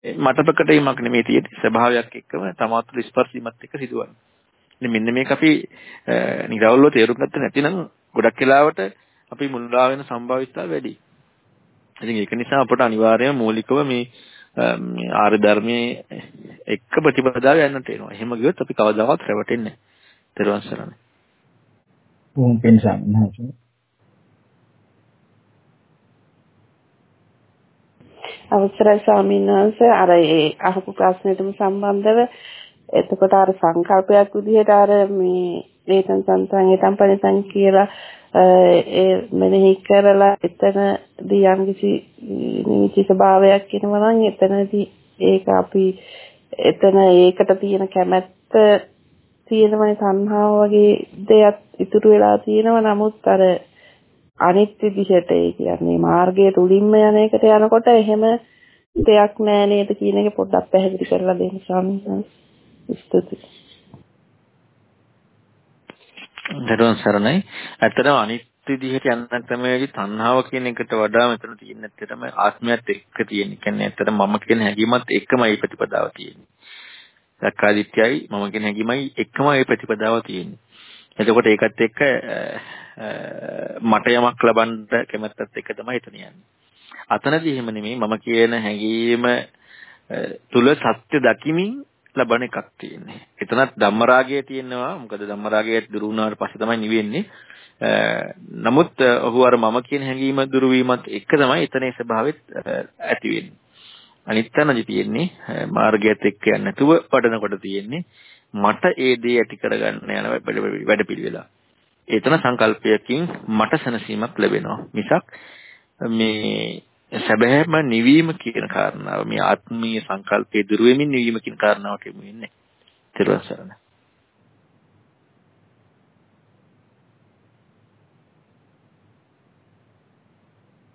මට ප්‍රකට වීමක් නෙමෙයි තියෙන්නේ ස්වභාවයක් එක්කම තමාතුළු ස්පර්ශීමත් එක්ක සිදුවන්නේ. ඉතින් මෙන්න මේක අපි නිරවුල්ව තේරුම් ගත්තේ නැතිනම් ගොඩක් වෙලාවට අපි මුල්ලා වෙන සම්භාවිතතාව වැඩි. ඉතින් ඒක නිසා අපට අනිවාර්යයෙන්ම මූලිකව මේ ආර්ය ධර්මයේ එක්ක ප්‍රතිපදාව යන්නට වෙනවා. එහෙම ගියොත් අපි කවදාවත් රැවටෙන්නේ නැහැ. ත්වන් සරණයි. බොහොම පින් සම්මාසයි. අවසරයි ස්වාමීන් වහන්සේ අර ඒ අහපු ප්‍රශ්නෙටම සම්බන්ධව එතකොට අර සංකල්පයක් විදිහට අර මේ වේතන් සංතන් ඒතම් පරිසං කියලා ඒ මෙනෙහි කරලා එතනදී යම්කිසි නිමිති ස්වභාවයක් එනවා නම් එතනදී ඒක අපි එතන ඒකට තියෙන කැමැත්ත තියෙනවනේ තණ්හාව වගේ දෙයක් ඉතුරු වෙලා තියෙනවා නමුත් අර අනිත් විදිහට ඒ කියන්නේ මාර්ගයේ තුලින්ම යන එකට යනකොට එහෙම දෙයක් නෑ නේද කියන එක පොඩ්ඩක් පැහැදිලි කරලා දෙන්න ස්වාමීන් වහන්සේ. ස්තුතියි. දරුවන් සරණයි. ඇත්තටම අනිත් විදිහට යන ක්‍රමයේදී තණ්හාව කියන එකට වඩා මෙතන තියෙන ඇත්තටම ආත්මයත් එක්ක තියෙන. කියන්නේ ඇත්තටම මම කියන හැඟීමත් එක්කමයි ප්‍රතිපදාව තියෙන්නේ. සක්කාදිට්ඨයයි මම කියන හැඟීමයි එක්කම ඒ ප්‍රතිපදාව තියෙන්නේ. එතකොට ඒකත් එක්ක මට යමක් ලබන්න කැමැත්තත් එක්ක තමයි එතන යන්නේ. අතනදී එහෙම නෙමෙයි මම කියන හැඟීම තුල සත්‍ය දකිමින් ලබන එකක් තියෙන්නේ. එතනත් ධම්මරාගය තියෙනවා. මොකද ධම්මරාගය දුරු වුණාට පස්සේ තමයි නිවෙන්නේ. නමුත් ඔහු අර මම කියන හැඟීම දුරු වීමත් එක්ක තමයි එතනේ ස්වභාවෙත් ඇති වෙන්නේ. අනිත් තැනදි තියෙන්නේ මාර්ගයත් එක්ක යන්නේ නැතුව වඩනකොට තියෙන්නේ මට ඒ දේ ඇති කරගන්න යන වැඩපිළිවෙල. ඒතන සංකල්පයකින් මට සැනසීමක් ලැබෙනවා. මිසක් මේ සැබෑම නිවීම කියන කාරණාව මේ ආත්මීය සංකල්පයේ දුර වෙමින් නිවීම කියන කාරණාවට යමු වෙන්නේ. ත්‍රිවංශ සරණ.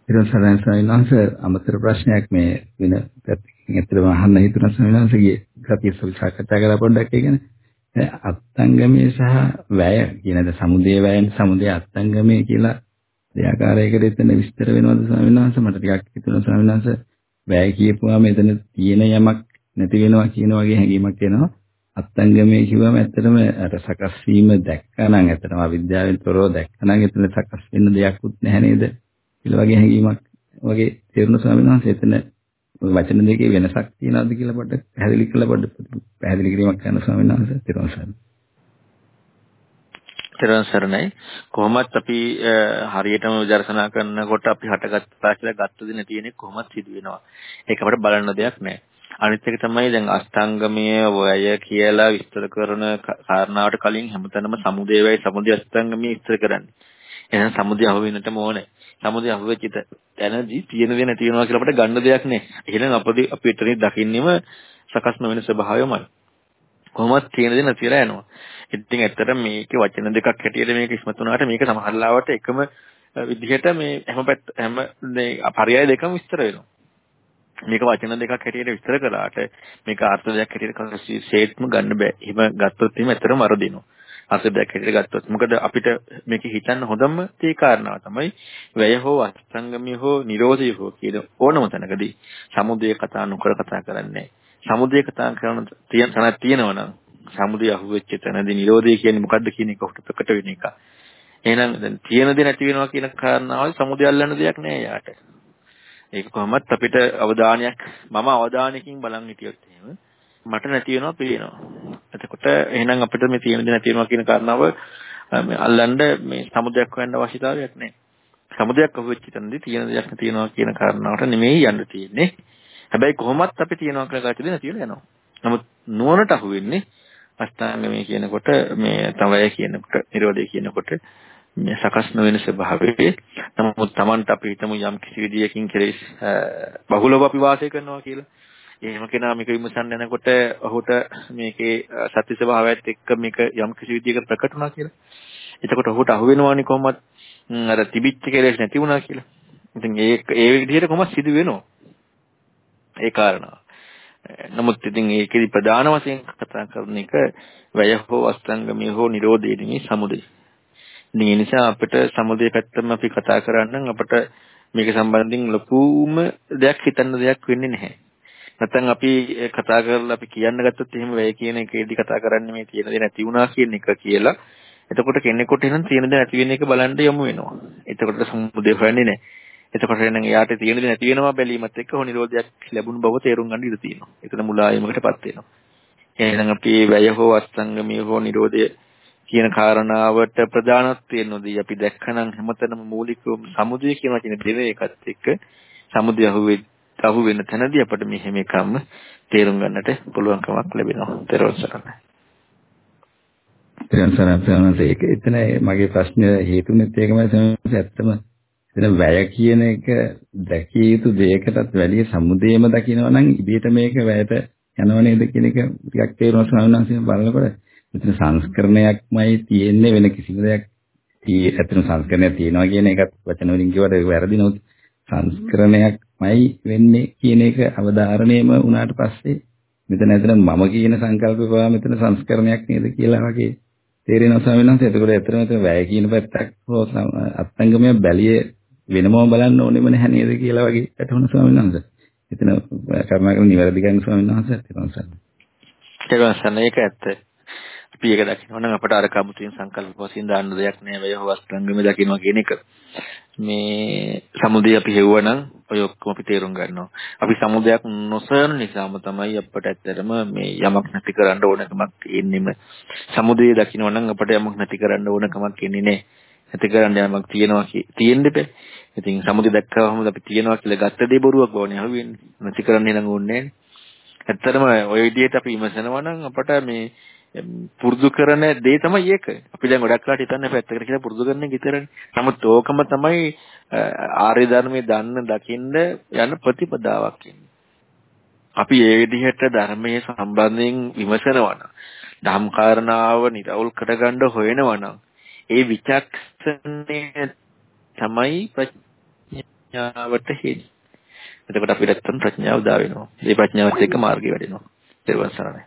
ඊළඟ සරණස අමතර ප්‍රශ්නයක් මේ වෙන පැත්තකින් ඇත්තටම අහන්න හිතුණා සමිනාසගේ ගතිය සාකච්ඡා කරලා පොඩ්ඩක් ඒ කියන්නේ අත්ංගමේ සහ වැය කියන ද සමුදේ වැයෙන් සමුදේ අත්ංගමේ කියලා දෙයාකාරයකට එතන විස්තර වෙනවද ස්වාමීන් වහන්සේ? මට ටිකක් හිතුණා ස්වාමීන් වහන්සේ වැය කියපුවාම එතන තියෙන යමක් නැති වෙනවා කියන වගේ හැඟීමක් එනවා. අත්ංගමේ කිව්වම ඇත්තටම අර සකස් වීම දැක්කනම් ඇත්තටම අවිද්‍යාවෙන් තොරව දැක්කනම් එතන සකස් වෙන්න දෙයක්වත් නැහැ නේද? කියලා වගේ හැඟීමක් වගේ තේරුණ ස්වාමීන් වහන්සේ. එතන වචන දෙකේ වෙනසක් තියනවද කියලා පොඩ්ඩක් පැහැදිලි කරලා පොඩ්ඩක් පැහැදිලි කිරීමක් කරන්න ස්වාමීන් වහන්සේ. තේරුම් ගන්න. තෙරුවන් සරණයි? කොහොමත් අපි හරියටම විදර්ශනා කරනකොට අපි හටගත්තා කියලා ගත්ත දින තියෙන්නේ කොහොමත් සිදු වෙනවා ඒක අපිට බලන්න දෙයක් නැහැ අනිත් එක තමයි දැන් අෂ්ටාංගමයේ වය කියලා විස්තර කරන කාරණාවට කලින් හැමතැනම සමුදේ වය සමුදේ අෂ්ටාංගමයේ විස්තර කරන්නේ. එහෙනම් සමුදේ අහු වෙන්නටම ඕනේ. සමුදේ අහු වෙච්ච තැනදී තියෙන දේ නැති වෙනවා කියලා අපිට ගන්න දෙයක් නැහැ එහෙනම් අපදී අපි එතනින් දකින්නෙම සකස් නොවන ස්වභාවයමයි. කොහොමද තියෙන දේ නැතිලා යනවා ඉතින් ඇත්තට මේකේ වචන දෙකක් හැටියට මේක ඉස්මතු වුණාට මේක සමහරලාවට එකම විදිහට මේ හැම පැත්ත හැම මේ පරයය දෙකම විස්තර වෙනවා. මේක වචන දෙකක් හැටියට විස්තර කළාට මේක අර්ථ දෙකක් හැටියට ශේත්ම ගන්න බෑ. එහෙම ගත්තොත් එහෙම ඇත්තටම වරදිනවා. අර්ථ දෙකක් හැටියට ගත්තොත්. මොකද අපිට මේක හිතන්න හොඳම තේ කාරණාව තමයි වැය හෝ අස්තංගමිය හෝ නිරෝධය හෝ කියන ඕනම තැනකදී සමුදය කතා නොකර කතා කරන්නේ. සමුදය කතා කරන තියෙන තැනක් තියෙනවා නම් සමුදය අහුවෙච්ච තැනදී නිරෝධය කියන්නේ මොකද්ද කියන එක උට ප්‍රකට වෙන එක. එහෙනම් දැන් තියෙන දේ නැති වෙනවා කියන කාරණාවයි සමුදය අල්ලන්න දෙයක් නෑ යාට. ඒක කොහොමත් අපිට අවධානයක් මම අවධානයකින් බලන් හිටියොත් එහෙම මට නැති වෙනවා පේනවා. එතකොට එහෙනම් අපිට මේ තියෙන දේ නැති වෙනවා කියන කාරණාව මේ අල්ලන්න මේ සමුදයක් හොයන්න අවශ්‍යතාවයක් නෑ. සමුදයක් අහුවෙච්ච තැනදී තියෙන දෙයක් නැති වෙනවා කියන කාරණාවට නෙමෙයි යන්න තියෙන්නේ. හැබැයි කොහොමත් අපි තියනවා කියලා ගත්තද නැති වෙලා යනවා. නමුත් නුවණට අහු වෙන්නේ අෂ්ටාංගමය කියනකොට මේ තවය කියනකොට නිරෝධය කියනකොට මේ සකස් නොවන ස්වභාවයේ නමුත් Tamanට අපි හිතමු යම් කිසි විදියකින් කෙලෙස් බහුලව අපි වාසය කරනවා කියලා. එහෙම කෙනා මේක විමසන්න යනකොට ඔහුට මේකේ සත්‍ය ස්වභාවයත් එක්ක මේක යම් කිසි විදියකට ප්‍රකට වුණා කියලා. එතකොට ඔහුට අහු වෙනවානේ කොහොමද අර තිබිච්ච කෙලෙස් නැති වුණා කියලා. ඉතින් ඒ ඒ විදිහට කොහොමද සිදු වෙනව? ඒ කාරණා. නමුත් ඉතින් ඒකෙදි ප්‍රධාන වශයෙන් කතා කරන එක වැය හෝ අස්තංගමී හෝ නිරෝධය නෙමෙයි සමුදය. ඉතින් ඒ නිසා අපිට සමුදේ පැත්තම අපි කතා කරන්න අපිට මේක සම්බන්ධයෙන් ලොකුම දෙයක් හිතන්න දෙයක් වෙන්නේ නැහැ. නැත්නම් අපි කතා කරලා අපි කියන්න ගත්තොත් එහෙම වැය කියන එකේදී කතා කරන්නේ මේ තියෙන දේ නැති වුණා කියන එක කියලා. එතකොට කෙනෙකුට එහෙනම් තියෙන දේ නැති වෙන එක බලන්න යමු වෙනවා. එතකොට සමුදේ හොයන්නේ නැහැ. එතකොට එහෙනම් එයාට තියෙන දේ නැති වෙනවා බැලීමත් එක්ක හො නිරෝධයක් ලැබුණු බව තේරුම් ගන්න ඉඩ තියෙනවා. එතන මුලායමකටපත් වෙනවා. එහෙනම් අපි වැය හෝ අස්තංගමී හෝ නිරෝධය කියන කාරණාවට ප්‍රධානත්වය නොදී අපි දැක්කනම් හැමතැනම මූලිකව සමුදය කියන වචනේ දෙවේ එකත් එක්ක සමුදය අහුවෙ අහු වෙන තැනදී අපිට මේ හැම එකම තේරුම් ගන්නට පුළුවන්කමක් ලැබෙනවා. ත්‍රිවංශ සරණයි. ත්‍රිවංශ සරණයි ඒක එතන මගේ ප්‍රශ්න හේතුනෙත් ඒකමයි සමහරවිට ඇත්තම එතන වැය කියන එක දැකිය යුතු දෙයකටත් වැඩිය සමුදේම දකිනවා නම් ඉබේට මේක වැයට යනව නේද කියන එක ටිකක් තේරුම් ස්වාමීන් වහන්සේ බලනකොට මෙතන සංස්කරණයක්මයි තියෙන්නේ වෙන කිසිම දෙයක් ඇත්තම සංස්කරණයක් තියෙනවා කියන එකත් වචන වලින් කියවට වැරදි නෝත් සංස්කරණයක්මයි වෙන්නේ කියන එක අවධාරණයම වුණාට පස්සේ මෙතන ඇතන මම කියන සංකල්පය පවා මෙතන සංස්කරණයක් නේද කියලා වගේ තේරෙනවා ස්වාමීන් වහන්සේ. එතකොට ඇත්තටම මෙතන වැය කියන පැත්තක් හෝ අත්ංගමය බැලිය වෙනමම බලන්න ඕනෙම නැහැ නේද කියලා වගේ වැටහුණ ස්වාමීන් වහන්සේ. එතන කරුණාකර නිවැරදි ගන්න ස්වාමීන් වහන්සේ තිරන්සන්න. තිරන්සන්න ඒක ඇත්ත. අපි ඒක දකිනවා නම් අපට අර කමුතින් සංකල්ප වශයෙන් දාන්න දෙයක් නෑ වය වස්ත්‍රංගම දකිනවා කියන එක. මේ සමුදය අපි හෙව්වනම් ඔය ඔක්කොම අපි තේරුම් ගන්නවා. අපි සමුදයක් නොසරන නිසාම තමයි අපට ඇත්තටම මේ යමක් නැති කරන්න ඕනකමක් එන්නෙම. සමුදය දකිනවා නම් අපට යමක් නැති කරන්න ඕනකමක් එන්නේ නෑ. නැති කරන්න යමක් තියෙනවා තියෙන්න බෑ. ඉතින් සමුදය දැක්කවම අපි තියෙනවා කියලා ගත්ත දේ බොරුවක් වෝනේ අහුවෙන්නේ. නැති කරන්න නම් ඕනේ නෑනේ. ඇත්තටම ওই විදිහට අපි විමසනවා නම් අපට මේ පුරුදු කරන දේ තමයි ඒක. අපි දැන් ගොඩක් කාට හිතන්නේ පැත්තකට කියලා පුරුදු කරන එක විතරනේ. නමුත් ඕකම තමයි ආර්ය ධර්මයේ දන්න දකින්න යන ප්‍රතිපදාවක් ඉන්නේ. අපි ඒ විදිහට ධර්මයේ සම්බන්ධයෙන් විමසනවා නම් ධම් කාරණාව නිරවුල් කරගන්න හොයනවා නම් ඒ විචක්ෂණය තමයි ප්‍රඥාවට හේතු. එතකොට අපිට නැත්තම් ප්‍රඥාව දා වෙනවා. ඒ ප්‍රඥාවත් එක්ක මාර්ගය වැඩෙනවා. ඊට පස්සේ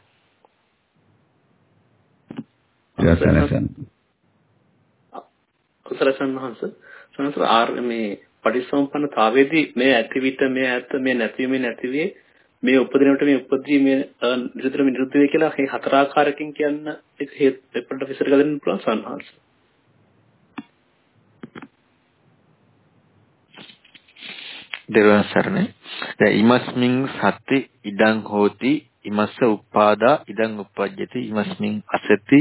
සනසන අසරසන් මහන්ස සනසර ආර් මේ පටිසම්පන්නතාවයේදී මේ ඇති විට මේ ඇත්ත මේ නැතිවීම නැතිවේ මේ උපදිනකොට මේ උපදී මේ නිරුද්ධ මේ නිරුද්ධ වේ කියලා මේ හතර ආකාරකින් කියන්න ඒක හේතුපඩ විසර ගන්න පුළුවන් සන්හස් දෙවන සරණ දැන් ඉමස්මින් සති ඉදං හෝති ඉමස්ස උපාදා ඉදං උපජ්ජති ඉමස්මින් අසති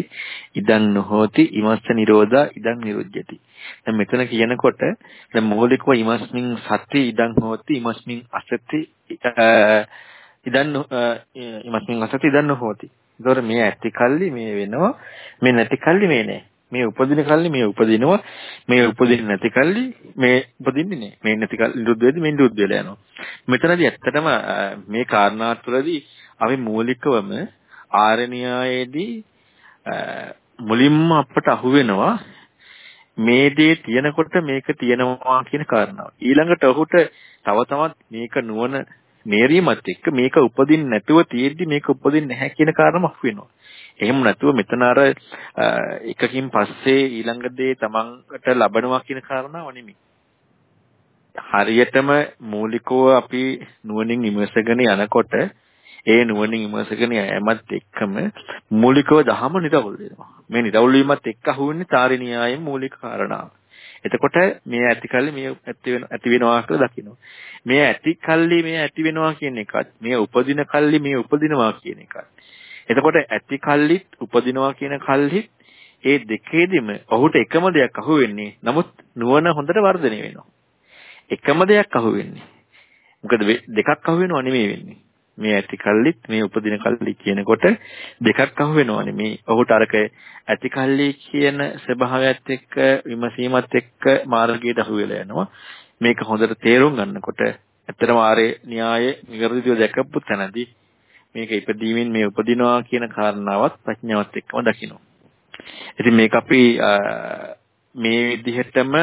ඉදං නොහෝති ඉමස්ස නිරෝධා ඉදං නිරුජ්ජති. දැන් මෙතන කියනකොට දැන් මූලිකව ඉමස්මින් සති ඉදං හෝති ඉමස්මින් අසති ඉදං ඉමස්මින් අසති ඉදං නොහෝති. ඒතකොට මේ ඇති කල්ලි මේ වෙනවා මේ නැති කල්ලි මේ නෑ. මේ උපදින කල්ලි මේ උපදිනවා මේ උපදින්නේ නැති කල්ලි මේ උපදින්නේ නෑ මේ නැති කල්ලි නිරුද්ධ වෙද්දි මේ නිරුද්ධ වෙලා යනවා මෙතනදී ඇත්තටම මේ කාරණා තුළදී අපි මූලිකවම ආරණ්‍යයේදී මුලින්ම අපට අහුවෙනවා මේ දේ තියෙනකොට මේක තියෙනවා කියන කාරණාව. ඊළඟට ඔහුට තව තවත් මේක නුවණ මේරීමත් එක්ක මේක උපදින්න නැතුව තියෙද්දි මේක උපදින්නේ නැහැ කියන කාරණාව අහුවෙනවා. එහෙම නැතුව මෙතන අර එකකින් පස්සේ ඊළඟ දේ තමන්ට ලබනවා කියන කාරණාව නෙමෙයි. හරියටම මූලිකව අපි නුවණින් විමසගෙන යනකොට ඒ නුවණින් විමසගෙන යෑමත් එක්කම මූලිකව දහම නිරවුල් වෙනවා. මේ නිරවුල් වීමත් එක්ක අහුවෙන්නේ තාරිණියායේ මූලික කාරණාව. එතකොට මේ ඇති කල්ලි මේ ඇති වෙන ඇති වෙනවා කියලා දකිනවා. මේ ඇති කල්ලි මේ ඇති වෙනවා කියන එකත් මේ උපදින කල්ලි මේ උපදිනවා කියන එකත්. එතකොට ඇති කල්ලිත් උපදිනවා කියන කල්ලිත් ඒ දෙකේදීම ඔහුට එකම දෙයක් අහුවෙන්නේ. නමුත් නුවණ හොඳට වර්ධනය වෙනවා. එකම දෙයක් අහුවෙන්නේ. මොකද දෙකක් අහුවෙනව නෙමෙයි වෙන්නේ. මේ ඇති කල්ලිත් මේ උපදින කල්ලි කියනකොට දෙකක් අහු වෙනවනේ මේ ඔහුට අරක ඇති කල්ලි කියන ස්වභාවයත් එක්ක විමසීමත් එක්ක මාර්ගයට අහු වෙලා යනවා මේක හොඳට තේරුම් ගන්නකොට ඇත්තටම ආරේ න්‍යාය නිවැරදිව දැකපු තැනදී මේක ඉපදීමෙන් මේ උපදිනවා කියන කාරණාවත් ප්‍රඥාවත් එක්කම දකිනවා ඉතින් මේක අපි මේ විදිහටම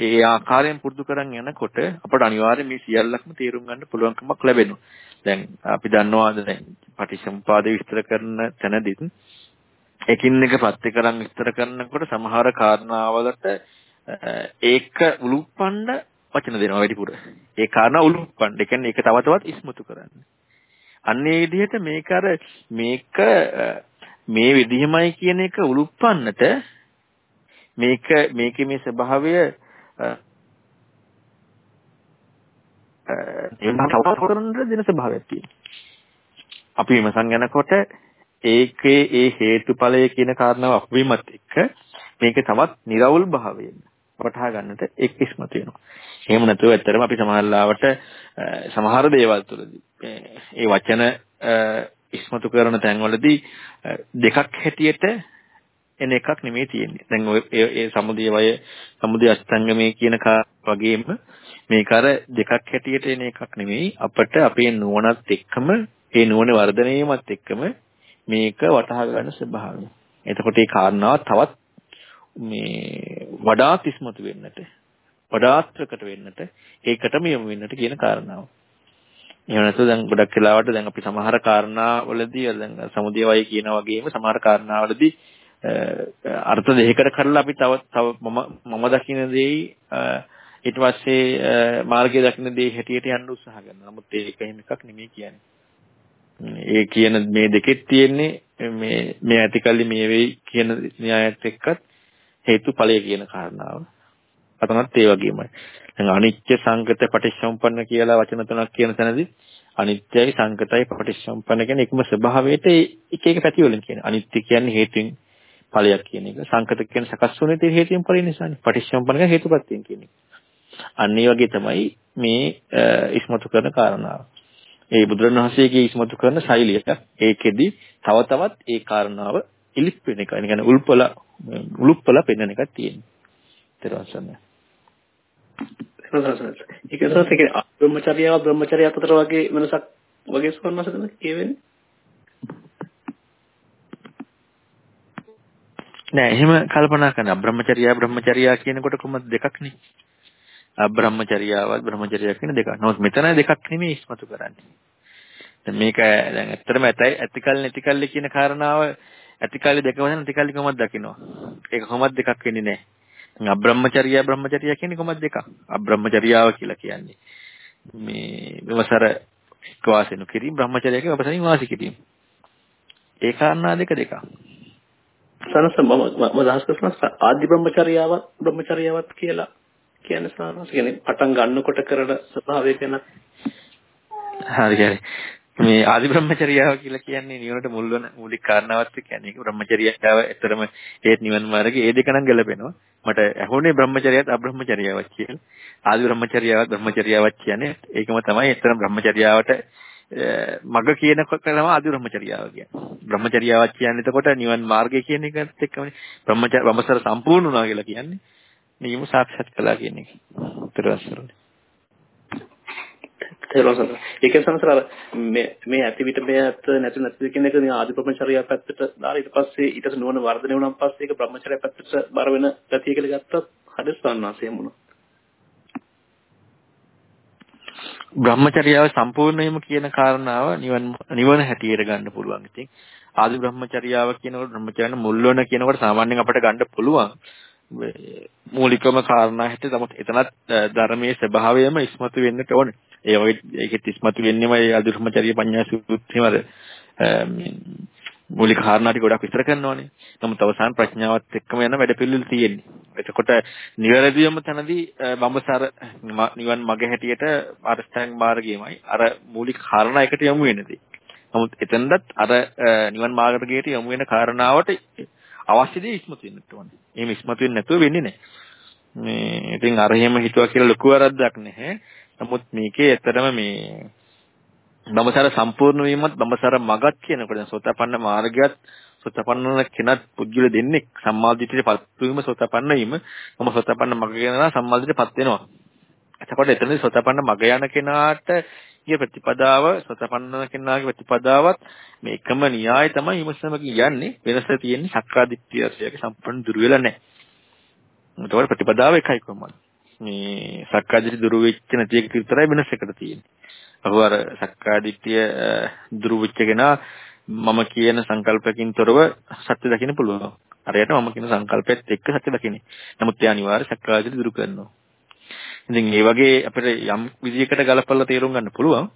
ඒ ආකාරයෙන් පුරුදු කරන් යනකොට අපට අනිවාර්යයෙන් මේ සියල්ලක්ම තේරුම් ගන්න පුළුවන්කමක් ලැබෙනවා. දැන් අපි දන්නවා දැන් පටිච්චසමුපාද විස්තර කරන තැනදීත් එකින් එක ප්‍රත්‍ය කරන් විස්තර කරනකොට සමහර කාරණාවලට ඒක උලුප්පන්න වචන දෙනවා වැඩිපුර. ඒ කාරණා උලුප්පන්න. ඒ කියන්නේ ඒක තව තවත් ඉස්මතු කරන්න. අන්න ඒ විදිහට මේක අර මේක මේ විදිහමයි කියන එක උලුප්පන්නට මේක මේකේ මේ ස්වභාවය එන්න තව කරන්න දෙන ස්වභාවයක් තියෙනවා. අපි විමසන් යනකොට ඒකේ ඒ හේතුඵලය කියන කාරණාව අපවිමත් එක්ක මේක තවත් निराවුල් භාවයෙන් වටහා ගන්නට එක් ඉස්මතු වෙනවා. එහෙම නැතුව ඇත්තටම අපි සමහරලාවට සමහර දේවල් තුළදී ඒ වචන ඉස්මතු කරන තැන්වලදී දෙකක් හැටියට එන එකක් නෙමෙයි තියෙන්නේ. දැන් ඔය ඒ සමුදය වය සමුදය අෂ්ටංගමේ කියන වගේම මේක අර දෙකක් හැටියට එන එකක් නෙමෙයි අපිට අපේ නුවණත් එක්කම ඒ නුවණ වර්ධනයමත් එක්කම මේක වටහා ගන්න ස්වභාවය. එතකොට මේ කාරණාව තවත් මේ වඩාත් ඉස්මතු වෙන්නට වඩාත් ප්‍රකට වෙන්නට ඒකටම යොමු වෙන්නට කියන කාරණාව. එහෙම නැත්නම් දැන් ගොඩක් වෙලාවට දැන් අපි සමහර කාරණාවලදී දැන් සමුදය වය කියන වගේම සමහර කාරණාවලදී අර්ථ දෙකකට කඩලා අපි තව තව මම මම දකින්න දෙයි ඊට පස්සේ මාර්ගය දකින්න දෙයි හැටියට යන්න උත්සාහ කරනවා. නමුත් ඒක එහෙම එකක් නෙමෙයි කියන්නේ. ඒ කියන මේ දෙකෙත් තියෙන්නේ මේ මේ ඇතිකල්ලි මේ වෙයි කියන න්‍යායත් එක්කත් හේතුඵලය කියන කාරණාව. අතනත් ඒ වගේමයි. දැන් අනිත්‍ය සංගත පටිච්චසමුප්පන්න කියලා වචන තුනක් කියන තැනදී අනිත්‍යයි සංගතයි පටිච්චසමුප්පන්න කියන එකම ස්වභාවයට එක එක පැති වලින් කියන. අනිත්‍ය කියන්නේ හේතුන් ඵලයක් කියන එක. සංකත කියන්නේ සකස් වුනේ තේ හේතුන් ඵලය නිසානේ. පටිච්චසමුප්පන්න කියන්නේ හේතුපත්‍යයෙන් කියන එක. අන්න ඒ වගේ තමයි මේ ඉස්මතු කරන කාරණාව. ඒ බුදුරණවහන්සේගේ ඉස්මතු කරන ශෛලිය ඒකෙදි තව තවත් ඒ කාරණාව ඉලිප් වෙන එක. ඒ කියන්නේ උල්පල උලුප්පල පෙන්වන එකක් තියෙනවා. ඊට ඒක සත් ඒක බ්‍රහ්මචර්යාව බ්‍රහ්මචර්ය අතර වගේ වෙනසක් වගේ ස්වර්ණසකද කියවෙන්නේ නෑ එහෙම කල්පනා කරන අබ්‍රහ්මචර්යා බ්‍රහ්මචර්යා කියනකොට කොහොමද දෙකක් නේ අබ්‍රහ්මචර්යාවත් බ්‍රහ්මචර්යා කියන දෙකක්. නමුත් මෙතන දෙකක් නෙමෙයි ඉස්මතු කරන්නේ. දැන් මේක දැන් ඇත්තටම ඇතයි ඇතිකල් නැතිකල් කියන කාරණාව ඇතිකල් දෙක වශයෙන් නැතිකල් කොහොමද දකින්නවා. ඒක කොහොමද දෙකක් වෙන්නේ නැහැ. අබ්‍රහ්මචර්යා බ්‍රහ්මචර්යා කියන්නේ කොහොමද දෙකක්? අබ්‍රහ්මචර්යාව කියලා කියන්නේ මේ විවසර වාසිනු කිරීම බ්‍රහ්මචර්යා කියන්නේ වපසරින් වාසි කිරීම. ඒ කාරණා දෙක දෙකක්. සනස මම මම දහස් කරනවා ආදි බ්‍රහ්මචර්යාවත් බ්‍රහ්මචර්යාවත් කියලා කියන්නේ සනස කියන්නේ පටන් ගන්නකොට කරන ස්වභාවය ගැන හරි හරි. මේ ආදි බ්‍රහ්මචර්යාව කියලා කියන්නේ නිවනට මුල් වෙන මූලික කාරණාවත් කියන්නේ. ඒක බ්‍රහ්මචර්යාව ඇතරම ඒත් නිවන මාර්ගයේ ඒ දෙක නම් ගැලපෙනවා. මට ඇහුනේ බ්‍රහ්මචර්යයත් අබ්‍රහ්මචර්යාවක් කියලා. ආදි බ්‍රහ්මචර්යාවත් බ්‍රහ්මචර්යාවක් කියන්නේ ඒකම තමයි ඇත්තටම බ්‍රහ්මචර්යාවට මග කියනකොට තමයි ආදි බ්‍රහ්මචර්යාව කියන්නේ. බ්‍රහ්මචර්යාවක් කියන්නේ එතකොට නිවන් මාර්ගය කියන එකත් එක්කමනේ. බ්‍රහ්මචර්ය වමසර සම්පූර්ණ වුණා කියලා කියන්නේ. නියම සාක්ෂාත් කළා කියන එක. ඊට පස්සේ තේරුම් ඒක සංසාර මේ මේ ඇති විට මේ ඇත්ත නැති නැති කියන එක ආදි බ්‍රහ්මචර්යය පැත්තට දාලා ඊට පස්සේ ඊට පස්සේ නුවණ වර්ධනය වුණාන් පස්සේ ඒක බ්‍රහ්මචර්යය පැත්තට බර වෙන ගතිය කියලා ගත්තත් හරි සන්නාසය මොනවා බ්‍රහ්මචර්යාව සම්පූර්ණයෙන්ම කියන කාරණාව නිවන නිවන හැටියට ගන්න පුළුවන්. ඉතින් ආදි බ්‍රහ්මචර්යාව කියනකොට බ්‍රහ්මචර්යන මුල් වෙන කියනකොට සාමාන්‍යයෙන් අපිට ගන්න පුළුවන්. මූලිකම කාරණා හැටියට තමයි එතනත් ධර්මයේ ස්වභාවයම ඉස්මතු වෙන්නට ඕනේ. ඒ වගේ ඒකෙත් ඉස්මතු වෙන්නේම ඒ අදුරුමචරිය පඤ්ඤා සූත්‍රයේම අර මූලික කාරණා ටික ගොඩක් විස්තර කරනවානේ. නමුත් අවසාන ප්‍රඥාවත් එක්කම යන වැඩපිළිවෙල තියෙන්නේ. එතකොට නිවැරදිවම තනදී බඹසර නිවන් මග හැටියට අරස්තං මාර්ගයමයි අර මූලික කාරණා එකට යමු වෙනදී. නමුත් එතනදත් අර නිවන් මාර්ගයට යමු වෙන කාරණාවට අවශ්‍ය දේ ඉස්මතු වෙන්න ඕනේ. එහෙම ඉස්මතු වෙන්නේ නැතුව වෙන්නේ නැහැ. මේ ඉතින් අර එහෙම හිතුවා කියලා ලොකු වරද්දක් නැහැ. නමුත් මේකේ ඇත්තටම මේ බඹසර සම්පූර්ණ වීමත් බඹසර මගත් කියනකොට දැන් සෝතපන්න මාර්ගයත් සෝතපන්න කෙනත් පුද්ගල දෙන්නේ සම්මාදිටියටපත් වීම සෝතපන්න වීම මම සෝතපන්න මග කියනවා සම්මාදිටියටපත් වෙනවා. එතකොට එතනදී සෝතපන්න මග යන කෙනාට ඊය ප්‍රතිපදාව සෝතපන්න කෙනාගේ ප්‍රතිපදාවත් මේ එකම න්‍යාය තමයි විමසමකින් යන්නේ වෙනස තියෙන්නේ සක්කාදිට්ඨියගේ සම්පූර්ණ දුර වෙලා නැහැ. එතකොට ප්‍රතිපදාව එකයි කොහොමද? මේ සක්කාදිට්ඨිය දුරු වෙච්ච නැති එක විතරයි වෙනසකට තියෙන්නේ. අහුව අර සක්කාදිට්ඨිය දුරු වෙච්ච කෙනා මම කියන සංකල්පකින් තොරව සත්‍ය දකින්න පුළුවන්. අරයට මම කියන සංකල්පයත් එක්ක සත්‍ය දකින්නේ. නමුත් ඒ අනිවාර්ය සක්කායදිට දුරු කරනවා. ඉතින් මේ වගේ අපිට යම් විදියකට ගලපලා තේරුම් ගන්න පුළුවන්.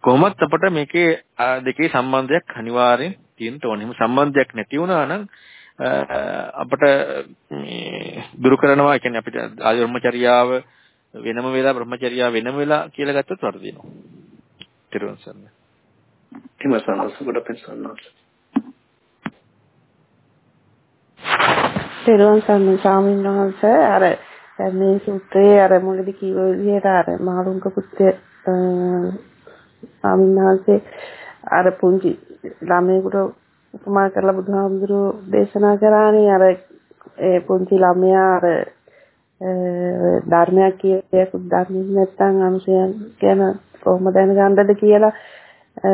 කොහොමත් අපට මේකේ දෙකේ සම්බන්ධයක් අනිවාර්යෙන් තියෙන්න ඕනේ. එහෙම සම්බන්ධයක් නැති වුණා නම් අපට මේ දුරු කරනවා කියන්නේ අපිට ආදී බ්‍රහ්මචර්යාව වෙනම වෙලා බ්‍රහ්මචර්යාව වෙනම වෙලා කියලා ගත්තොත් වර්ධිනවා. තිරුවන් සරණයි. තිමසන්නස් ගොඩ පෙන්සන්නස්. තිරුවන් සරණයි ස්වාමීන් වහන්සේ අර මේ සූත්‍රයේ අර මුලදී කිව්ව විදිහට අර මහලුංක පුත්‍ර ස්වාමීන් වහන්සේ අර පුංචි ළමයෙකුට උපමා කරලා බුදුහාමුදුරුවෝ දේශනා කරානේ. අර ඒ පුංචි ළමයා අර ධර්මයක් කියේකුත් දන්නේ නැත්නම් අනුසයන් ගැන කොහොම දැනගන්නද කියලා.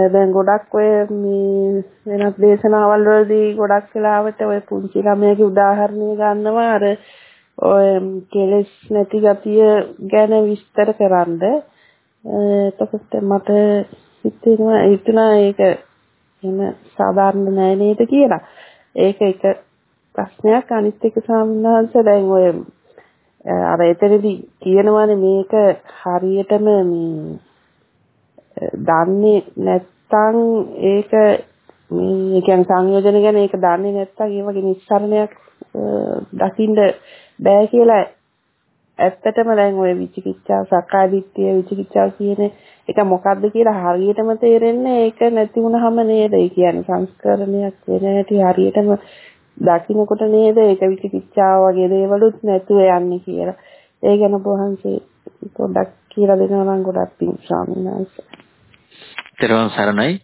දැන් ගොඩක් ඔය මේ වෙනත් දේශනාවල් වලදී ගොඩක් වෙලාවට ඔය පුංචි ළමයාගේ උදාහරණය ගන්නවා. අර ඔය කෙලෙස් නැති ගතිය ගැන විස්තර කරන්ද එතකොට මට හිතෙනවා හිතුණා ඒක එහෙම සාධාරණ නෑ නේද කියලා. ඒක එක ප්‍රශ්නයක් අනිත් එක ස්වාමීන් වහන්සේ දැන් ඔය අර එතනදී කියනවානේ මේක හරියටම මේ දන්නේ නැත්තම් ඒක මේ කියන්නේ සංයෝජන ගැන ඒක දන්නේ නැත්තම් ඒ වගේ නිස්සරණයක් දකින්න බෑ කියලා ඇත්තටම දැන් ওই විචිකිච්ඡා සක්කාදිට්ඨිය විචිකිච්ඡා කියන එක මොකද්ද කියලා හරියටම තේරෙන්නේ ඒක නැති වුනහම නේද? ඒ කියන්නේ සංස්කරණයක් වෙන හැටි හරියටම දකින්නකොට නේද ඒක විචිකිච්ඡාව වගේ දේවලුත් නැතුව යන්නේ කියලා. ඒ ගැන වහන්සේ පොඩ්ඩක් කියලා දෙනවා නම් ගොඩක් පිං ස්වාමීන් වහන්සේ. ත්‍රිවන් සරණයි.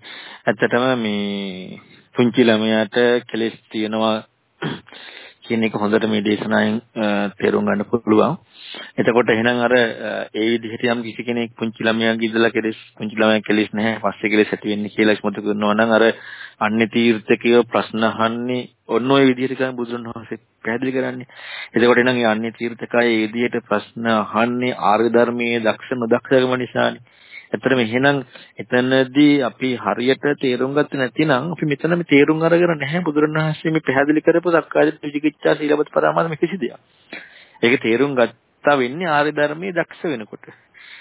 ඇත්තටම මේ පුංචි ළමයාට කෙලෙස් තියෙනවා කියන එක හොඳට මේ දේශනාවෙන් තේරුම් ගන්න පුළුවන්. එතකොට එහෙනම් අර ඒ විදිහට යම් කිසි කෙනෙක් පුංචි ළමයාගේ ඉඳලා කෙලෙස් පුංචි ළමයා කෙලෙස් නැහැ පස්සේ කෙලෙස් ඇති වෙන්නේ කියලා ඉස්මතු කරනවා නම් අර අන්‍ය තීර්ථකයෝ ප්‍රශ්න අහන්නේ ඔන්න ඔය විදිහට තමයි බුදුන් වහන්සේ පැහැදිලි කරන්නේ. එතකොට එහෙනම් ඒ අන්‍ය තීර්ථකය ඒ විදිහට ප්‍රශ්න අහන්නේ ආර්ය ධර්මයේ දක්ෂ නොදක්ෂකම නිසානේ. ඇත්තටම එහෙනම් එතනදී අපි හරියට තේරුම් ගත්තේ නැතිනම් අපි මෙතන මේ තේරුම් අරගෙන නැහැ බුදුරණවහන්සේ මේ පැහැදිලි කරපු සක්කාය විචිකිච්ඡා සීලබත් පරාමාස මේ කිසි දෙයක්. ඒක තේරුම් ගත්තා වෙන්නේ ආර්ය ධර්මයේ දක්ෂ වෙනකොට.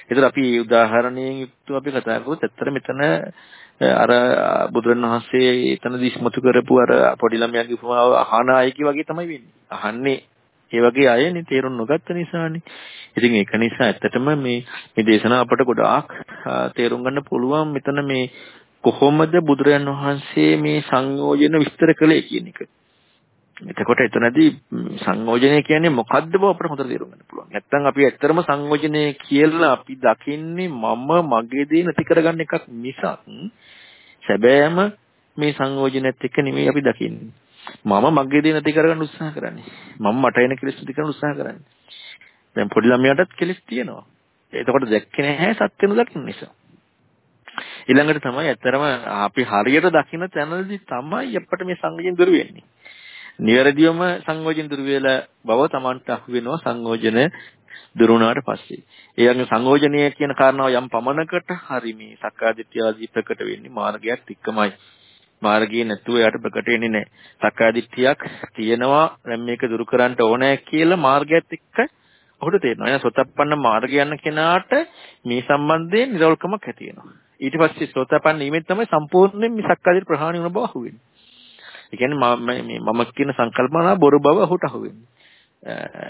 ඒතර අපි මේ උදාහරණයෙන් යුක්තව අපි කතා කරොත් ඇත්තට මෙතන අර බුදුරණවහන්සේ එතනදී ඉස්මතු කරපු අර පොඩි ළමයාගේ උපමාව අහන අයකි වගේ තමයි වෙන්නේ. අහන්නේ ඒ වගේ අයනේ තේරුම් නොගත්ත නිසානේ. ඉතින් ඒක නිසා ඇත්තටම මේ මේ දේශනාව අපට ගොඩාක් තේරුම් ගන්න පුළුවන් මෙතන මේ කොහොමද බුදුරයන් වහන්සේ මේ සංයෝජන විස්තර කළේ කියන එක. එතකොට එතනදී සංයෝජනය කියන්නේ මොකද්ද බව අපිට හොඳට තේරුම් ගන්න පුළුවන්. නැත්තම් අපි ඇත්තරම සංයෝජනය කියලා අපි දකින්නේ මම මගේ දේ නැති කරගන්න එකක් මිසක් සැබෑම මේ සංයෝජනයත් එක්ක නෙමෙයි අපි දකින්නේ. මම මගේ දේ නැති කරගන්න උත්සාහ කරන්නේ. මම මට එන කෙලෙස් නැති කරන්න උත්සාහ කරන්නේ. දැන් පොඩි ළමයාටත් කෙලෙස් තියෙනවා. එතකොට දැක්කේ නැහැ සත්‍යන දකින්න නිසා. ඊළඟට තමයි ඇත්තරම අපි හරියට දකින්න තැනදී තමයි අපිට මේ සංයෝජන දුර වෙන්නේ. නිවැරදිවම සංයෝජන දුර වෙලා බව Tamanට අහු වෙනවා සංයෝජන දුර වුණාට පස්සේ. ඒ වගේ සංයෝජනය කියන කාරණාව යම් පමණකට හරි මේ සක්කාදිට්ඨිය ආදී ප්‍රකට වෙන්නේ මාර්ගයක් එක්කමයි. මාර්ගයේ නැතුව යට ප්‍රකට වෙන්නේ නැහැ. සක්කාදිට්ඨියක් තියෙනවා දැන් මේක දුරු කරන්න ඕනේ කියලා මාර්ගයත් එක්ක ඔහුට තේරෙනවා. එහෙනම් සෝතප්පන්න මාර්ගය යන කෙනාට මේ සම්බන්ධයෙන් නිරවුල්කමක් ඇති වෙනවා. ඊට පස්සේ සෝතපන්න ීමෙන් තමයි සම්පූර්ණයෙන් මේ සක්කාදිට ප්‍රහාණය වුණ බව අහුවෙන්නේ. ඒ කියන්නේ මම මේ මම කියන සංකල්පනා බොරු බව ඔහුට අහුවෙන්නේ.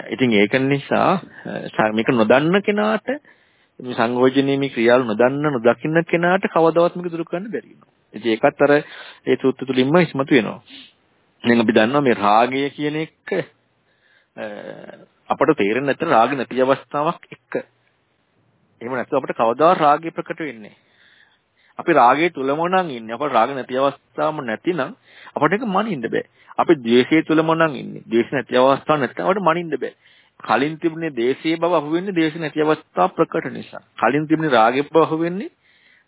ඉතින් ඒක නිසා මේක නොදන්න කෙනාට මේ සංයෝජනීය මේ ක්‍රියාවල් නොදන්න නොදකින්න කෙනාට කවදාවත් මේක දුරු කරන්න බැරි වෙනවා. ඉතින් ඒකත් අර ඒ සූත්‍ර තුලින්ම ඉස්මතු වෙනවා. දැන් අපි දන්නවා මේ රාගය කියන එක අපට තේරෙන්නේ නැත්නම් රාග නැති අවස්ථාවක් එක්ක. එහෙම නැත්නම් අපිට කවදා රාගය ප්‍රකට වෙන්නේ අපි රාගයේ තුලම නම් ඉන්නේ. අපට රාග නැති අවස්ථාවම නැතිනම් අපට ඒක මනින්න බෑ. අපි ද්වේෂයේ තුලම නම් ඉන්නේ. ද්වේෂ නැති අවස්ථාවක් නැත්නම් අපට මනින්න බෑ. කලින් තිබුණේ දේශයේ බව අහු වෙන්නේ දේශ නැති අවස්ථාව ප්‍රකට නිසා. කලින් තිබුණේ රාගයේ බව අහු වෙන්නේ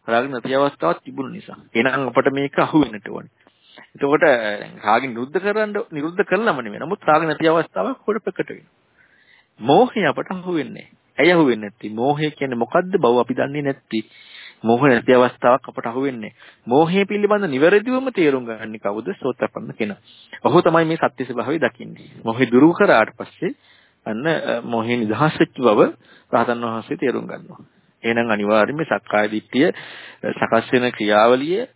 රාග නැති අවස්ථාවක් තිබුණ නිසා. එහෙනම් අපට මේක අහු වෙන්නට ඕනේ. එතකොට රාග නිරුද්ධ කරන්න නිරුද්ධ කළාම නෙමෙයි. නමුත් රාග නැති අවස්ථාවක් හොඩ ප්‍රකට වෙනවා. මෝහය අපට අහු වෙන්නේ. ඇයි අහු වෙන්නේ නැත්තේ? මෝහය කියන්නේ මොකද්ද බව අපි දන්නේ නැත්තේ. මෝහ නැති අවස්ථාවක් අපට අහුවෙන්නේ. මෝහය පිළිබඳ නිවැරදිවම තේරුම් ගන්න කවුද? සෝතපන්න කෙනා. ඔහු තමයි මේ සත්‍ය ස්වභාවය දකින්නේ. මෝහය දුරු කරාට පස්සේ අන්න මෝහේ නිදහස් වෙච්ච බව රහතන් වහන්සේ තේරුම් ගන්නවා. එහෙනම් අනිවාර්යයෙන්ම සක්කාය දිට්ඨිය සකස් වෙන ක්‍රියාවලිය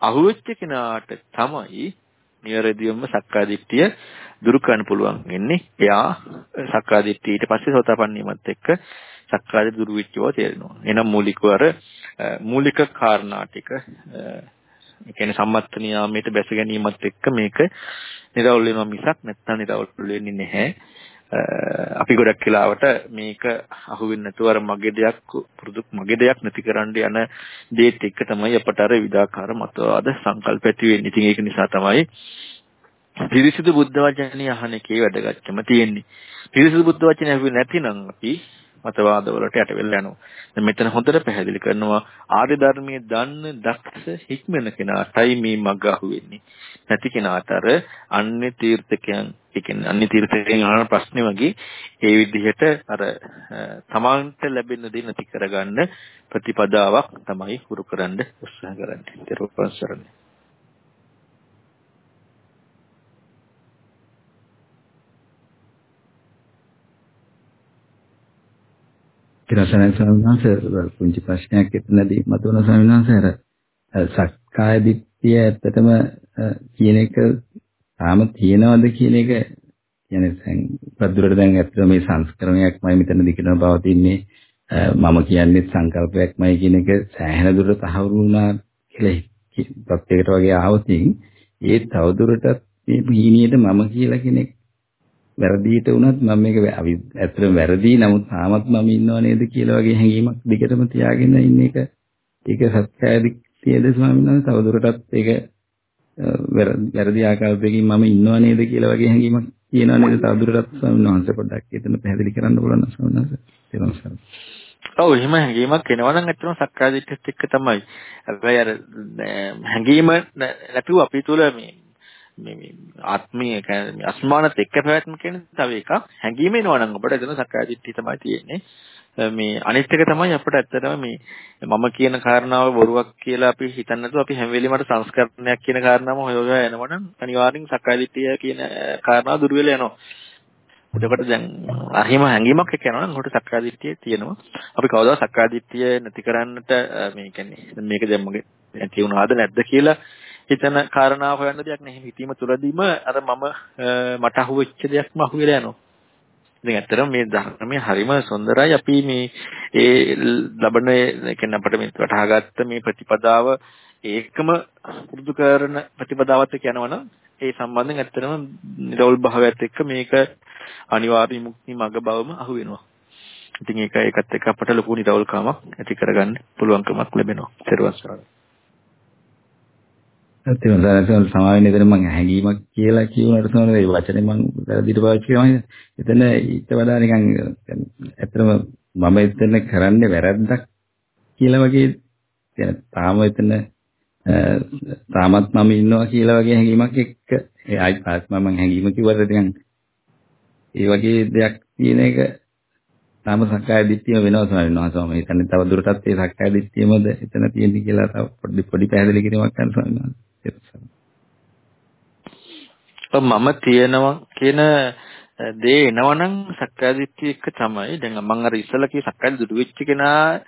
අහුවෙච්ච කෙනාට තමයි නිවැරදිවම සක්කාය දිට්ඨිය දුරු කරන්න පුළුවන් වෙන්නේ. එයා සක්කාය දිට්ඨිය ඊට පස්සේ සෝතාපන්න වීමත් එක්ක සක්කාය දුරු වෙච්ච බව තේරෙනවා. එහෙනම් මූලිකව අර මූලික කාරණා ටික ඒ කියන්නේ සම්මත නියාමයට බැස ගැනීමත් එක්ක මේක නිරවුල් වෙනවා මිසක් නැත්නම් නිරවුල් වෙන්නේ නැහැ. අපි ගොඩක් වෙලාවට මේක අහුවෙන්නේ නැතුව අර මගේ දෙයක් පුරුදු මගේ දෙයක් නැති කරන්න යන දේත් එක්ක තමයි අපට අර විඩාකාර මතවාද සංකල්ප ඇති වෙන්නේ. ඉතින් ඒක නිසා තමයි පිරිසිදු බුද්ධ වචනේ අහන එකේ වැදගත්කම තියෙන්නේ. පිරිසිදු බුද්ධ වචනේ අහුවේ නැතිනම් අපි මතවාද වලට යට වෙලා යනවා. දැන් මෙතන හොඳට පැහැදිලි කරනවා ආර්ය ධර්මයේ දන්න දක්ෂ හික්මන කෙනාටයි මේ මග අහුවෙන්නේ. නැති කෙනාට අර අන්‍ය තීර්ථකයන් ඒ කියන්නේ අන්‍ය තීර්ථකයන් අහන ප්‍රශ්නේ වගේ ඒ විදිහට අර තමාන්ට ලැබෙන දේ නැති කරගන්න ප්‍රතිපදාවක් තමයි හුරු කරන්න උත්සාහ කරන්නේ. ඊට පස්සේ තිරසනන් ස්වාමීන් පුංචි ප්‍රශ්නයක් එතනදී මතුවන ස්වාමීන් අර සක්කාය දිට්ඨිය ඇත්තටම කියන එක තාම තියෙනවද කියන එක කියන්නේ දැන් පදුරට දැන් ඇත්තටම මේ සංස්කරණයක්මයි මෙතන දිකන පවතින්නේ. මම කියන්නේ සංකල්පයක්මයි කියන එක සෑහෙන දුරට තහවුරු වුණා කියලා ප්‍රත්‍යයකට වගේ ආවොතින් ඒ තවදුරටත් මේ පීනියට මම කියලා කෙනෙක් වැරදියට වුණත් මම මේක ඇත්තටම වැරදි. නමුත් තාමත් මම ඉන්නව නේද කියලා වගේ හැඟීමක් දිගටම තියාගෙන ඉන්න එක ඒක සත්‍යයද ස්වාමීන් වහන්සේ? තවදුරටත් ඒක වැරදි ආකාරයකින් මම ඉන්නව නේද කියලා වගේ හැඟීමක් තියෙනව නේද? තවදුරටත් ස්වාමීන් වහන්සේ පොඩ්ඩක් එතන පැහැදිලි කරන්න බලන්න ස්වාමීන් වහන්සේ. ඔව් එහෙම හැඟීමක් එනවා නම් ඇත්තටම සක්කාය දිට්ඨියත් එක්ක තමයි. හැබැයි අර හැඟීම නැතුව අපි තුල මේ මේ මේ ආත්මීය කියන්නේ අස්මානත් එක්ක පැවැත්ම කියන්නේ තව එකක්. හැඟීම එනවා නම් අපිට එතන සක්කාය දිට්ඨිය තමයි තියෙන්නේ. මේ අනිත් එක තමයි අපිට ඇත්තටම මේ මම කියන කාරණාව බොරුවක් කියලා අපි හිතන්නේ නැතුව අපි හැම වෙලෙම අර සංස්කරණයක් කියන කාරණාවම හොය හොයා යනවනම් අනිවාර්යෙන් සක්කාය දිට්ඨිය කියන කාරණාව දුර වෙලා යනවා. එතකොට දැන් අහිම හැංගීමක් එක්ක යනවා නම් උකට සක්කාය දිට්ඨිය තියෙනවා. අපි කවදාවත් සක්කාය දිට්ඨිය නැති කරන්නට මේ කියන්නේ මේක දැන් මගේ නැති වුණාද නැද්ද කියලා හිතන කාරණාව හොයන්න දෙයක් නැහැ. හිතීම තුළදීම අර මම මට අහුවෙච්ච දෙයක්ම අහුවෙලා යනවා. ඉතින් ඇත්තටම මේ ධර්මයේ හරිම සුන්දරයි. අපි මේ ඒ ලබන කියන්නේ අපිට මේ වටහාගත්ත මේ ප්‍රතිපදාව ඒකම පුරුදු කරන ප්‍රතිපදාවත් එක්ක යනවනම් ඒ සම්බන්ධයෙන් ඇත්තටම නිරවුල් භාවයත් එක්ක මේක අනිවාර්ය මුක්ති මඟ බවම අහු වෙනවා. ඉතින් ඒක ඒකත් එක්ක අපට ලොකු නිරවුල්කමක් ඇති කරගන්න පුළුවන්කමක් ලැබෙනවා. ඊට පස්සේ ඇත්තටම දැනට සමාවෙන්න එතන මම හැංගීමක් කියලා කියුණාට සමහර ඒ වචනේ මම වැරදිට පාවිච්චි කරනවා. එතන ඊට වඩා නිකන් ඇත්තටම මම එතන කරන්නේ වැරද්දක් කියලා වගේ يعني තාම එතන තාමත් මම ඉන්නවා කියලා වගේ හැඟීමක් එක්ක ඒ ආයි පාස් මම හැඟීම කිව්වට නිකන් ඒ වගේ දෙයක් තියෙන එක තාම සක්කාය දිට්ඨිය වෙනවා ස්වාමීන් වහන්සේ මම හිතන්නේ තව දුරටත් ඒ සක්කාය දිට්ඨියමද එතන තියෙන්නේ කියලා තව පොඩි පොඩි පැහැදිලි කිරීමක් කරන්න ස්වාමීන් වහන්සේ මම තියනවා කියන දේ එනවනම් සක්කායදිට්ඨිය එක තමයි. දැන් මම අර ඉස්සලා කිය සක්කාය දුරු වෙච්ච කෙනා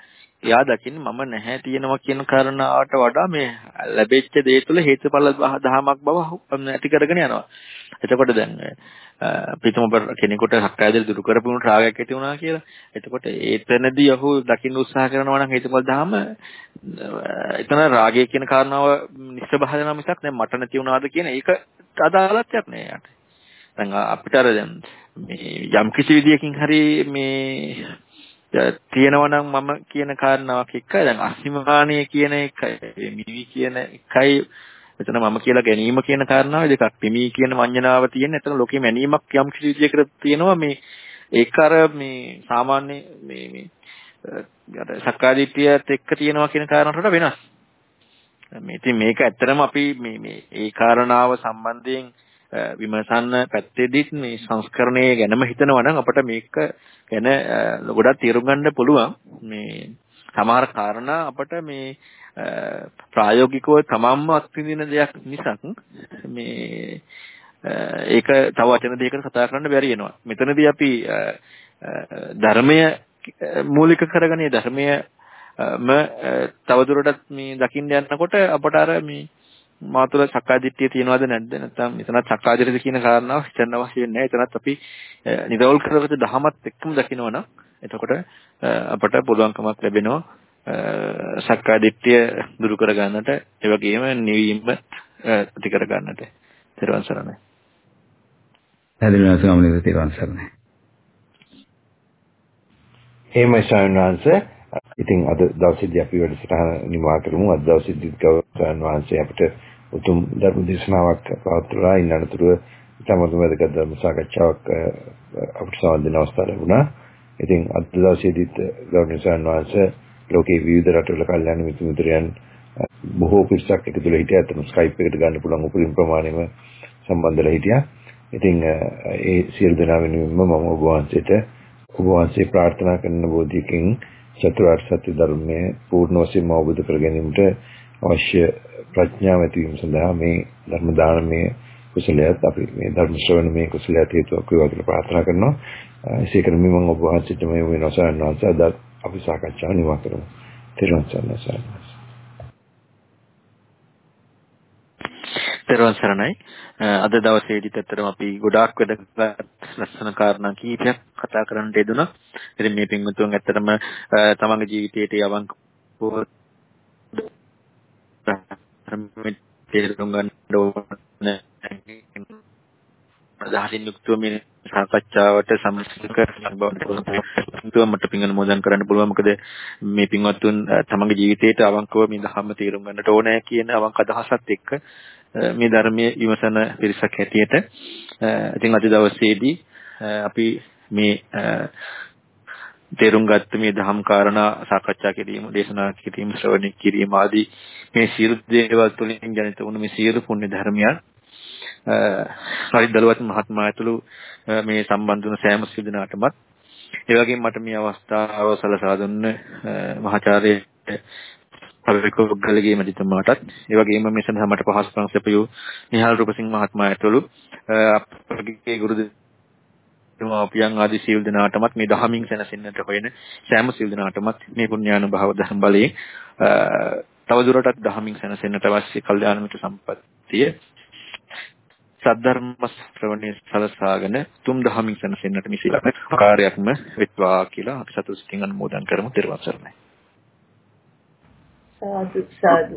එයා දකින්නේ මම නැහැ තියෙනවා කියන කාරණාවට වඩා මේ ලැබෙච්ච දේ තුළ හේතුඵල දහමක් බව ඇති කරගෙන යනවා. එතකොට දැන් පිටුම කෙනෙකුට සක්කායදල දුරු කරපුණු රාගයක් ඇති වුණා කියලා. එතකොට ඒතනදී ඔහු දකින්න උත්සාහ කරනවා නම් හේතුඵල දහම එතන රාගය කියන කාරණාව නිස්සබහ වෙනවා මිසක් දැන් මට නැති වුණාද කියන ඒක අදාළත්වයක් නෑ යට. දැන් අපිට අර දැන් මේ යම් කිසි විදියකින් හරි මේ තියෙනවා නම් මම කියන කාරණාවක් එක්ක දැන් අස්මිමානීය කියන එකයි මිවි කියන එකයි එතන මම කියලා ගැනීම කියන කාරණාව දෙකක් පිමි කියන වඤ්ඤනාව තියෙන. එතන ලෝකෙ මැනීමක් යම් කිසි විදියකට තියෙනවා මේ ඒක අර මේ සාමාන්‍ය මේ මේ අර සක්කාදිට්ඨියත් එක්ක තියෙනවා කියන කාරණාවට වෙනස්. මේ ඉතින් මේක ඇත්තටම අපි මේ මේ ඒ කාරණාව සම්බන්ධයෙන් විමසන්න පැත්තේදීත් මේ සංස්කරණය ගැනම හිතනවා නම් අපිට මේක ගැන ගොඩක් තේරුම් ගන්න පුළුවන් මේ සමහර කාරණා අපට මේ ප්‍රායෝගිකව තමන්ම අත්විඳින දෙයක් මිසක් මේ ඒක තව වචන දෙකකට කතා කරන්න බැරි වෙනවා. මෙතනදී අපි ධර්මය මූලික කරගෙන ධර්මය ම තවදුරටත් මේ දකින්න යනකොට අපට අර මේ මාතුල සක්කාදිට්ඨිය තියනවද නැද්ද නැත්නම් එතනත් සක්කාදිට්ඨිය කියන කාරණාව හිතන්න අවශ්‍ය වෙන්නේ නැහැ. එතනත් අපි නිරවුල් කරගත දහමත් එක්කම දකිනවනම් එතකොට අපට පුළුවන්කමක් ලැබෙනවා සක්කාදිට්ඨිය දුරු කර ගන්නට ඒ වගේම නිවීම ඇති කර ගන්නට. ත්‍රිවන් සරණයි. හැදිනවා ස්වාමීන් වහන්සේ සරණයි. එහෙමයි ස්වාමීන් වහන්සේ ඉතින් අද දවසේදී අපි වැඩසටහන නිමා කරමු. අද දවසේදී ගෞරවයන් වහන්සේ අපිට උතුම් ධර්ම දේශනාවක් පවත්වලා ඉන්නතුරු තමතුම වැදගත් ධර්ම සාකච්ඡාවක් අපිට සම්බන්ධ අවස්ථාව ලැබුණා. ඉතින් අද දවසේදීත් ගෞරවනීය වහන්සේ ලෝකේ විවිධ රටවල කල්යනා මිතුමුදරයන් බොහෝ පිරිසක් එකතු වෙලා හිටියා. අතන ස්කයිප් එකට ගන්න පුළුවන් උපරිම ප්‍රමාණයම සම්බන්ධලා හිටියා. ඉතින් ඒ සියලු දෙනා වෙනුවෙන්ම මම ඔබ වහන්සේට ඔබ වහන්සේ ප්‍රාර්ථනා කරන බෝධියකින් චතුරාර්ය සත්‍ය ධර්මයේ පූර්ණ වශයෙන්ම අවබෝධ කර ගැනීමට අවශ්‍ය ප්‍රඥාව ඇතිවීම සඳහා මේ ධර්ම දානමය කුසලයට අපි මේ ධර්ම ශ්‍රවණමය කුසලයට හේතුවක් වේවා කියලා ප්‍රාර්ථනා කරනවා. එසේ කරමින් මම ඔබ වහන්සේට මේ වෙනසයන් වහන්සේ අද අපි සාකච්ඡාව නිමා කරමු. තෙරුවන් සරණයි. තෙරුවන් සරණයි. අද දවසේදීත් ඇත්තටම අපි ගොඩාක් වැදගත් ලස්සන කාරණා කීපයක් කතා කරන්න යෙදුණා. ඉතින් මේ පින්වතුන් ඇත්තටම තමන්ගේ ජීවිතයේ අවංකව තේරුම් ගන්න ඕනේ. අදහසින් යුක්තව මේ සාකච්ඡාවට සම්බන්ධ කරගන්න මට පින් අනුමෝදන් කරන්න පුළුවන් මොකද මේ පින්වත්තුන් තමන්ගේ ජීවිතේට අවංකව මේ ධර්ම තේරුම් ගන්නට ඕනේ කියන අවංක අදහසත් එක්ක මේ ධර්මයේ විමසන පිරිසක් හැටියට. ඉතින් අද දවසේදී අපි මේ තේරුම් ගත්ත මේ ධම් කාරණා සාකච්ඡා කිරීම, දේශනා කිරීම, ශ්‍රවණය කිරීම ආදී මේ සියලු දේවල් තුළින් ජනිත වුණු මේ සියලු පුණ්‍ය ධර්මයන් හරි දලුවත් මහත්මයා ඇතුළු මේ සම්බන්ධ වුණ සෑම සිදුනාටමත් ඒ වගේම මට මේ අවස්ථාව සලසා දුන්න මහාචාර්ය පරිකෝග්ගලගේ මැතිතුමාටත් ඒ වගේම මේ සඳහා මට පහසුකම් සැපයූ නිහාල් රූපසිංහ මහත්මයා ඇතුළු අපගේ ගුරු දෙමාපියන් ආදී සීල් දනාටමත් මේ දහමින් සැනසෙන්නට හොයන සෑම සීල් දනාටමත් මේ පුණ්‍යානුභාව ධර්ම බලයෙන් තවදුරටත් දහමින් සැනසෙන්නට අවශ්‍ය කල්යාණ මිත්‍ර සම්පත්තිය සද්ධර්ම ශ්‍රවණය සලසාගෙන තුම් දහමින් සැනසෙන්නට මිසිල කාර්යයක්ම වෙත්වා කියලා අපි සතුටු සිතින් අනුමෝදන් කරමු. ත්වන් සරණයි සාදු සාදු